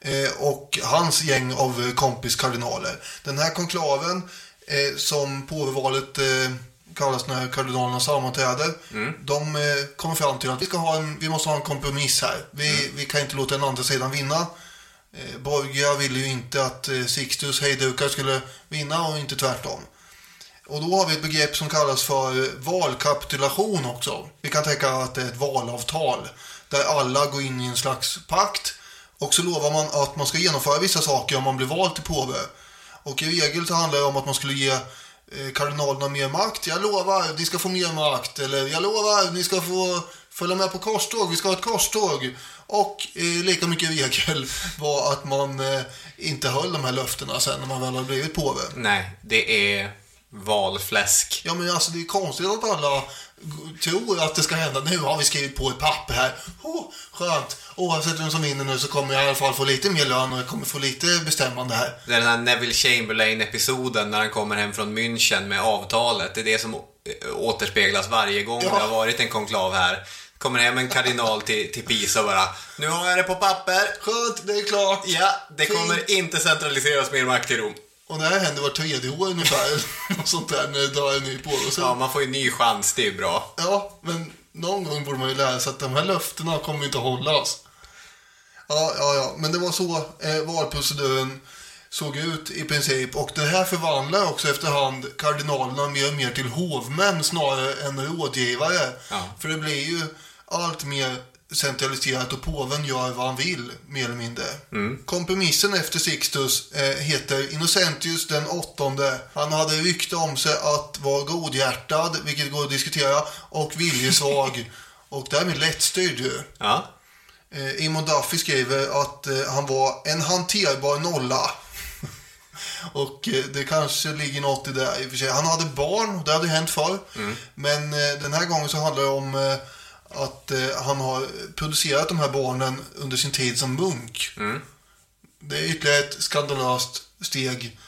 Eh, och hans gäng av eh, kompiskardinaler. Den här konklaven eh, som påvevalet eh, kallas när kardinalerna sammanträder. De eh, kommer fram till att vi, ska ha en, vi måste ha en kompromiss här. Vi, vi kan inte låta den andra sidan vinna. Eh, Borgia ville ju inte att eh, Sixtus hejdukar skulle vinna och inte tvärtom. Och då har vi ett begrepp som kallas för valkapitulation också. Vi kan tänka att det är ett valavtal där alla går in i en slags pakt och så lovar man att man ska genomföra vissa saker om man blir vald till påve. Och i regel så handlar det om att man skulle ge eh, kardinalerna mer makt. Jag lovar, ni ska få mer makt. Eller jag lovar, ni ska få följa med på korståg. Vi ska ha ett korståg. Och eh, lika mycket regel var att man eh, inte höll de här löftena sen när man väl har blivit påve. Nej, det är valfläsk. Ja men alltså det är konstigt att alla tror att det ska hända. Nu har vi skrivit på ett papper här. Oh, skönt. Oavsett vem som vinner nu så kommer jag i alla fall få lite mer lön och jag kommer få lite bestämmande här. Det är den här Neville Chamberlain-episoden när han kommer hem från München med avtalet. Det är det som återspeglas varje gång Ja. det har varit en konklav här. Kommer hem en kardinal till, till Pisa och bara Nu har jag det på papper. Skönt, det är klart. Ja, det Fint. kommer inte centraliseras mer makt till Rom. Och det här händer var tredje år ungefär. och sånt där när det drar en ny på. Och sen, Ja, man får ju en ny chans, det är bra. Ja, men någon gång borde man ju lära sig att de här löftena kommer inte hållas. Ja, ja, ja. Men det var så eh, valproceduren såg ut i princip. Och det här förvandlar också efterhand kardinalerna mer och mer till hovmän snarare än rådgivare. Ja. För det blir ju allt mer centraliserat och påven gör vad han vill, mer eller mindre. Mm. Kompromissen efter Sixtus eh, heter Innocentius den åttonde. Han hade rykte om sig att vara godhjärtad, vilket går att diskutera, och viljesvag. och därmed lättstyrd ju. Ja. Eh, Imon Duffy skriver att eh, han var en hanterbar nolla. och eh, det kanske ligger något i det i och för sig. Han hade barn, det hade hänt förr. Men eh, den här gången så handlar det om eh, att eh, han har producerat de här barnen under sin tid som munk. Mm. Det är ytterligare ett skandalöst steg.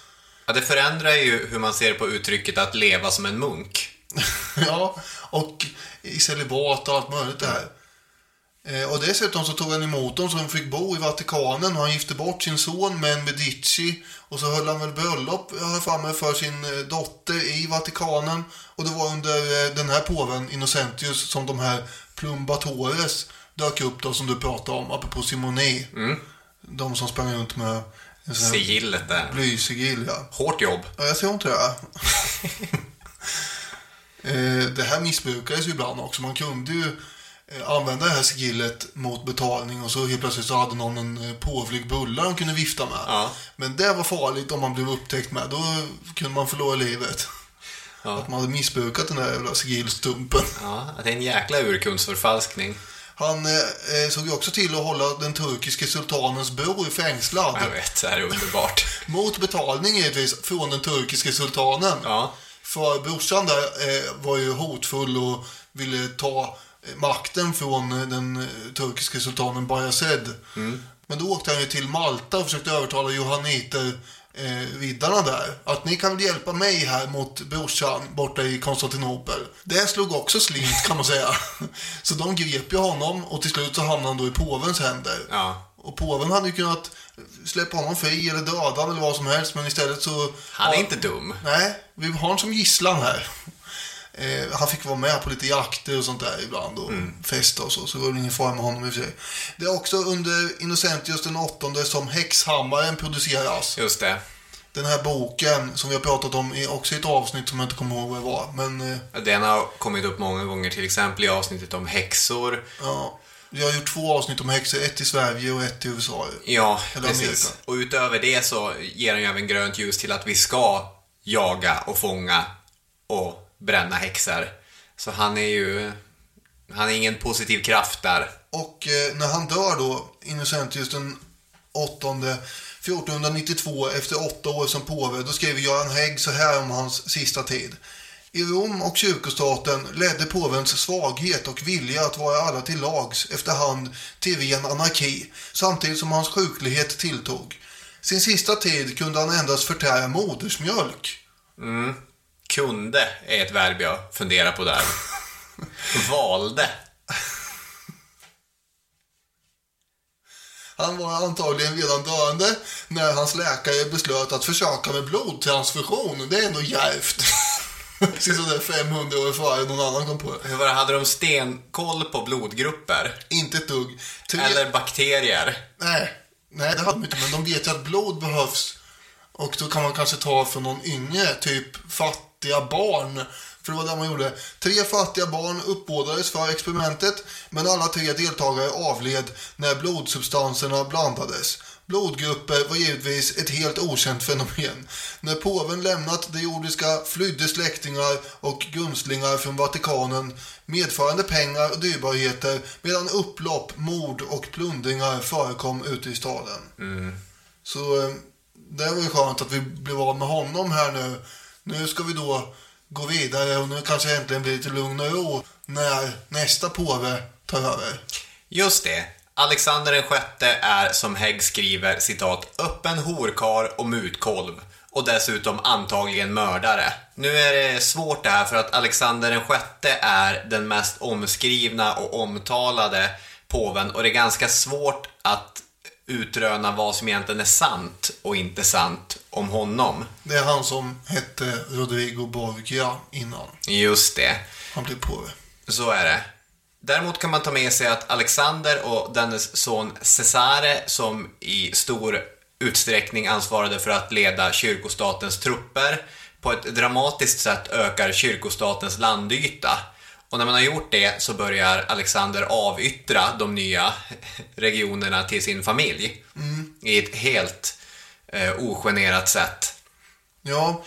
Ja, det förändrar ju hur man ser på uttrycket att leva som en munk. ja, och i celibat och allt möjligt det här. Eh, och dessutom så tog han emot dem som fick bo i Vatikanen och han gifte bort sin son med en Medici och så höll han väl bröllop, jag för mig, för sin eh, dotter i Vatikanen och det var under eh, den här påven Innocentius som de här Plumbatores dök upp då som du pratade om, apropå Simone. Mm. De som sprang runt med Sigillet där. Blysigill, ja. Hårt jobb. Ja, jag tror inte det. Eh, det här missbrukades ju ibland också. Man kunde ju eh, använda det här sigillet mot betalning och så helt plötsligt så hade någon en eh, påvlig bulla de kunde vifta med. Ja. Men det var farligt om man blev upptäckt med. Då kunde man förlora livet. Ja. Att man hade missbrukat den där jävla sigillstumpen. Ja, att det är en jäkla urkundsförfalskning. Han eh, såg ju också till att hålla den turkiske sultanens bror fängslad. Jag vet, det här är underbart. Mot betalning givetvis från den turkiske sultanen. Ja. För brorsan där eh, var ju hotfull och ville ta eh, makten från eh, den eh, turkiske sultanen Bayezid. Mm. Men då åkte han ju till Malta och försökte övertala johanniter eh, riddarna där. Att ni kan väl hjälpa mig här mot brorsan borta i Konstantinopel. Det slog också slint kan man säga. Så de grep ju honom och till slut så hamnade han då i påvens händer. Ja. Och påven hade ju kunnat släppa honom fri eller döda eller vad som helst. Men istället så... Han är Ja, inte dum. Nej, vi har honom som gisslan här. Eh, han fick vara med på lite jakter och sånt där ibland och festa och så, så det var väl ingen fara med honom i och för sig. Det är också under Innocentius den åttonde som Häxhammaren produceras. Just det. Den här boken som vi har pratat om är också ett avsnitt som jag inte kommer ihåg vad det var. Men eh, Den har kommit upp många gånger, till exempel i avsnittet om häxor. ja, vi har gjort två avsnitt om häxor, ett i Sverige och ett i USA. Ja, Eller precis. Amerika. Och utöver det så ger han ju även grönt ljus till att vi ska jaga och fånga och bränna häxor. Så han är ju... Han är ingen positiv kraft där. Och eh, när han dör då, Innocentius den åttonde 1492 efter åtta år som påve, då skriver Göran Hägg så här om hans sista tid. I Rom och kyrkostaten ledde påvens svaghet och vilja att vara alla till lags efterhand till ren anarki, samtidigt som hans sjuklighet tilltog. Sin sista tid kunde han endast förtära modersmjölk. Mm. Kunde är ett verb jag funderar på där. Valde. Han var antagligen redan döende när hans läkare beslöt att försöka med blodtransfusion. Det är ändå djärvt. Sådär 500 år före någon annan kom på det. Hur var det? Hade de stenkoll på blodgrupper? Inte ett dugg. Tre- Eller bakterier? Nej, nej det hade de inte. Men de vet ju att blod behövs. Och då kan man kanske ta från någon yngre, typ fattiga barn. För det var det man gjorde. Tre fattiga barn uppbådades för experimentet, men alla tre deltagare avled när blodsubstanserna blandades. Blodgrupper var givetvis ett helt okänt fenomen. När påven lämnat det jordiska flydde släktingar och gunstlingar från Vatikanen medförande pengar och dyrbarheter medan upplopp, mord och plundringar förekom ute i staden. Mm. Så eh, det var ju skönt att vi blev av med honom här nu. Nu ska vi då gå vidare och nu kanske äntligen blir lite lugn och ro när nästa påve tar över. Just det. Alexander den sjätte är, som Hägg skriver, citat, öppen horkar och mutkolv och dessutom antagligen mördare. Nu är det svårt det här för att Alexander den sjätte är den mest omskrivna och omtalade påven och det är ganska svårt att utröna vad som egentligen är sant och inte sant om honom. Det är han som hette Rodrigo Borgia innan Just det. han blev påve. Så är det. Däremot kan man ta med sig att Alexander och dennes son Cesare, som i stor utsträckning ansvarade för att leda kyrkostatens trupper, på ett dramatiskt sätt ökar kyrkostatens landyta. Och när man har gjort det så börjar Alexander avyttra de nya regionerna till sin familj. Mm. I ett helt eh, ogenerat sätt. Ja,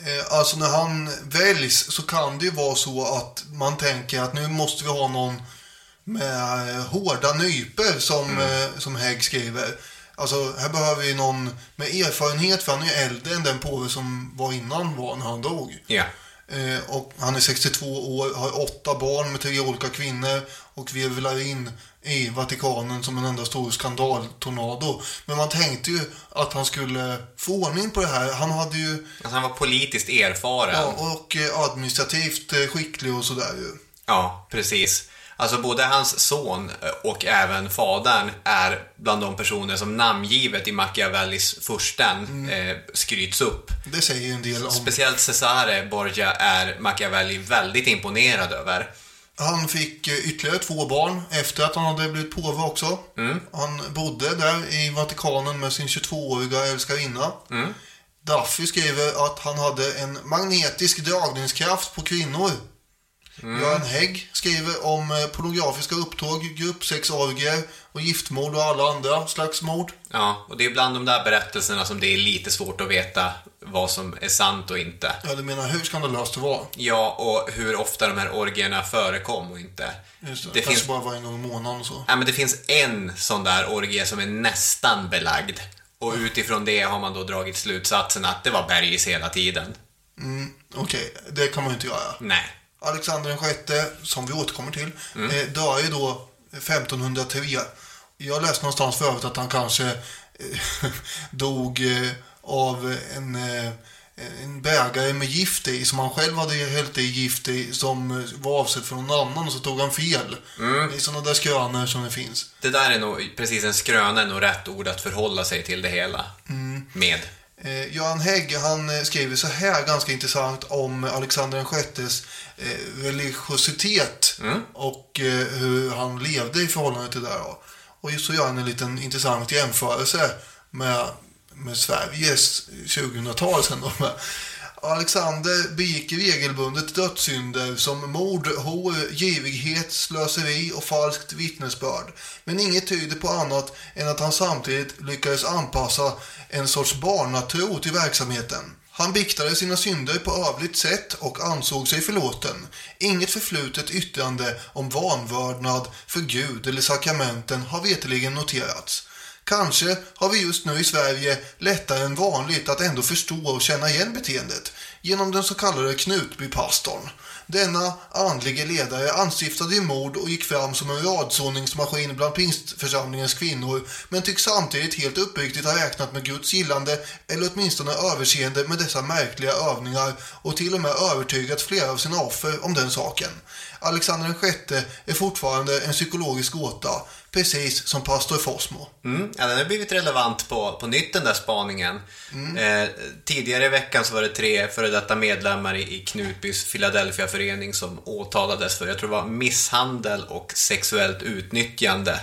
eh, alltså när han väljs så kan det ju vara så att man tänker att nu måste vi ha någon med eh, hårda nyper som, Mm. eh, som Hägg skriver. Alltså här behöver vi någon med erfarenhet för han är ju äldre än den påve som var innan var när han dog. Ja. Eh, och han är 62 år, har åtta barn med tre olika kvinnor och virvlar in i Vatikanen som en enda stor skandaltornado. Men man tänkte ju att han skulle få ordning på det här. Han hade ju Alltså han var politiskt erfaren. ja, och eh, administrativt eh, skicklig och sådär ju. Ja, precis. Alltså både hans son och även fadern är bland de personer som namngivet i Machiavellis fursten eh, skryts upp. Det säger ju en del om... Speciellt Cesare Borgia är Machiavelli väldigt imponerad över. Han fick eh, ytterligare två barn efter att han hade blivit påve också. Mm. Han bodde där i Vatikanen med sin 22-åriga älskarinna. Mm. Duffy skriver att han hade en magnetisk dragningskraft på kvinnor. Mm. Göran Hägg skriver om eh, pornografiska upptåg, gruppsexorgier och giftmord och alla andra slags mord. Ja, och det är bland de där berättelserna som det är lite svårt att veta vad som är sant och inte. Ja, du menar hur skandalöst det var? Ja, och hur ofta de här orgierna förekom och inte. Just det, Det kanske finns- bara var en gång i månaden och så. Ja, men det finns en sån där orgie som är nästan belagd. Och utifrån det har man då dragit slutsatsen att det var bergis hela tiden. Mm, Okej, det kan man ju inte göra. Nej. Alexander den sjätte, som vi återkommer till, Mm. eh, dör ju då 1503. Jag läste någonstans förut att han kanske eh, dog eh, av en, eh, en bägare med gift i, som han själv hade hällt i gift i, som eh, var avsedd för någon annan och så tog han fel. Mm. Det är sådana där skrönor som det finns. Det där är nog, precis en skröna är nog rätt ord att förhålla sig till det hela. Mm. Med. Eh, Göran Hägg han eh, skriver så här ganska intressant om Alexander sjättes eh, religiositet Mm. och eh, hur han levde i förhållande till det. Då. Och så gör han en liten intressant jämförelse med, med Sveriges 2000-tal sen då. Med. Alexander begick regelbundet dödssynder som mord, hor, girighet, slöseri och falskt vittnesbörd. Men inget tyder på annat än att han samtidigt lyckades anpassa en sorts barnatro till verksamheten. Han biktade sina synder på övligt sätt och ansåg sig förlåten. Inget förflutet yttrande om vanvördnad för Gud eller sakramenten har veterligen noterats. Kanske har vi just nu i Sverige lättare än vanligt att ändå förstå och känna igen beteendet genom den så kallade Knutbypastorn. Denna andlige ledare anstiftade i mord och gick fram som en radsåningsmaskin bland pingstförsamlingens kvinnor men tycks samtidigt helt uppriktigt ha räknat med Guds gillande eller åtminstone överseende med dessa märkliga övningar och till och med övertygat flera av sina offer om den saken. Alexander sjätte är fortfarande en psykologisk gåta, precis som pastor Fossmo. Mm. Ja, den har blivit relevant på, på nytt den där spaningen. Mm. Eh, tidigare i veckan så var det tre före detta medlemmar i, i Knutbys Philadelphia-förening som åtalades för, jag tror det var misshandel och sexuellt utnyttjande,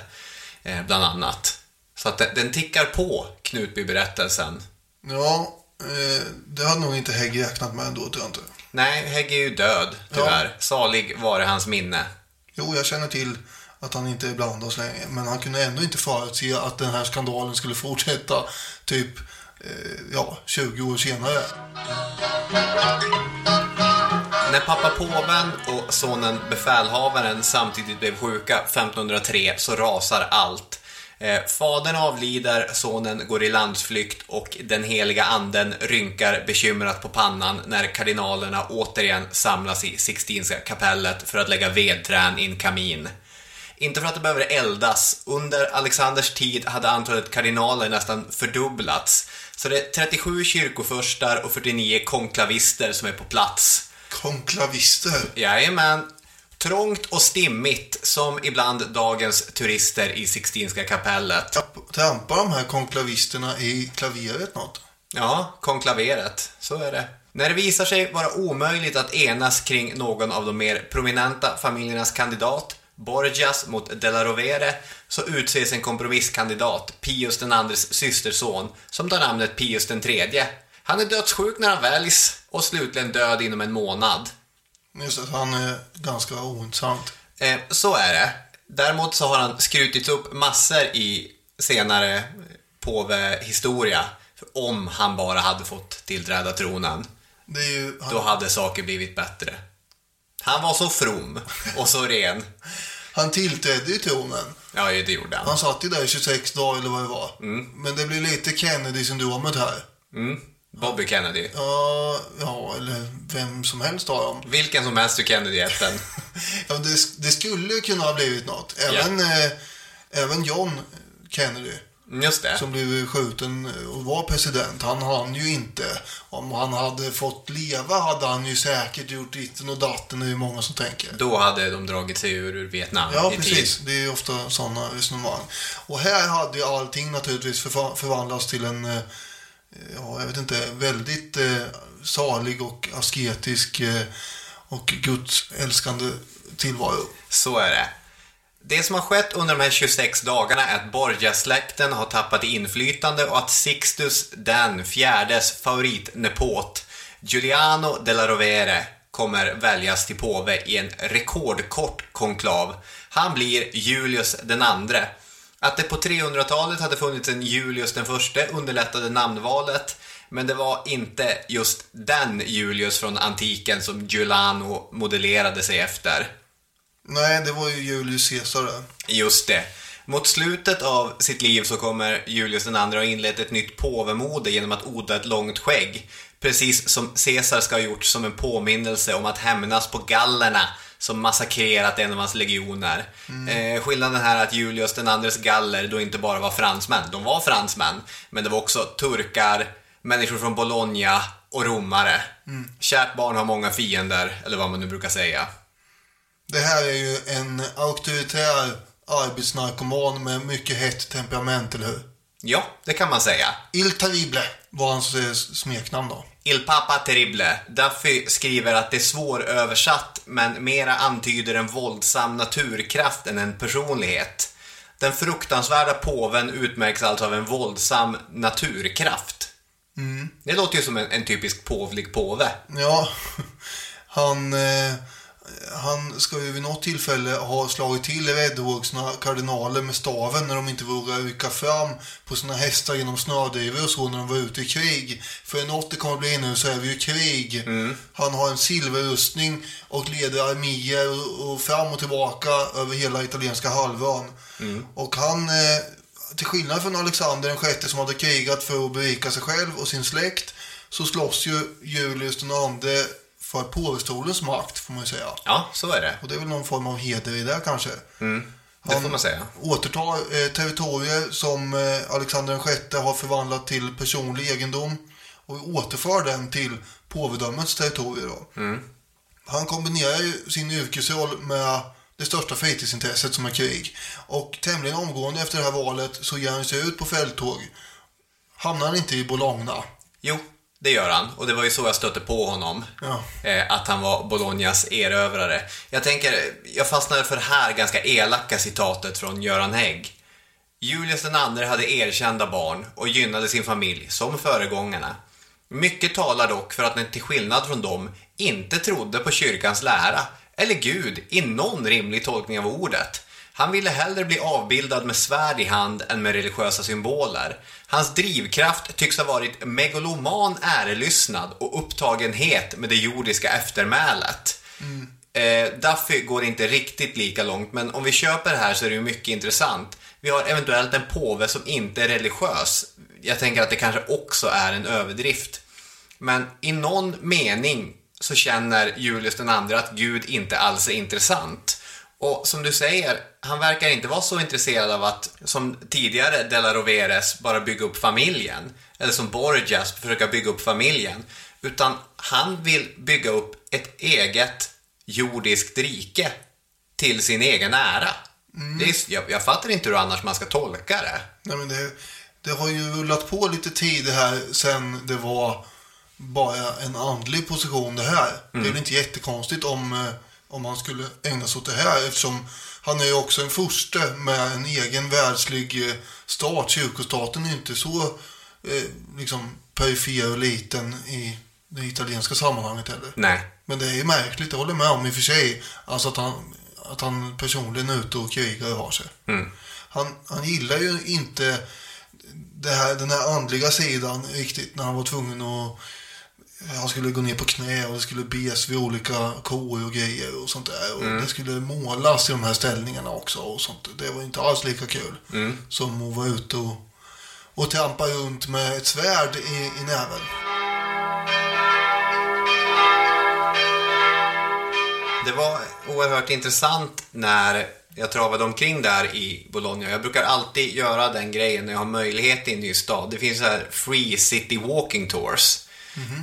eh, bland annat. Så att den, den tickar på, Knutby-berättelsen. Ja, eh, det hade nog inte Hägg räknat med ändå, tror jag inte. Nej, Hägg är ju död, tyvärr. Salig vare hans minne. Jo, jag känner till att han inte är bland oss längre. Men han kunde ändå inte förutse att den här skandalen skulle fortsätta typ eh, ja, 20 år senare. När pappa påven och sonen befälhavaren samtidigt blev sjuka 1503 så rasar allt. Eh, fadern avlider, sonen går i landsflykt och den heliga anden rynkar bekymrat på pannan när kardinalerna återigen samlas i Sixtinska kapellet för att lägga vedträn i en kamin. Inte för att det behöver eldas. Under Alexanders tid hade antalet kardinaler nästan fördubblats. Så det är 37 kyrkofurstar och 49 konklavister som är på plats. Konklavister? Jajamän. Trångt och stimmigt, som ibland dagens turister i Sixtinska kapellet. Trampar de här konklavisterna i klaveret något? Ja, konklaveret. Så är det. När det visar sig vara omöjligt att enas kring någon av de mer prominenta familjernas kandidat, Borgias mot De la Rovere, så utses en kompromisskandidat, Pius den andres systerson, som tar namnet Pius den tredje. Han är dödssjuk när han väljs och slutligen död inom en månad. Just att han är ganska ointressant. Eh, så är det. Däremot så har han skrutits upp massor i senare påvehistoria om han bara hade fått tillträda tronen. Det är ju, han, Då hade saker blivit bättre. Han var så from och så ren. han tillträdde ju tronen. Ja, det gjorde han. Han satt ju där i 26 dagar eller vad det var. Mm. Men det blir lite Kennedy-syndromet här. Mm. Bobby Kennedy. Ja, ja, eller vem som helst av dem. Vilken som helst ur Kennedy-ätten. Ja, det, det skulle ju kunna ha blivit något. Även, eh, även John Kennedy. Just det. Som blev skjuten och var president. Han hann ju inte. Om han hade fått leva hade han ju säkert gjort ditten och datten. Det är ju många som tänker. Då hade de dragit sig ur, Vietnam Ja, precis. tid. Det är ju ofta sådana resonemang. Och här hade ju allting naturligtvis förva- förvandlats till en, eh, ja, jag vet inte, väldigt eh, salig och asketisk eh, och gudsälskande tillvaro. Så är det. Det som har skett under de här 26 dagarna är att Borgia-släkten har tappat i inflytande och att Sixtus den fjärdes favoritnepot, Giuliano della Rovere, kommer väljas till påve i en rekordkort konklav. Han blir Julius den andre. Att det på 300-talet hade funnits en Julius den förste underlättade namnvalet, men det var inte just den Julius från antiken som Giuliano modellerade sig efter. Nej, det var ju Julius Caesar. Just det. Mot slutet av sitt liv så kommer Julius II ha inlett ett nytt påvemode genom att odla ett långt skägg. Precis som Caesar ska ha gjort som en påminnelse om att hämnas på gallerna som massakrerat en av hans legioner. Eh, skillnaden här är att Julius den andres galler då inte bara var fransmän. De var fransmän, men det var också turkar, människor från Bologna och romare. Mm. Kärt barn har många fiender, eller vad man nu brukar säga. Det här är ju en auktoritär arbetsnarkoman med mycket hett temperament, eller hur? Ja, det kan man säga. Il Terrible var hans eh, smeknamn då. Il Papa Terrible. Duffy skriver att det är svåröversatt men mera antyder en våldsam naturkraft än en personlighet. Den fruktansvärda påven utmärks alltså av en våldsam naturkraft. Mm. Det låter ju som en, en typisk påvlig påve. Ja, han, eh, han ska ju vid något tillfälle ha slagit till räddhågsna kardinaler med staven när de inte vågar rycka fram på sina hästar genom snödrivor och så när de var ute i krig. För något det kommer bli nu så är vi ju i krig. Han har en silverrustning och leder arméer och, fram och tillbaka över hela italienska halvön. Och han, eh, till skillnad från Alexander den sjätte som hade krigat för att berika sig själv och sin släkt, så slåss ju Julius den andre för påvestolens makt, får man ju säga. Ja, så är det. Och det är väl någon form av heder i det kanske. Mm, det Han får man säga. återtar eh, territorier som eh, Alexander sjätte har förvandlat till personlig egendom och återför den till påvedömets territorier. Mm. Han kombinerar ju sin yrkesroll med det största fritidsintresset som är krig. Och tämligen omgående efter det här valet så ger han sig ut på fälttåg. Hamnar han inte i Bologna? Jo, det gör han. Och det var ju så jag stötte på honom. Ja. Eh, att han var Bolognas erövrare. Jag tänker, jag fastnade för det här ganska elaka citatet från Göran Hägg. Julius II hade erkända barn och gynnade sin familj som föregångarna. Mycket talar dock för att den till skillnad från dem inte trodde på kyrkans lära, eller Gud i någon rimlig tolkning av ordet. Han ville hellre bli avbildad med svärd i hand än med religiösa symboler. Hans drivkraft tycks ha varit megaloman ärelystnad och upptagenhet med det jordiska eftermälet. Eh, Duffy går inte riktigt lika långt, men om vi köper det här så är det ju mycket intressant. Vi har eventuellt en påve som inte är religiös. Jag tänker att det kanske också är en överdrift. Men i någon mening så känner Julius den andra att Gud inte alls är intressant. Och som du säger, han verkar inte vara så intresserad av att, som tidigare Della Roveres, bara bygga upp familjen. Eller som Borgias, försöka bygga upp familjen. Utan han vill bygga upp ett eget jordiskt rike till sin egen ära. Mm. Det är, jag, jag fattar inte hur annars man ska tolka det. Nej, men det, det har ju rullat på lite tid här sen det var bara en andlig position det här. Det är väl inte jättekonstigt om, eh, om han skulle ägna sig åt det här eftersom han är ju också en furste med en egen världslig eh, stat. Kyrkostaten är inte så eh, liksom perifer och liten i det italienska sammanhanget heller. Nej. Men det är ju märkligt, jag håller med om i och för sig. Alltså att han, att han personligen är ute och krigar och har sig. Mm. Han, han gillar ju inte det här, den här andliga sidan riktigt när han var tvungen att han skulle gå ner på knä och det skulle bes vid olika kor och grejer och sånt där. Och Mm. det skulle målas i de här ställningarna också och sånt. Det var inte alls lika kul Mm. som att vara ute och, och trampa runt med ett svärd i, i näven. Det var oerhört intressant när jag travade omkring där i Bologna. Jag brukar alltid göra den grejen när jag har möjlighet i en ny stad. Det finns så här free city walking tours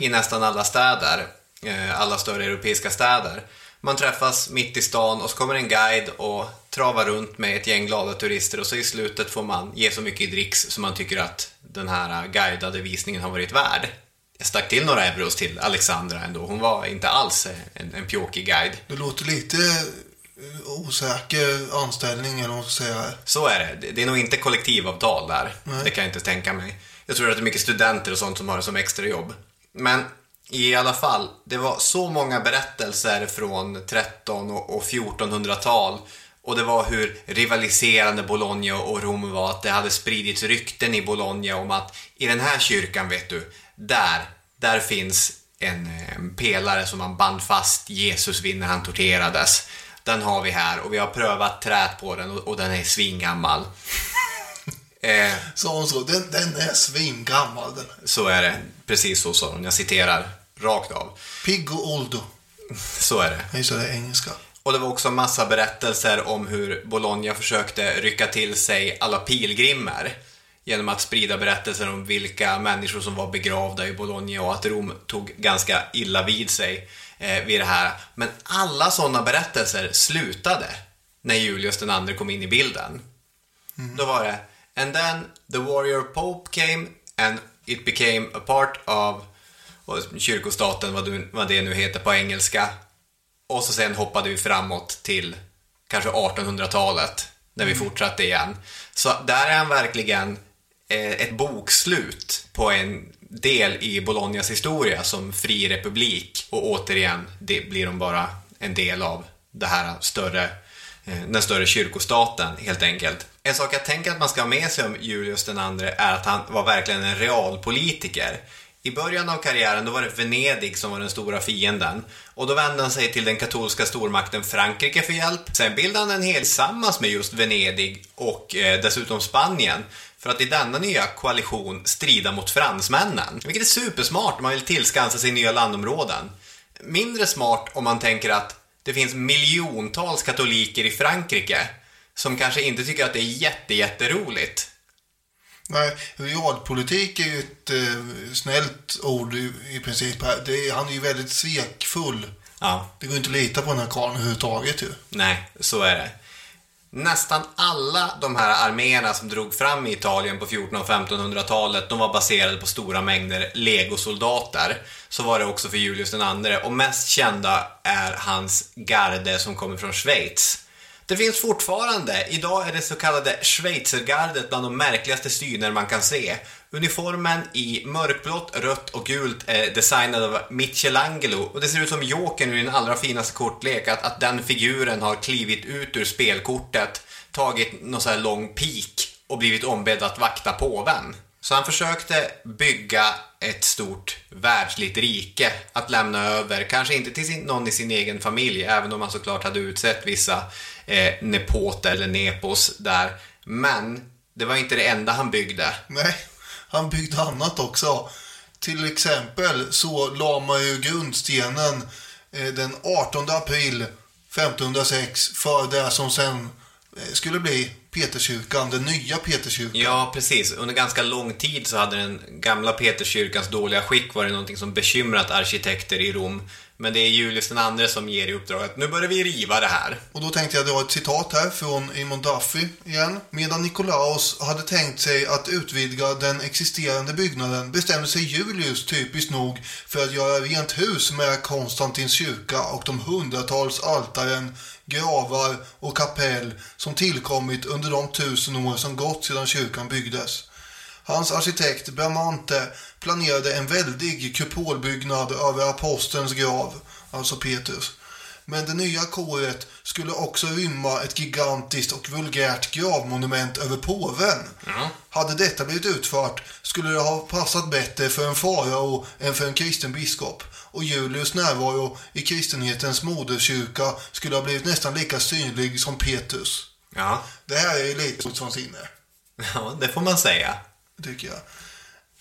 i nästan alla städer. eh, Alla större europeiska städer. Man träffas mitt i stan och så kommer en guide och travar runt med ett gäng glada turister och så i slutet får man ge så mycket i dricks som man tycker att den här guidade visningen har varit värd. Jag stack till några euros till Alexandra ändå. Hon var inte alls en, en pjåkig guide. Det låter lite eh, osäker anställning eller vad man ska säga. Så är det. Det- Det är nog inte kollektivavtal där. Nej. Det kan jag inte tänka mig. Jag tror att det är mycket studenter och sånt som har det som extrajobb. Men i alla fall, det var så många berättelser från 13 och 1400-tal och det var hur rivaliserande Bologna och Rom var, att det hade spridits rykten i Bologna om att i den här kyrkan, vet du, där, där finns en, en pelare som man band fast Jesus vid när han torterades. Den har vi här och vi har prövat trät på den och, och den är svingammal eh, Sa hon så? Den, den är svingammal den. så är det. Precis så sa hon. Jag citerar rakt av. Piggo Oldo. Så är det. Jag gissar det är engelska. Och det var också massa berättelser om hur Bologna försökte rycka till sig alla pilgrimer genom att sprida berättelser om vilka människor som var begravda i Bologna och att Rom tog ganska illa vid sig eh, vid det här. Men alla sådana berättelser slutade när Julius den andre kom in i bilden. Då var det And then the warrior pope came and it became a part of kyrkostaten, vad, du, vad det nu heter på engelska. Och så sen hoppade vi framåt till kanske 1800-talet när vi Mm. fortsatte igen. Så där är han verkligen eh, ett bokslut på en del i Bolognas historia som fri republik. Och återigen, det blir de bara en del av det här större, eh, den större kyrkostaten helt enkelt. En sak jag tänker att man ska ha med sig om Julius den andre är att han var verkligen en realpolitiker. I början av karriären då var det Venedig som var den stora fienden och då vände han sig till den katolska stormakten Frankrike för hjälp. Sen bildade han en hel tillsammans med just Venedig och eh, dessutom Spanien för att i denna nya koalition strida mot fransmännen. Vilket är supersmart om man vill tillskansa sig nya landområden. Mindre smart om man tänker att det finns miljontals katoliker i Frankrike som kanske inte tycker att det är jätte, jätteroligt. Nej, realpolitik är ju ett eh, snällt ord i, i princip. Det han är ju väldigt svekfull. Ja. Det går inte att lita på den här karln överhuvudtaget ju. Nej, så är det. Nästan alla de här arméerna som drog fram i Italien på 1400 och 1500-talet, de var baserade på stora mängder legosoldater. Så var det också för Julius andre och mest kända är hans garde som kommer från Schweiz. Det finns fortfarande. Idag är det så kallade schweizergardet bland de märkligaste syner man kan se. Uniformen i mörkblått, rött och gult är designad av Michelangelo och det ser ut som Jokern i den allra finaste kortlek, att, att den figuren har klivit ut ur spelkortet, tagit någon så här lång pik och blivit ombedd att vakta påven. Så han försökte bygga ett stort världsligt rike att lämna över, kanske inte till sin, någon i sin egen familj, även om han såklart hade utsett vissa eh, nepoter eller nepos där. Men det var inte det enda han byggde. Nej, han byggde annat också. Till exempel så la man ju grundstenen eh, den 18 april 1506 för det som sen eh, skulle bli Peterskyrkan, den nya Peterskyrkan. Ja, precis. Under ganska lång tid så hade den gamla Peterskyrkans dåliga skick varit någonting som bekymrat arkitekter i Rom. Men det är Julius den andre som ger i uppdrag att nu börjar vi riva det här. Och då tänkte jag dra ett citat här från Eamon Duffy igen. Medan Nikolaus hade tänkt sig att utvidga den existerande byggnaden bestämde sig Julius typiskt nog för att göra rent hus med Konstantins kyrka och de hundratals altaren, gravar och kapell som tillkommit under de tusen år som gått sedan kyrkan byggdes. Hans arkitekt Bramante planerade en väldig kupolbyggnad över apostelns grav, alltså Petrus. Men det nya koret skulle också rymma ett gigantiskt och vulgärt gravmonument över påven. Hade detta blivit utfört skulle det ha passat bättre för en farao än för en kristen biskop. Och Julius närvaro i kristenhetens moderkyrka skulle ha blivit nästan lika synlig som Petrus. Ja, Det här är ju lite som sinne, ja det får man säga. tycker jag.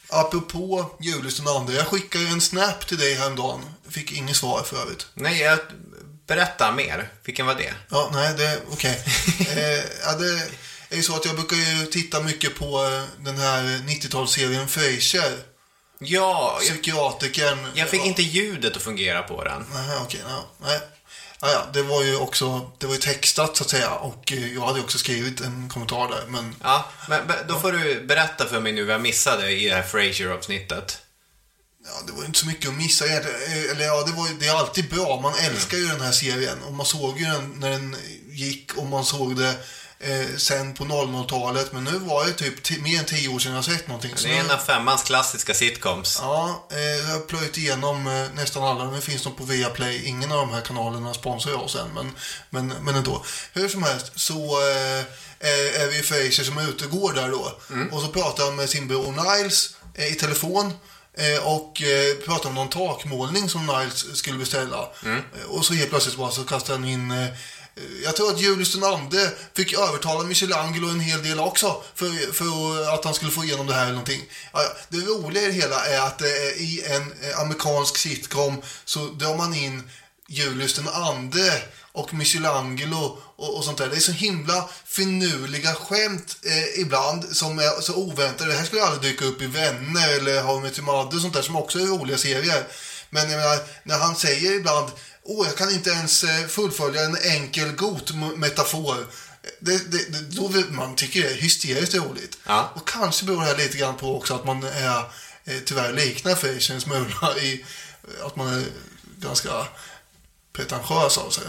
Apropå Julius den andre, jag skickade en snap till dig häromdagen. Fick inget svar för övrigt. Nej, jag berätta mer. Vilken var det? Ja, nej, det okej. eh, ja, det är ju så att jag brukar ju titta mycket på eh, den här 90-talsserien Frasier. Ja, jag, Psykiatrikern. jag fick inte ljudet att fungera på den. Nej, okej. ja, nej. Ja, ja, det var ju också, det var ju textat så att säga och eh, jag hade också skrivit en kommentar där, men Ja, men men då får du berätta för mig nu vad jag missade i det här Frasier-avsnittet. Ja, det var ju inte så mycket att missa Eller ja, det, var, ju- det är alltid bra. Man älskar ju den här serien och man såg ju den när den gick och man såg det eh, sen på 00-talet. Men nu var det typ mer än tio år sedan jag sett någonting. Så Det är en av femmans klassiska sitcoms. Ja, eh, jag har plöjt igenom eh, nästan alla. Nu finns de på Viaplay. Ingen av de här kanalerna sponsrar oss än, men, men, men ändå. Hur som helst så eh, är, vi Fraser som är ute och går där då. Och så pratar han med sin bror Niles eh, i telefon. Eh, och eh, pratar om någon takmålning som Niles skulle beställa. Eh, och så helt plötsligt bara så kastar han in eh, jag tror att Julius andre fick övertala Michelangelo en hel del också för, för att han skulle få igenom det här eller någonting. Det roliga i det hela är att eh, i en amerikansk sitcom så drar man in Julius andre och Michelangelo och, och sånt där. Det är så himla finurliga skämt eh, ibland som är så oväntade. Det här skulle aldrig dyka upp i Vänner eller How I Met Your och sånt där som också är roliga serier. Men jag menar, när han säger ibland Åh, jag kan inte ens eh, fullfölja en enkel got-metafor. Det, det, det, då man tycker det är hysteriskt roligt. Ja. Och kanske beror det här lite grann på också att man är, eh, tyvärr liknar Frasier en smula i att man är ganska pretentiös av sig.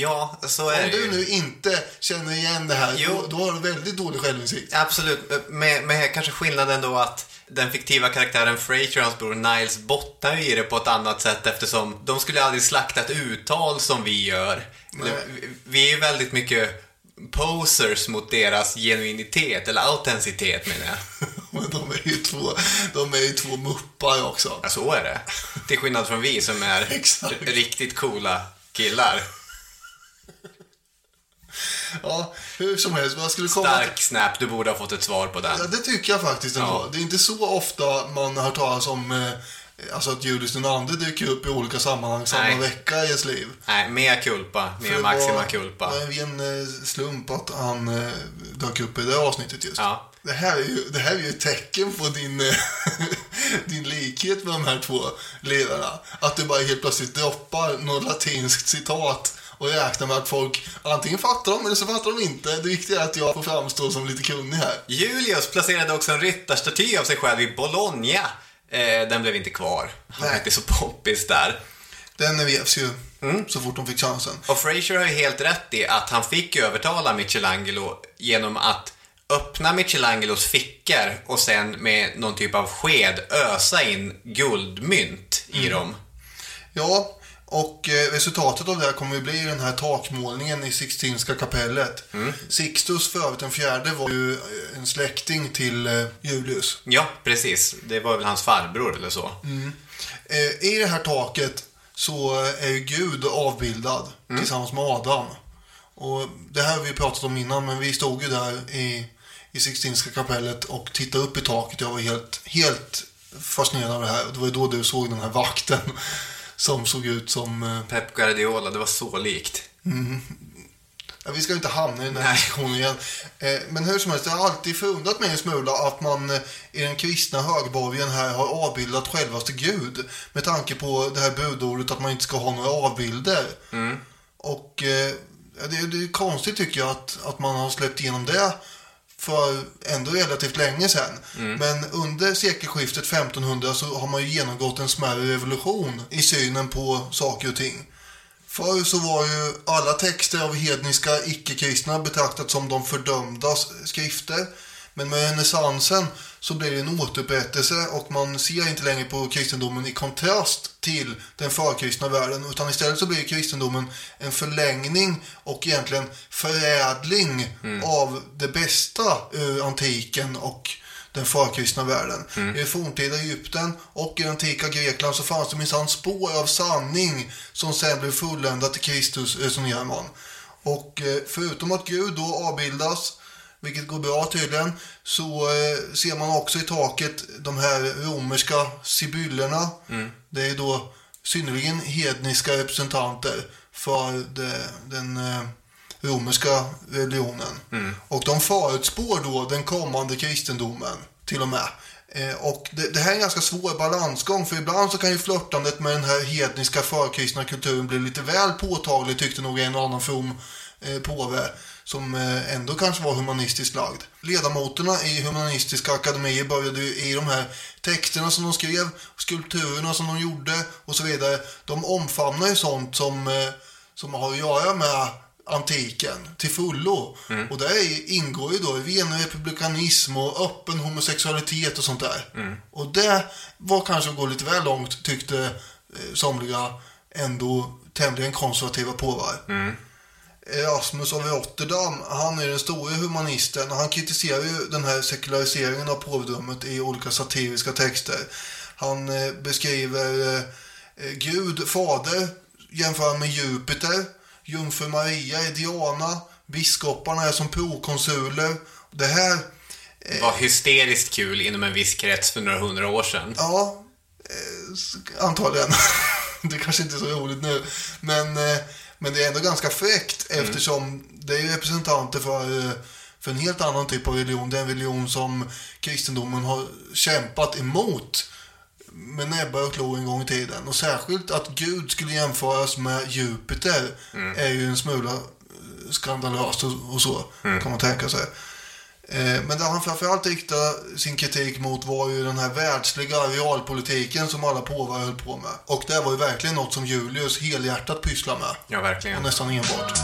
Ja, så är Om det du ju. nu inte känner igen det här, Jo. då, då har du väldigt dålig självinsikt. Absolut, med, med kanske skillnaden då att den fiktiva karaktären Frasier och hans bror Niles bottnar ju i det på ett annat sätt eftersom de skulle aldrig slakta ett uttal som vi gör. Eller, vi- är ju väldigt mycket posers mot deras genuinitet, eller autenticitet menar jag. Men de är ju två, de är ju två muppar också. Ja, så är det. Till skillnad från vi som är riktigt coola killar. Ja, hur som helst, vad skulle komma till... Stark snap, du borde ha fått ett svar på den. Ja, det tycker jag faktiskt ändå. Ja. Det är inte så ofta man har hört talas om eh, alltså att Julius den andre dyker upp i olika sammanhang samma Nej. vecka i ens liv. Nej, För mea det maxima var- culpa. Det var en eh, slump att han eh, dök upp i det avsnittet just. Ja. Det, här är ju, det här är ju ett tecken på din, eh, din likhet med de här två ledarna. Att du bara helt plötsligt droppar något latinskt citat och räknar med att folk antingen fattar dem eller så fattar de inte. Det viktiga är att jag får framstå som lite kunnig här. Julius placerade också en ryttarstaty av sig själv i Bologna. Eh, den blev inte kvar. Han var inte så poppis där. Den vevs ju så fort de fick chansen. Och Fraser har ju helt rätt i att han fick övertala Michelangelo genom att öppna Michelangelos fickor och sen med någon typ av sked ösa in guldmynt i Mm. dem. Ja, och eh, resultatet av det här kommer ju bli den här takmålningen i Sixtinska kapellet. Sixtus för övrigt den fjärde var ju eh, en släkting till eh, Julius. Ja, precis. Det var väl hans farbror eller så. Mm. Eh, I det här taket så är ju Gud avbildad tillsammans med Adam. Och det här har vi pratat om innan, men vi stod ju där i, i Sixtinska kapellet och tittade upp i taket. Jag var helt, helt fascinerad av det här. Det var ju då du såg den här vakten som såg ut som... eh, Pep Guardiola, det var så likt. Mm. Ja, vi ska ju inte hamna i den här diskussionen igen. Eh, men hur som helst, det har alltid förundrat mig en smula att man eh, i den kristna högborgen här har avbildat självaste Gud. Med tanke på det här budordet att man inte ska ha några avbilder. Och eh, ja, det, det är konstigt tycker jag att, att man har släppt igenom det för ändå relativt länge sedan. Men under sekelskiftet 1500 så har man ju genomgått en smärre revolution i synen på saker och ting. Förr så var ju alla texter av hedniska icke-kristna betraktat som de fördömdas skrifter. Men med renässansen så blev det en återupprättelse och man ser inte längre på kristendomen i kontrast till den förkristna världen utan istället så blir kristendomen en förlängning och egentligen förädling av det bästa ur antiken och den förkristna världen. Mm. I det forntida Egypten och i det antika Grekland så fanns det minsann spår av sanning som sen blev fulländat till Kristus, resonerar man. Och eh, förutom att Gud då avbildas, vilket går bra tydligen, så eh, ser man också i taket de här romerska sibyllerna. Mm. Det är då synnerligen hedniska representanter för den eh, romerska religionen. Mm. Och de förutspår då den kommande kristendomen till och med. Eh, och det, det här är en ganska svår balansgång för ibland så kan ju flörtandet med den här hedniska förkristna kulturen bli lite väl påtaglig tyckte nog en och annan from eh, påve som eh, ändå kanske var humanistiskt lagd. Ledamoterna i humanistiska akademier började i de här texterna som de skrev, skulpturerna som de gjorde och så vidare. De omfamnar ju sånt som, eh, som har att göra med antiken till fullo. Och där är- ingår ju då ren republikanism och öppen homosexualitet och sånt där. Och det var kanske att gå lite väl långt tyckte eh, somliga ändå tämligen konservativa påvar. Erasmus av Rotterdam, han är den stora humanisten och han kritiserar ju den här sekulariseringen av påvedömet i olika satiriska texter. Han eh, beskriver eh, eh, Gud, fader, jämför med Jupiter, jungfru Maria är Diana, biskoparna är som prokonsuler. Det här, Det var hysteriskt kul inom en viss krets för några hundra år sedan. ja, eh, antagligen. det kanske inte är så roligt nu. Men, eh, men det är ändå ganska fräckt eftersom det är representanter för, eh, för en helt annan typ av religion. Det är en religion som kristendomen har kämpat emot med näbbar och klor en gång i tiden. Och särskilt att Gud skulle jämföras med Jupiter är ju en smula skandalöst och, och så, kan man tänka sig. Eh, Men där han framförallt riktade sin kritik mot var ju den här världsliga realpolitiken som alla påvar höll på med. Och det var ju verkligen något som Julius helhjärtat pysslar med. Ja, verkligen. Och nästan enbart.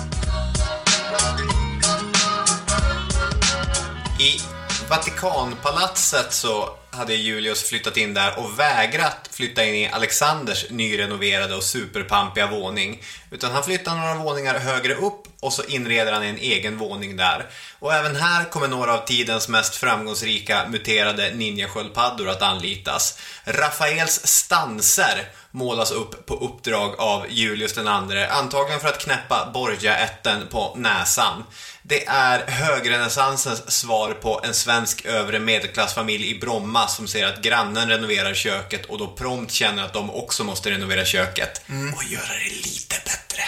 I Vatikanpalatset så hade Julius flyttat in där och vägrat flytta in i Alexanders nyrenoverade och superpampiga våning. Utan han flyttar några våningar högre upp och så inreder han en egen våning där. Och även här kommer några av tidens mest framgångsrika muterade ninjasköldpaddor att anlitas. Rafaels stanser målas upp på uppdrag av Julius den andre, antagligen för att knäppa borgiaätten på näsan. Det är högrenässansens svar på en svensk övre medelklassfamilj i Bromma som ser att grannen renoverar köket och då prompt känner att de också måste renovera köket. Och göra det lite bättre.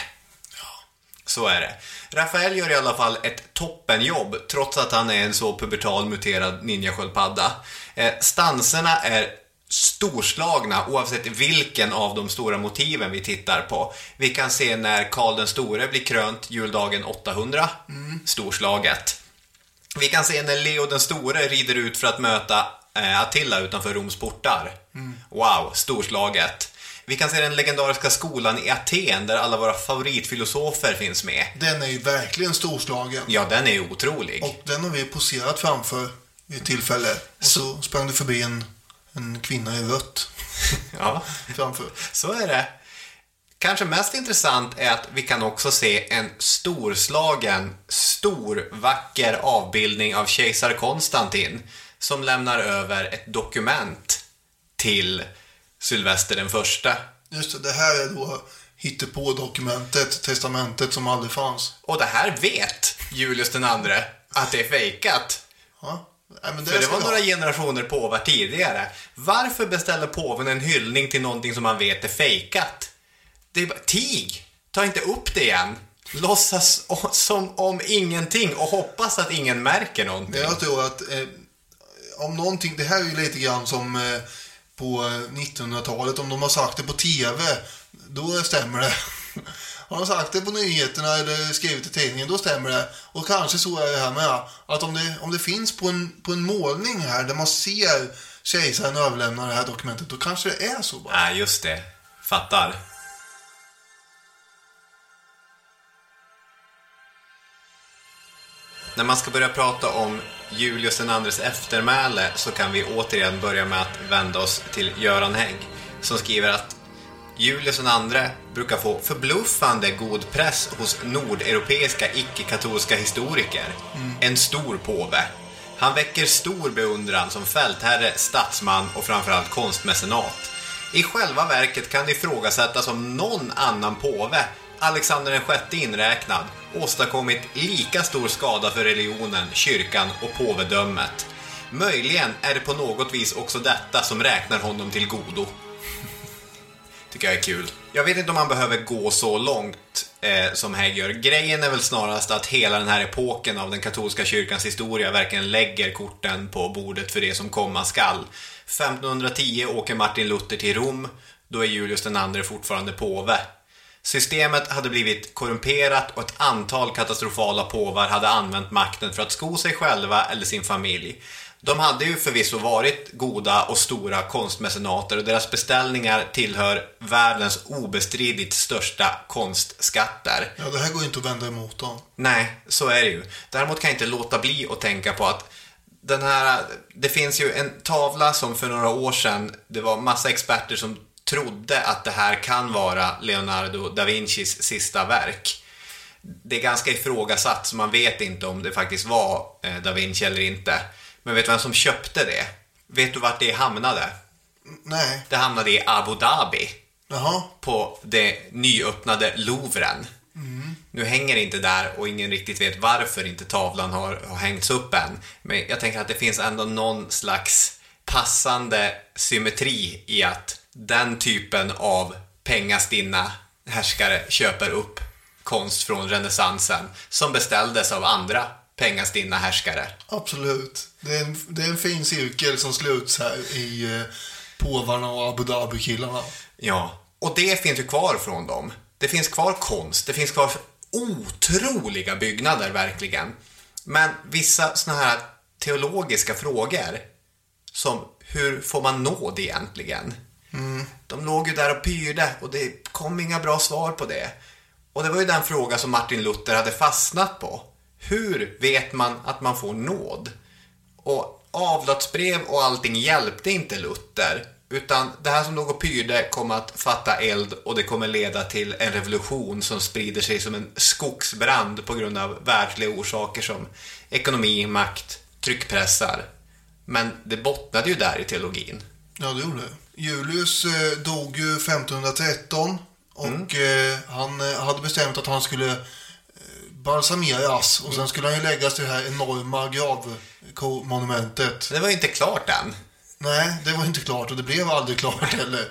Så är det. Rafael gör i alla fall ett toppenjobb trots att han är en så pubertal muterad ninjasköldpadda. Eh, stanserna är storslagna oavsett vilken av de stora motiven vi tittar på. Vi kan se när Karl den store blir krönt juldagen 800. Storslaget. Vi kan se när Leo den store rider ut för att möta eh, Attila utanför Roms portar. Wow, storslaget. Vi kan se den legendariska skolan i Aten där alla våra favoritfilosofer finns med. Den är ju verkligen storslagen. Ja, den är ju otrolig. Och den har vi poserat framför vid ett tillfälle. Och så sprang det förbi en, en kvinna i rött Ja, framför. så är det. Kanske mest intressant är att vi kan också se en storslagen, stor, vacker avbildning av kejsar Konstantin som lämnar över ett dokument till Sylvester den första. Just det, det här är då hittepå-dokumentet, testamentet som aldrig fanns. Och det här vet Julius den andre att det är fejkat. Ja. Nej, det För det var några generationer påvar tidigare. Varför beställer påven en hyllning till någonting som man vet är fejkat? Det är bara, tig! Ta inte upp det igen. Låtsas som om ingenting och hoppas att ingen märker någonting. Jag tror att eh, om någonting, det här är ju lite grann som eh, på eh, 1900-talet, om de har sagt det på TV, då stämmer det. Har de sagt det på nyheterna eller skrivit i tidningen, då stämmer det. Och kanske så är det här med, att om det, om det finns på en, på en målning här där man ser kejsaren överlämna det här dokumentet, då kanske det är så bara. Nej, just det. Fattar. När man ska börja prata om Julius den andres eftermäle så kan vi återigen börja med att vända oss till Göran Hägg som skriver att Julius andre brukar få förbluffande god press hos nordeuropeiska icke-katolska historiker. En stor påve. Han väcker stor beundran som fältherre, statsman och framförallt konstmecenat. I själva verket kan det ifrågasättas om någon annan påve, Alexander VI inräknad, åstadkommit lika stor skada för religionen, kyrkan och påvedömet. Möjligen är det på något vis också detta som räknar honom till godo. Tycker jag är kul. Jag vet inte om man behöver gå så långt eh, som Hägg gör. Grejen är väl snarast att hela den här epoken av den katolska kyrkans historia verkligen lägger korten på bordet för det som komma skall. 1510 åker Martin Luther till Rom. Då är Julius den andre fortfarande påve. Systemet hade blivit korrumperat och ett antal katastrofala påvar hade använt makten för att sko sig själva eller sin familj. De hade ju förvisso varit goda och stora konstmecenater och deras beställningar tillhör världens obestridligt största konstskatter. Ja, det här går ju inte att vända emot dem. Nej, så är det ju. Däremot kan jag inte låta bli att tänka på att den här, det finns ju en tavla som för några år sedan, det var massa experter som trodde att det här kan vara Leonardo da Vincis sista verk. Det är ganska ifrågasatt, så man vet inte om det faktiskt var eh, da Vinci eller inte. Men vet du vem som köpte det? Vet du vart det hamnade? Nej. Det hamnade i Abu Dhabi. Jaha. På det nyöppnade Louvren. Mm. Nu hänger det inte där och ingen riktigt vet varför inte tavlan har, har hängts upp än. Men jag tänker att det finns ändå någon slags passande symmetri i att den typen av pengastinna härskare köper upp konst från renässansen som beställdes av andra pengastinna härskare. Absolut. Det är, en, det är en fin cirkel som sluts här i eh, påvarna och Abu Dhabi-killarna. Ja, och det finns ju kvar från dem. Det finns kvar konst, det finns kvar otroliga byggnader verkligen. Men vissa såna här teologiska frågor, som hur får man nåd egentligen? Mm. De låg ju där och pyrde och det kom inga bra svar på det. Och det var ju den fråga som Martin Luther hade fastnat på. Hur vet man att man får nåd? Och avlatsbrev och allting hjälpte inte Luther. Utan det här som låg och pyrde kom att fatta eld och det kommer leda till en revolution som sprider sig som en skogsbrand på grund av världsliga orsaker som ekonomi, makt, tryckpressar. Men det bottnade ju där i teologin. Ja, det gjorde det. Julius eh, dog ju 1513 och eh, han eh, hade bestämt att han skulle balsameras och sen skulle han ju läggas till det här enorma gravmonumentet. Det var inte klart än. Nej, det var inte klart och det blev aldrig klart heller.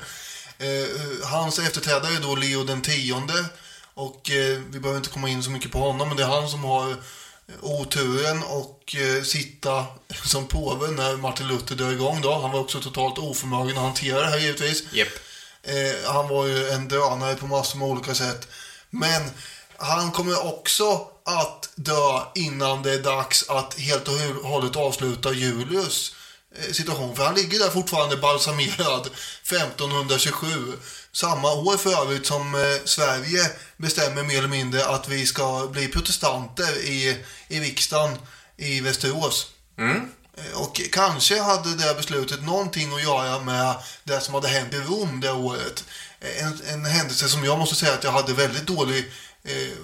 Eh, hans efterträdare är då Leo den tionde och eh, vi behöver inte komma in så mycket på honom men det är han som har oturen och eh, sitta som påve när Martin Luther dör igång då. Han var också totalt oförmögen att hantera det här givetvis. Yep. Eh, han var ju en drönare på massor med olika sätt. Men han kommer också att dö innan det är dags att helt och hållet avsluta Julius eh, situation. För han ligger där fortfarande balsamerad 1527. samma år för övrigt som eh, Sverige bestämmer mer eller mindre att vi ska bli protestanter i, i riksdagen i Västerås. Mm. Eh, Och kanske hade det beslutet någonting att göra med det som hade hänt i Rom det året. En, en händelse som jag måste säga att jag hade väldigt dålig eh,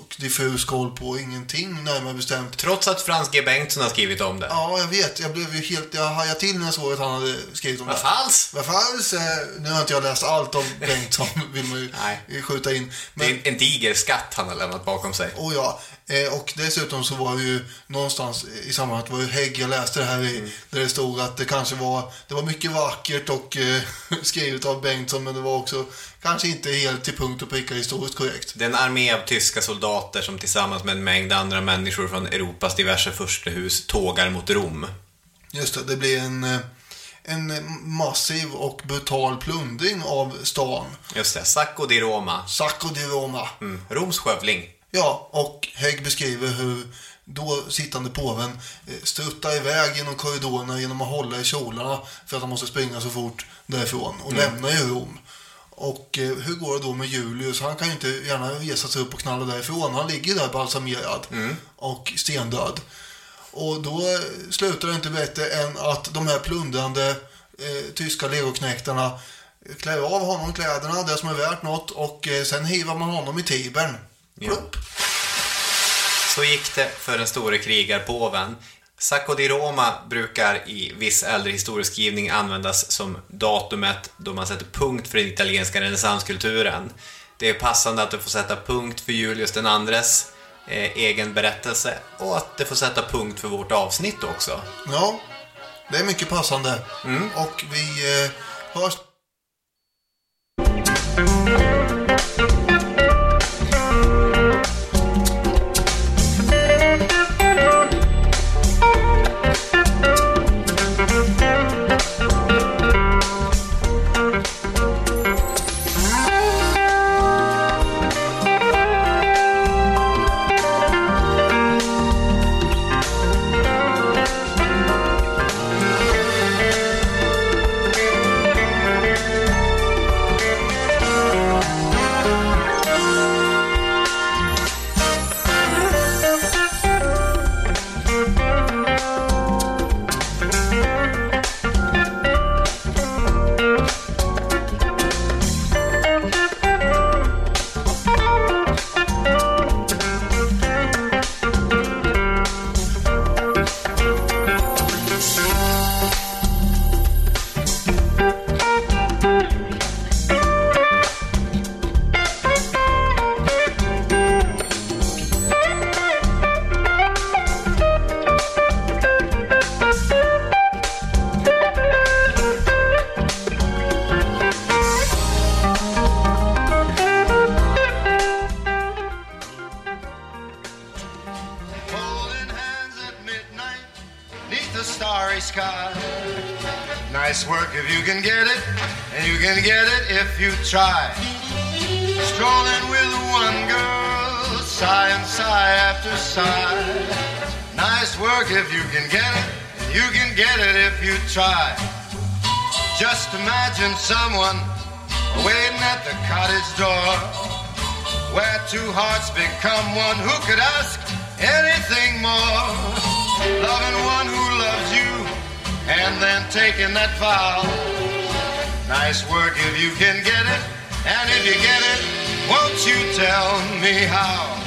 och diffus koll på. Ingenting närmare bestämt. Trots att Frans G. Bengtsson har skrivit om det. Ja, jag vet. Jag blev ju helt... Jag hajade till när jag såg att han hade skrivit om Vad det. falskt! Vad falskt! eh, Nu har inte jag läst allt om Bengtsson, vill man ju skjuta in. Det är en, diger skatt han har lämnat bakom sig. Och ja, och dessutom så var det ju någonstans i sammanhanget var ju Hägg, jag läste det här i, Mm. där det stod att det kanske var, det var mycket vackert och eh, skrivet av Bengtsson men det var också kanske inte helt till punkt och pricka historiskt korrekt. Det är en armé av tyska soldater som tillsammans med en mängd andra människor från Europas diverse furstehus tågar mot Rom. Just det, det blir en, eh, en massiv och brutal plundring av stan. Just det, Sacco di Roma. Sacco di Roma. Mm. Roms skövling. Ja, och Hägg beskriver hur då sittande påven eh, struttar iväg genom korridorerna genom att hålla i kjolarna för att han måste springa så fort därifrån och Mm. lämna ju Rom. Och eh, hur går det då med Julius? Han kan ju inte gärna resa sig upp och knalla därifrån. Han ligger där balsamerad och stendöd. Och då eh, slutar det inte bättre än att de här plundrande eh, tyska legoknektarna klär av honom kläderna, det som är värt något, och eh, sen hivar man honom i Tibern. Plupp. Så gick det för den store krigarpåven. Sacco di Roma brukar i viss äldre historieskrivning användas som datumet då man sätter punkt för den italienska renässanskulturen. Det är passande att det får sätta punkt för Julius den andres eh, egen berättelse och att det får sätta punkt för vårt avsnitt också. Ja, det är mycket passande. Och vi eh, hörs. Work if you can get it, you can get it if you try. Just imagine someone waiting at the cottage door where two hearts become one. Who could ask anything more? Loving one who loves you and then taking that vow. Nice work if you can get it, and if you get it, won't you tell me how?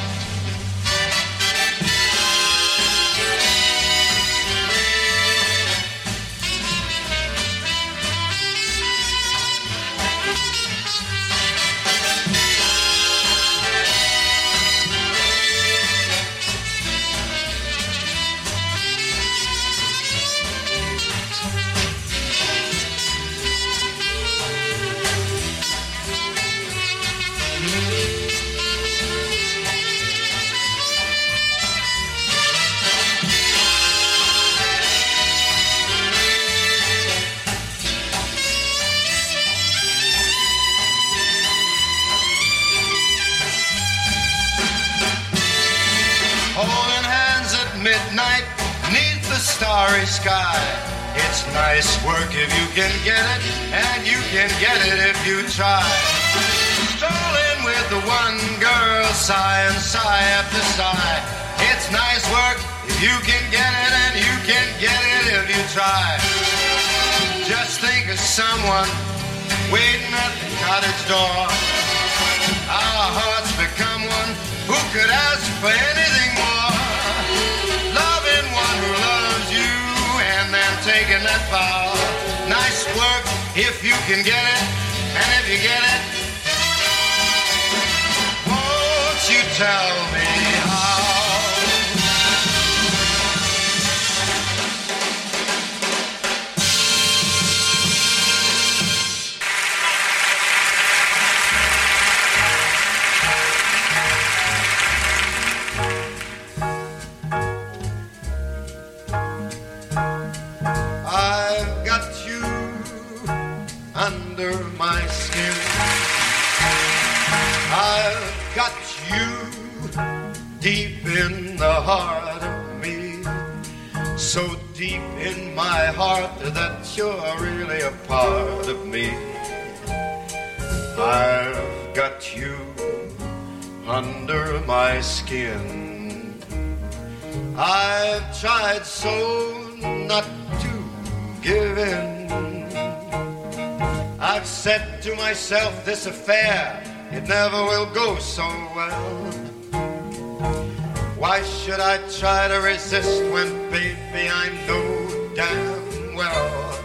You try. Strolling with the one girl, sigh and sigh after sigh. It's nice work if you can get it, and you can get it if you try. Just think of someone waiting at the cottage door. Our hearts become one. Who could ask for anything more? Loving one who loves you and then taking that vow. Nice work if you can get it, and if you get it, won't you tell me heart that you're really a part of me. I've got you under my skin. I've tried so not to give in. I've said to myself, this affair, it never will go so well. Why should I try to resist when, baby, I know damn well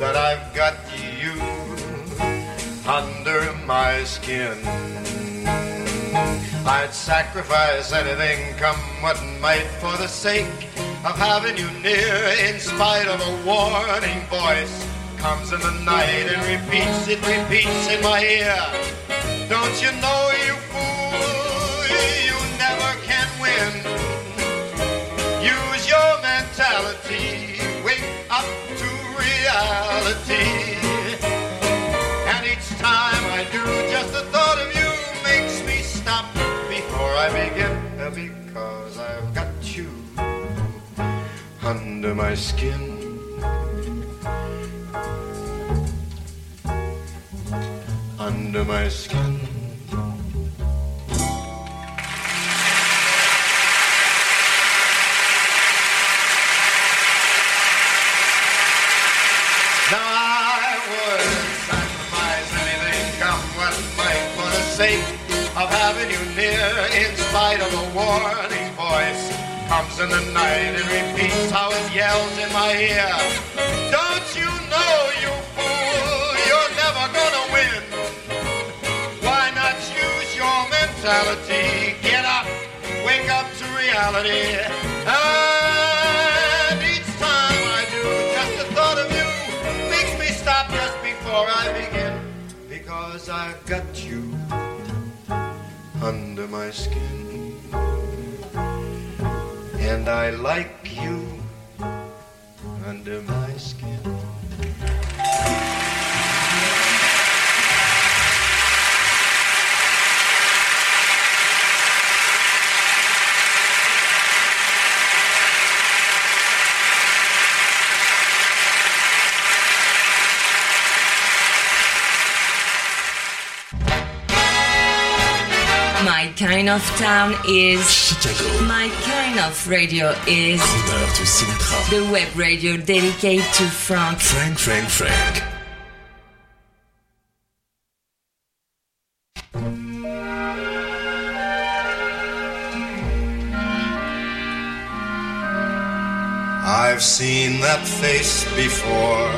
that I've got you under my skin? I'd sacrifice anything, come what might, for the sake of having you near, in spite of a warning voice. Comes in the night and repeats, it repeats in my ear. Don't you know, you fool, you never can win. Use your mentality, reality. And each time I do, just the thought of you makes me stop before I begin. Because I've got you under my skin. Under my skin. Sake of having you near, in spite of a warning voice. Comes in the night and repeats how it yells in my ear. Don't you know, you fool, you're never gonna win. Why not use your mentality? Get up, wake up to reality. And each time I do, just the thought of you makes me stop just before I begin. Because I've got you under my skin. And I like you under my skin. My kind of town is Chicago. My kind of radio is de Sinatra. the web radio dedicated to Frank. Frank, Frank, Frank. I've seen that face before,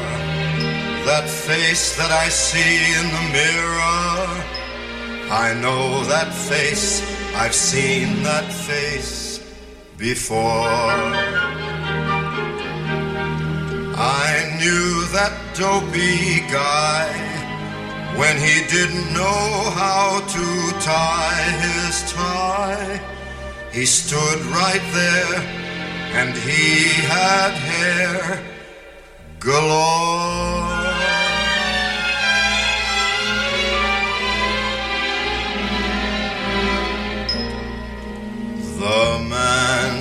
that face that I see in the mirror. I know that face, I've seen that face before. I knew that dopey guy when he didn't know how to tie his tie. He stood right there and he had hair galore. The man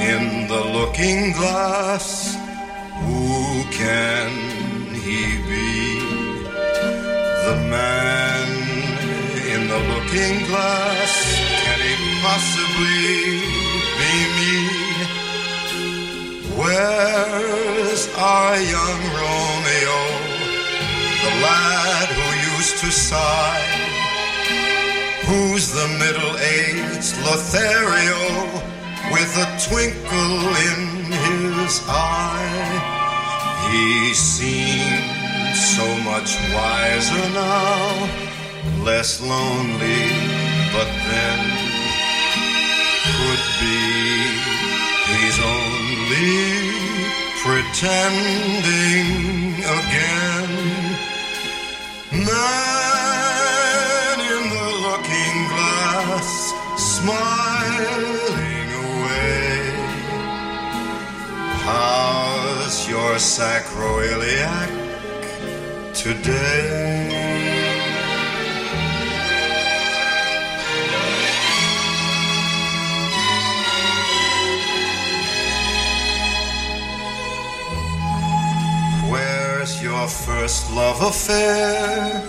in the looking glass who can he be? The man in the looking glass, can he possibly be me? Where's our young Romeo, the lad who used to sigh? Who's the middle-aged Lothario with a twinkle in his eye? He seems so much wiser now, less lonely, but then could be he's only pretending again. Man glass, smiling away. How's your sacroiliac today? Where's your first love affair?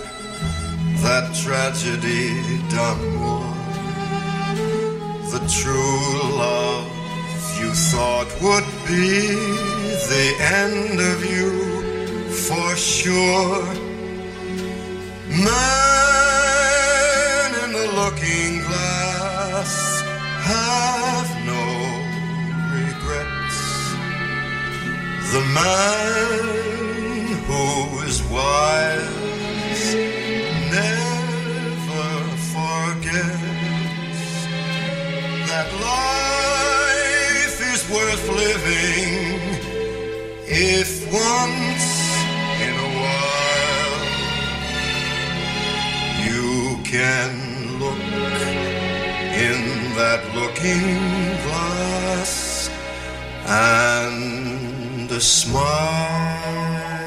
That tragedy done. The true love you thought would be the end of you for sure. Man in the looking glass have no regrets. The man that life is worth living if once in a while you can look in that looking glass and smile.